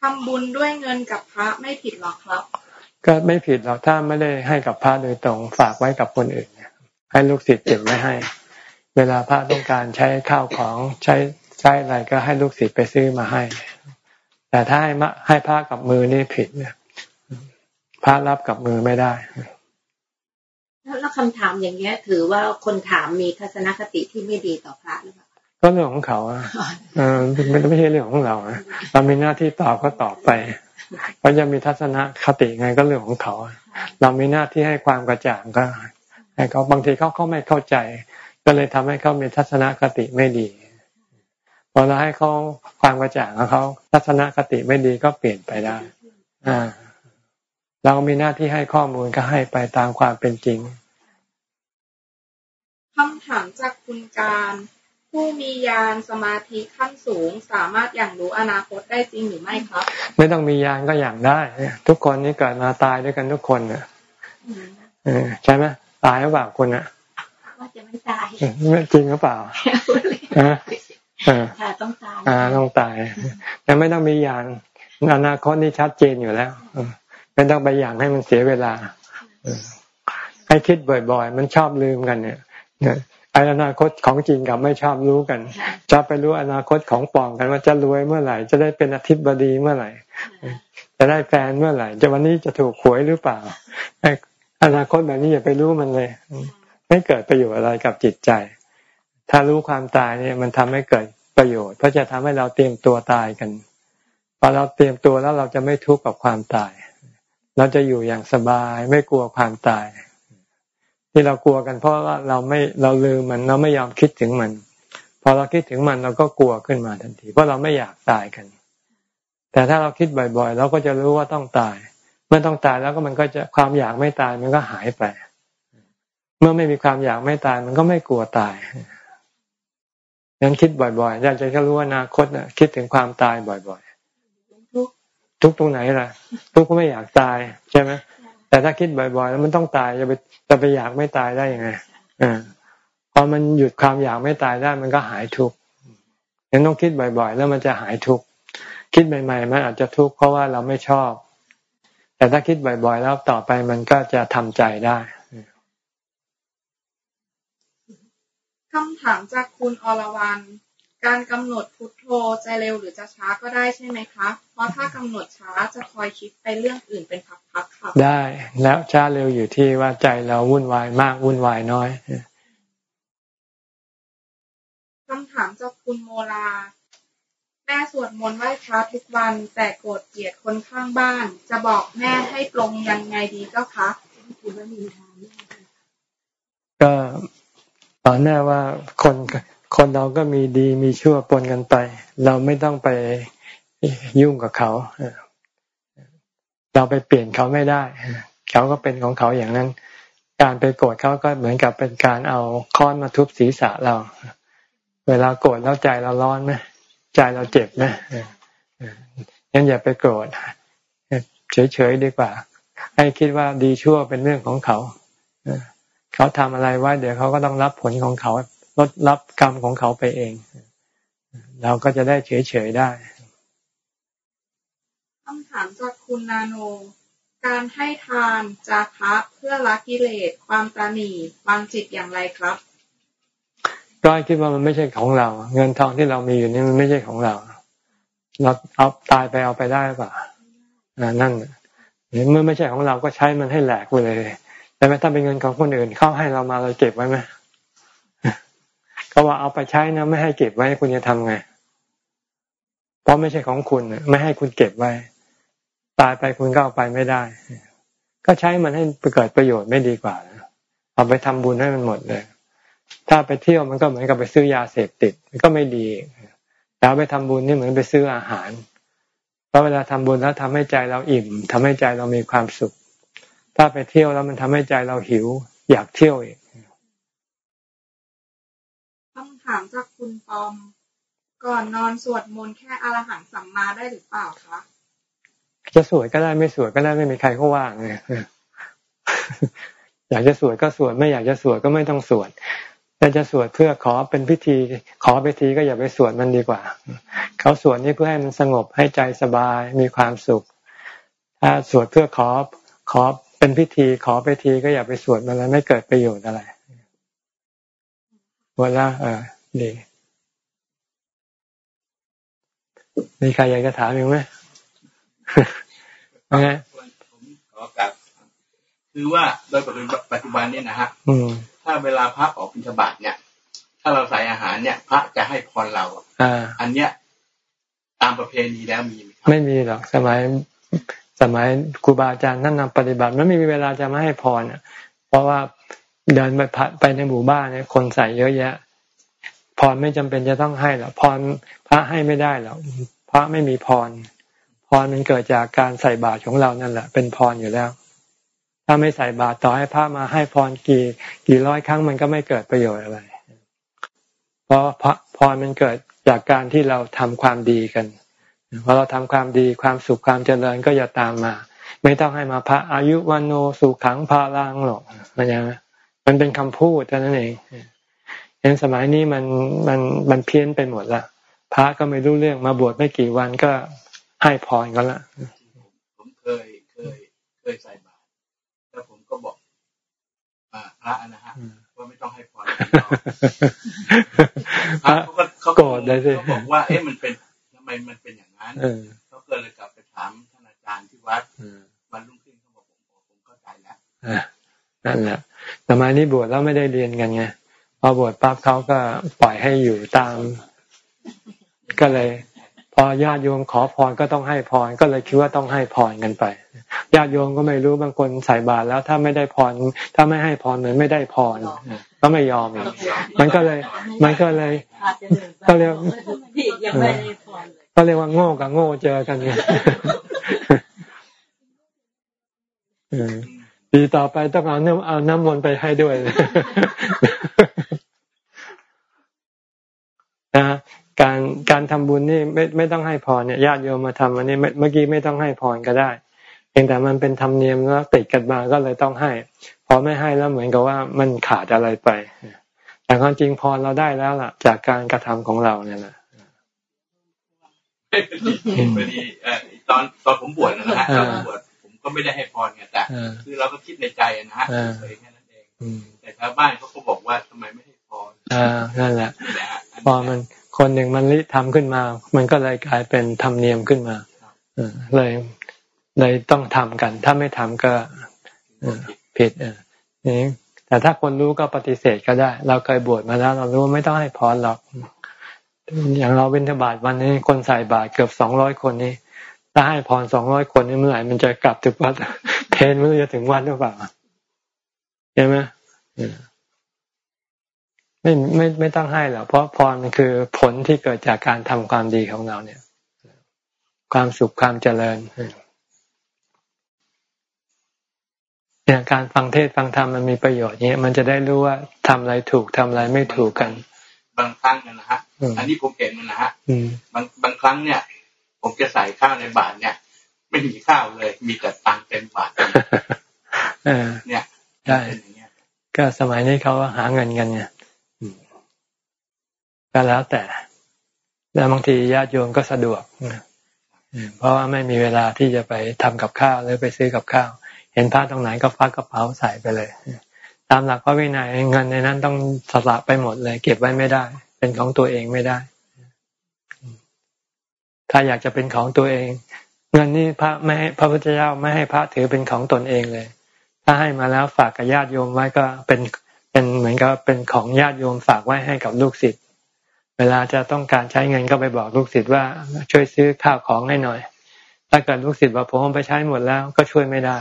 ทำบุญด้วยเงินกับพระไม่ผิดหรอครับ ก็ไม่ผิดหรอกถ้าไม่ได้ให้กับพระโดยตรงฝากไว้กับคนอื่น ให้ลูกศิษย์เก็บไว้ให้ เวลาพระต้องการใช้ข้าวของใช้ใช้อะไรก็ให้ลูกศิษย์ไปซื้อมาให้ แต่ถ้าให้ให้พระกับมือนี่ผิดเนี่ยพระรับกับมือไม่ได้แล้วคำถามอย่างเงี้ย ถือว่าคนถามมีทัศนคติที่ไม่ดีต่อพระหรือเปล่าก็เรื่องของเขาอะไม่ไม่ใช่เรื่องของเราเรามีหน้าที่ตอบก็ตอบไปเขาจะมีทัศนคติไงก็เรื่องของเขา เรามีหน้าที่ให้ความกระจ่างก็ ให้เขาบางทีเขาเขาไม่เข้าใจ ก็เลยทำให้เขามีทัศนคติไม่ดีพอเราให้เขาความกระจ่างเขาทัศนคติไม่ดีก็เปลี่ยนไปได้ อ่า เรามีหน้าที่ให้ข้อมูลก็ให้ไปตามความเป็นจริงคำถามจากคุณการ ผู้มียานสมาธิขั้นสูงสามารถอย่างรู้อนาคตได้จริงหรือไม่ครับ ไม่ต้องมียานก็อย่างได้ ทุกคนนี่เกิดมาตายด้วยกันทุกคนเนี่ยใช่ไหม ตายหรือเปล่าคุณอะว่าจะไม่ตายไม่จริงหรือเปล่าค่ะต้องตายอ่าต้องตายแต่ไม่ต้องมียานอนาคตนี่ชัดเจนอยู่แล้วไม่ต้องไปอย่างให้มันเสียเวลาให้คิดบ่อย ๆ มันชอบลืมกันเนี่ยไออนาคตของจริงกับไม่ชอบรู้กัน จะไปรู้อนาคตของปองกันว่าจะรวยเมื่อไหร่ จะได้เป็นอาทิตย์บดีเมื่อไหร่ จะได้แฟนเมื่อไหร่ จะวันนี้จะถูกหวยหรือเปล่าไอนาคตแบบนี้อย่าไปรู้มันเลย ไม่เกิดประโยชน์อะไรกับจิตใจ ถ้ารู้ความตายเนี่ยมันทำให้เกิดประโยชน์ เพราะจะทำให้เราเตรียมตัวตายกันพอเราเตรียมตัวแล้วเราจะไม่ทุกข์กับความตาย เราจะอยู่อย่างสบายไม่กลัวความตาย ที่เรากลัวกันเพราะว่าเราไม่เราลืมมันเราไม่ยอมคิดถึงมัน พอเราคิดถึงมันเราก็กลัวขึ้นมาทันที เพราะเราไม่อยากตายกัน แต่ถ้าเราคิดบ่อยๆ เราก็จะรู้ว่าต้องตาย มื่อต้องตายแล้วก็มันก็จะความอยากไม่ตายมันก็หายไป เมื่อไม่มีความอยากไม่ตายมันก็ไม่กลัวตายงั้นคิดบ่อยๆอยากจะรู้ว่าอนาคตน่ะคิดถึงความตายบ่อยๆทุกตรงไหนล่ะ ทุกก็ไม่อยากตายใช่ไหมแต่ถ้าคิดบ่อยๆแล้วมันต้องตายจะไปจะไปอยากไม่ตายได้ยังไงอ่าพอมันหยุดความอยากไม่ตายได้มันก็หายทุกข์ยังต้องคิดบ่อยๆ แล้วมันจะหายทุกข์คิดใหม่ ๆ มันอาจจะทุกข์เพราะว่าเราไม่ชอบ แต่ถ้าคิดบ่อยๆ แล้วต่อไปมันก็จะทำใจได้คำถามจากคุณอรวรรณการกำหนดพุทโธจะเร็วหรือจะช้าก็ได้ใช่ไหมคะ เพราะถ้ากำหนดช้าจะคอยคิดไปเรื่องอื่นเป็นพักๆค่ะ ได้แล้วช้าเร็วอยู่ที่ว่าใจเราวุ่นวายมากวุ่นวายน้อยคำถามจากคุณโมลา แม่สวดมนต์ไหว้พระทุกวัน แต่โกรธเกลียดคนข้างบ้าน จะบอกแม่ให้ปรงยังไงดีเจ้าคะก็ตอนแน่ว่าคนคนเราก็มีดีมีชั่วปนกันไป เราไม่ต้องไปยุ่งกับเขา เราไปเปลี่ยนเขาไม่ได้ เขาก็เป็นของเขาอย่างนั้น การไปโกรธเขาก็เหมือนกับเป็นการเอาค้อนมาทุบศีรษะเรา เวลาโกรธแล้วใจเราร้อนไหม ใจเราเจ็บไหมงั้นอย่าไปโกรธเฉยๆดีกว่า ให้คิดว่าดีชั่วเป็นเรื่องของเขาเขาทำอะไรไว้ เดี๋ยวเขาก็ต้องรับผลของเขาลดรับกรรมของเขาไปเอง เราก็จะได้เฉยๆได้คำถามจากคุณนาโน การให้ทานจาคะเพื่อละกิเลสความตาหนีวางจิตอย่างไรครับ ก็คิดว่ามันไม่ใช่ของเรา เงินทองที่เรามีอยู่นี่มันไม่ใช่ของเรา เราเอาตายไปเอาไปได้ป่ะนั่นเมื่อไม่ใช่ของเราก็ใช้มันให้แหลกไปเลยแต่ถ้าเป็นเงินของคนอื่นเข้าให้เรามาเราเก็บไว้ไหมเขาว่าเอาไปใช้นะไม่ให้เก็บไว้คุณจะทำไงเพราะไม่ใช่ของคุณไม่ให้คุณเก็บไว้ ตายไปคุณก็เอาไปไม่ได้ ก็ใช้มันให้เกิดประโยชน์ไม่ดีกว่าเอาไปทำบุญให้มันหมดเลย ถ้าไปเที่ยวมันก็เหมือนกับไปซื้อยาเสพติดมันก็ไม่ดีแต่ไปทำบุญนี่เหมือนไปซื้ออาหาร เพราะเวลาทำบุญแล้วทำให้ใจเราอิ่มทำให้ใจเรามีความสุข ถ้าไปเที่ยวแล้วมันทำให้ใจเราหิว อยากเที่ยวอีกคำถามจากคุณปอม ก่อนนอนสวดมนต์แค่อรหังสัมมาได้หรือเปล่าคะจะสวดก็ได้ไม่สวดก็ได้ไม่มีใครเขาว่างเลยจอยากจะสวดก็สวดไม่อยากจะสวดก็ไม่ต้องสวด แต่จะสวดเพื่อขอเป็นพิธี ขอพิธีก็อย่าไปสวดมันดีกว่า เขาสวดนี่เพื่อให้มันสงบให้ใจสบายมีความสุข ถ้าสวดเพื่อขอขอเป็นพิธี ขอพิธีก็อย่าไปสวดมันแล้วไม่เกิดประโยชน์อะไรหมดแล้วเออดีมีใครอยากจะถามอีกไหมว่าไงผมขอกลับคือว่าโดยปัจจุบันเนี่ยนะฮะ ถ้าเวลาพระออกบิณฑบาตเนี่ย ถ้าเราใส่อาหารเนี่ย พระจะให้พรเราอ่าอันเนี้ยตามประเพณีแล้วมีไหมไม่มีหรอกสมัยสมัยครูบาอาจารย์ท่านนำปฏิบัติไม่มีเวลาจะมาให้พรเพราะว่าเดินไปไปในหมู่บ้านเนี่ย คนใส่เยอะแยะพรไม่จำเป็นจะต้องให้หรอกพรพระให้ไม่ได้หรอกพระไม่มีพรพรมันเกิดจากการใส่บาตรของเรานั่นแหละ เป็นพรอยู่แล้ว ถ้าไม่ใส่บาตรต่อให้พระมาให้พรกี่กี่ร้อยครั้งมันก็ไม่เกิดประโยชน์อะไร เพราะพระพรมันเกิดจากการที่เราทำความดีกันพอเราทำความดีความสุขความเจริญก็จะตามมา ไม่ต้องให้มาพระอายุวันโนสุขังพาลังหรอกมันยังมันเป็นคำพูดเท่านั้นเองเห็นสมัยนี้มันมันมันเพี้ยนไปหมดละพระก็ไม่รู้เรื่องมาบวชไม่กี่วันก็ให้พรกันละผมเคยเคยเคยใส่บาตรแล้วผมก็บอก พระนะฮะว่าไม่ต้องให้พรพระเขาก็เขาโกรธเลยสิเขาบอกว่าเอ๊ะมันเป็นทำไมมันเป็นอย่างนั้นเขาก็เลยกลับไปถามท่านอาจารย์ที่วัดวันรุ่งขึ้นเขาบอกผมผมเข้าใจแล้วนั่นแหละสมัยนี้บวชแล้วไม่ได้เรียนกันไงพอบวชปั๊บเขาก็ปล่อยให้อยู่ตาม ก็เลย พอญาติโยมขอพรก็ต้องให้พรก็เลยคิดว่าต้องให้พรกันไปญาติโยมก็ไม่รู้บางคนใส่บาตรแล้วถ้าไม่ได้พรถ้าไม่ให้พรเหมือนไม่ได้พรก็ไม่ยอมอีกมันก็เลย มันก็เลยก็เรียกก็เรียกว่าโง่กับโง่เจอกันไงดีต่อไปต้องเอาน้ำเอาน้ำมนต์ไปให้ด้วยนะ การการทำบุญนี่ไม่ไม่ต้องให้พรเนี่ยญาติโยมมาทำอันนี้เมื่อกี้ไม่ต้องให้พรก็ได้เพียงแต่มันเป็นธรรมเนียมแล้วติดกันมาก็เลยต้องให้ พอไม่ให้แล้วเหมือนกับว่ามันขาดอะไรไป แต่ความจริงพรเราได้แล้วล่ะ จากการกระทำของเราเนี่ยนะพอดีตอนตอนผมบวชนะฮะตอนผมบวชผมก็ไม่ได้ให้พรไงแต่คือเราก็คิดในใจนะฮะเลยแค่นั้นเองแต่ชาวบ้านเขาก็บอกว่าทำไมไม่ให้พรอ่านั่นแหละพอมัน คนหนึ่งมันริทำขึ้นมา มันก็เลยกลายเป็นธรรมเนียมขึ้นมาเลยเลยต้องทำกัน ถ้าไม่ทำก็ผิดนี่แต่ถ้าคนรู้ก็ปฏิเสธก็ได้ เราเคยบวชมาแล้ว เรารู้ไม่ต้องให้พรหรอก อย่างเราเป็นธบาตวันนี้ คนใส่บาตรเกือบสองร้อยคนนี้ถ้าให้พรสองร้อยคนนี้เมื่อไหร่มันจะกลับถึงวัดเพนมันจะถึงวัดหรือเปล่าใช่ไหม ไม่ไม่ไม่ต้องให้หรอกเพราะพรมันคือผลที่เกิดจากการทำความดีของเราเนี่ย ความสุขความเจริญเนี่ยการฟังเทศฟังธรรมมันมีประโยชน์เนี้ยมันจะได้รู้ว่าทำอะไรถูกทำอะไรไม่ถูกกัน บางครั้งนะฮะอันนี้ผมเห็นนะฮะบางบางครั้งเนี่ย ผมจะใส่ข้าวในบาตรเนี่ย ไม่มีข้าวเลย มีแต่ตังเต็มบาตรเนี่ยใช่ก็สมัยนี้เขาหาเงินกันเนี่ย ก็แล้วแต่ แล้วบางทีญาติโยมก็สะดวกเพราะว่าไม่มีเวลาที่จะไปทำกับข้าวหรือไปซื้อกับข้าว เห็นผ้าตรงไหนก็ฟักกระเป๋าใส่ไปเลย ตามหลักพระวินัยเงินในนั้นต้องสละไปหมดเลย เก็บไว้ไม่ได้ เป็นของตัวเองไม่ได้ ถ้าอยากจะเป็นของตัวเอง เงินนี่พระไม่ให้พระพุทธเจ้าไม่ให้พระถือเป็นของตนเองเลย ถ้าให้มาแล้วฝากกับญาติโยมไว้ก็เป็นเป็นเหมือนกับเป็นของญาติโยมฝากไว้ให้กับลูกศิษย์ เวลาจะต้องการใช้เงินก็ไปบอกลูกศิษย์ว่าช่วยซื้อข้าวของให้หน่อย ถ้าเกิดลูกศิษย์บอกผมไปใช้หมดแล้วก็ช่วยไม่ได้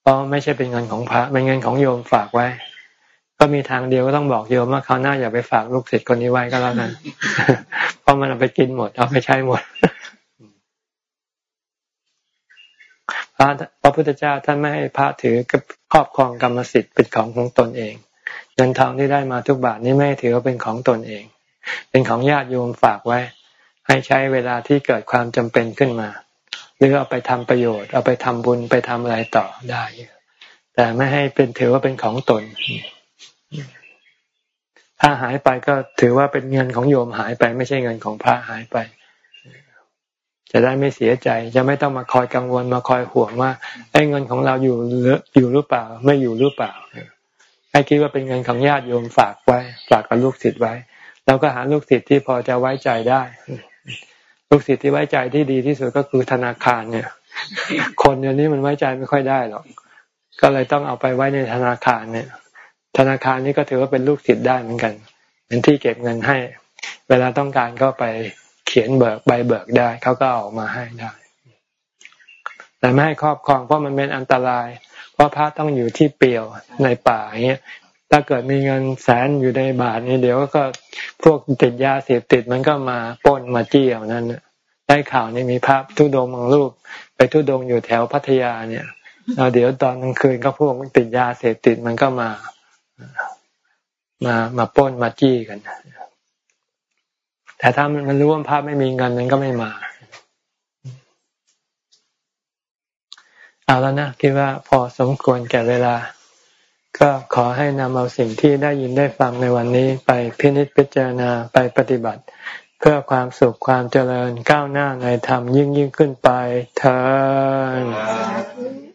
เพราะไม่ใช่เป็นเงินของพระเป็นเงินของโยมฝากไว้ ก็มีทางเดียวก็ต้องบอกโยมว่าเขาหน้าอย่าไปฝากลูกศิษย์คนนี้ไว้ก็แล้วกันเพราะมันเอาไปกินหมดเอาไปใช้หมดพระพระพุทธเจ้าท่านไม่ให้พระถือครอบครองกรรมสิทธิ์เป็นของของตนเอง เงินทองที่ได้มาทุกบาทนี้ไม่ถือว่าเป็นของตนเอง เป็นของญาติโยมฝากไว้ ให้ใช้เวลาที่เกิดความจำเป็นขึ้นมา หรือเอาไปทำประโยชน์ เอาไปทำบุญไปทำอะไรต่อได้ แต่ไม่ให้เป็นถือว่าเป็นของตน ถ้าหายไปก็ถือว่าเป็นเงินของโยมหายไป ไม่ใช่เงินของพระหายไป จะได้ไม่เสียใจ จะไม่ต้องมาคอยกังวลมาคอยห่วงว่าไอ้เงินของเราอยู่หรืออยู่หรือเปล่า ไม่อยู่หรือเปล่าให้คิดว่าเป็นเงินของญาติโยมฝากไว้ ฝากกับลูกศิษย์ไว้ เราก็หาลูกศิษย์ที่พอจะไว้ใจได้ ลูกศิษย์ที่ไว้ใจที่ดีที่สุดก็คือธนาคารเนี่ย คนเดี๋ยวนี้มันไว้ใจไม่ค่อยได้หรอก ก็เลยต้องเอาไปไว้ในธนาคารเนี่ย ธนาคารนี้ก็ถือว่าเป็นลูกศิษย์ได้เหมือนกัน เป็นที่เก็บเงินให้ เวลาต้องการก็ไปเขียนเบิกใบเบิกได้เขาก็เอามาให้ได้ แต่ไม่ให้ครอบครองเพราะมันเป็นอันตราย เพราะพระต้องอยู่ที่เปี่ยวในป่าอย่างเงี้ย ถ้าเกิดมีเงินแสนอยู่ในบาทนี่เดี๋ยวก็พวกติดยาเสพติดมันก็มาป้นมาจี้เอานั้นได้ข่าวนี่มีภาพทุดงบางรูป ไปทุดงอยู่แถวพัทยาเนี่ยแล้วเดี๋ยวตอนกลางคืนก็พวกติดยาเสพติดมันก็มามามาป้นมาจี้กัน แต่ถ้ามันรู้ว่าภาพไม่มีเงินมันก็ไม่มา เอาแล้วนะคิดว่าพอสมควรแก่เวลา ก็ขอให้นำเอาสิ่งที่ได้ยินได้ฟังในวันนี้ไปพินิจพิจารณาไปปฏิบัติ เพื่อความสุขความเจริญก้าวหน้าในธรรมยิ่งยิ่งขึ้นไปเธอ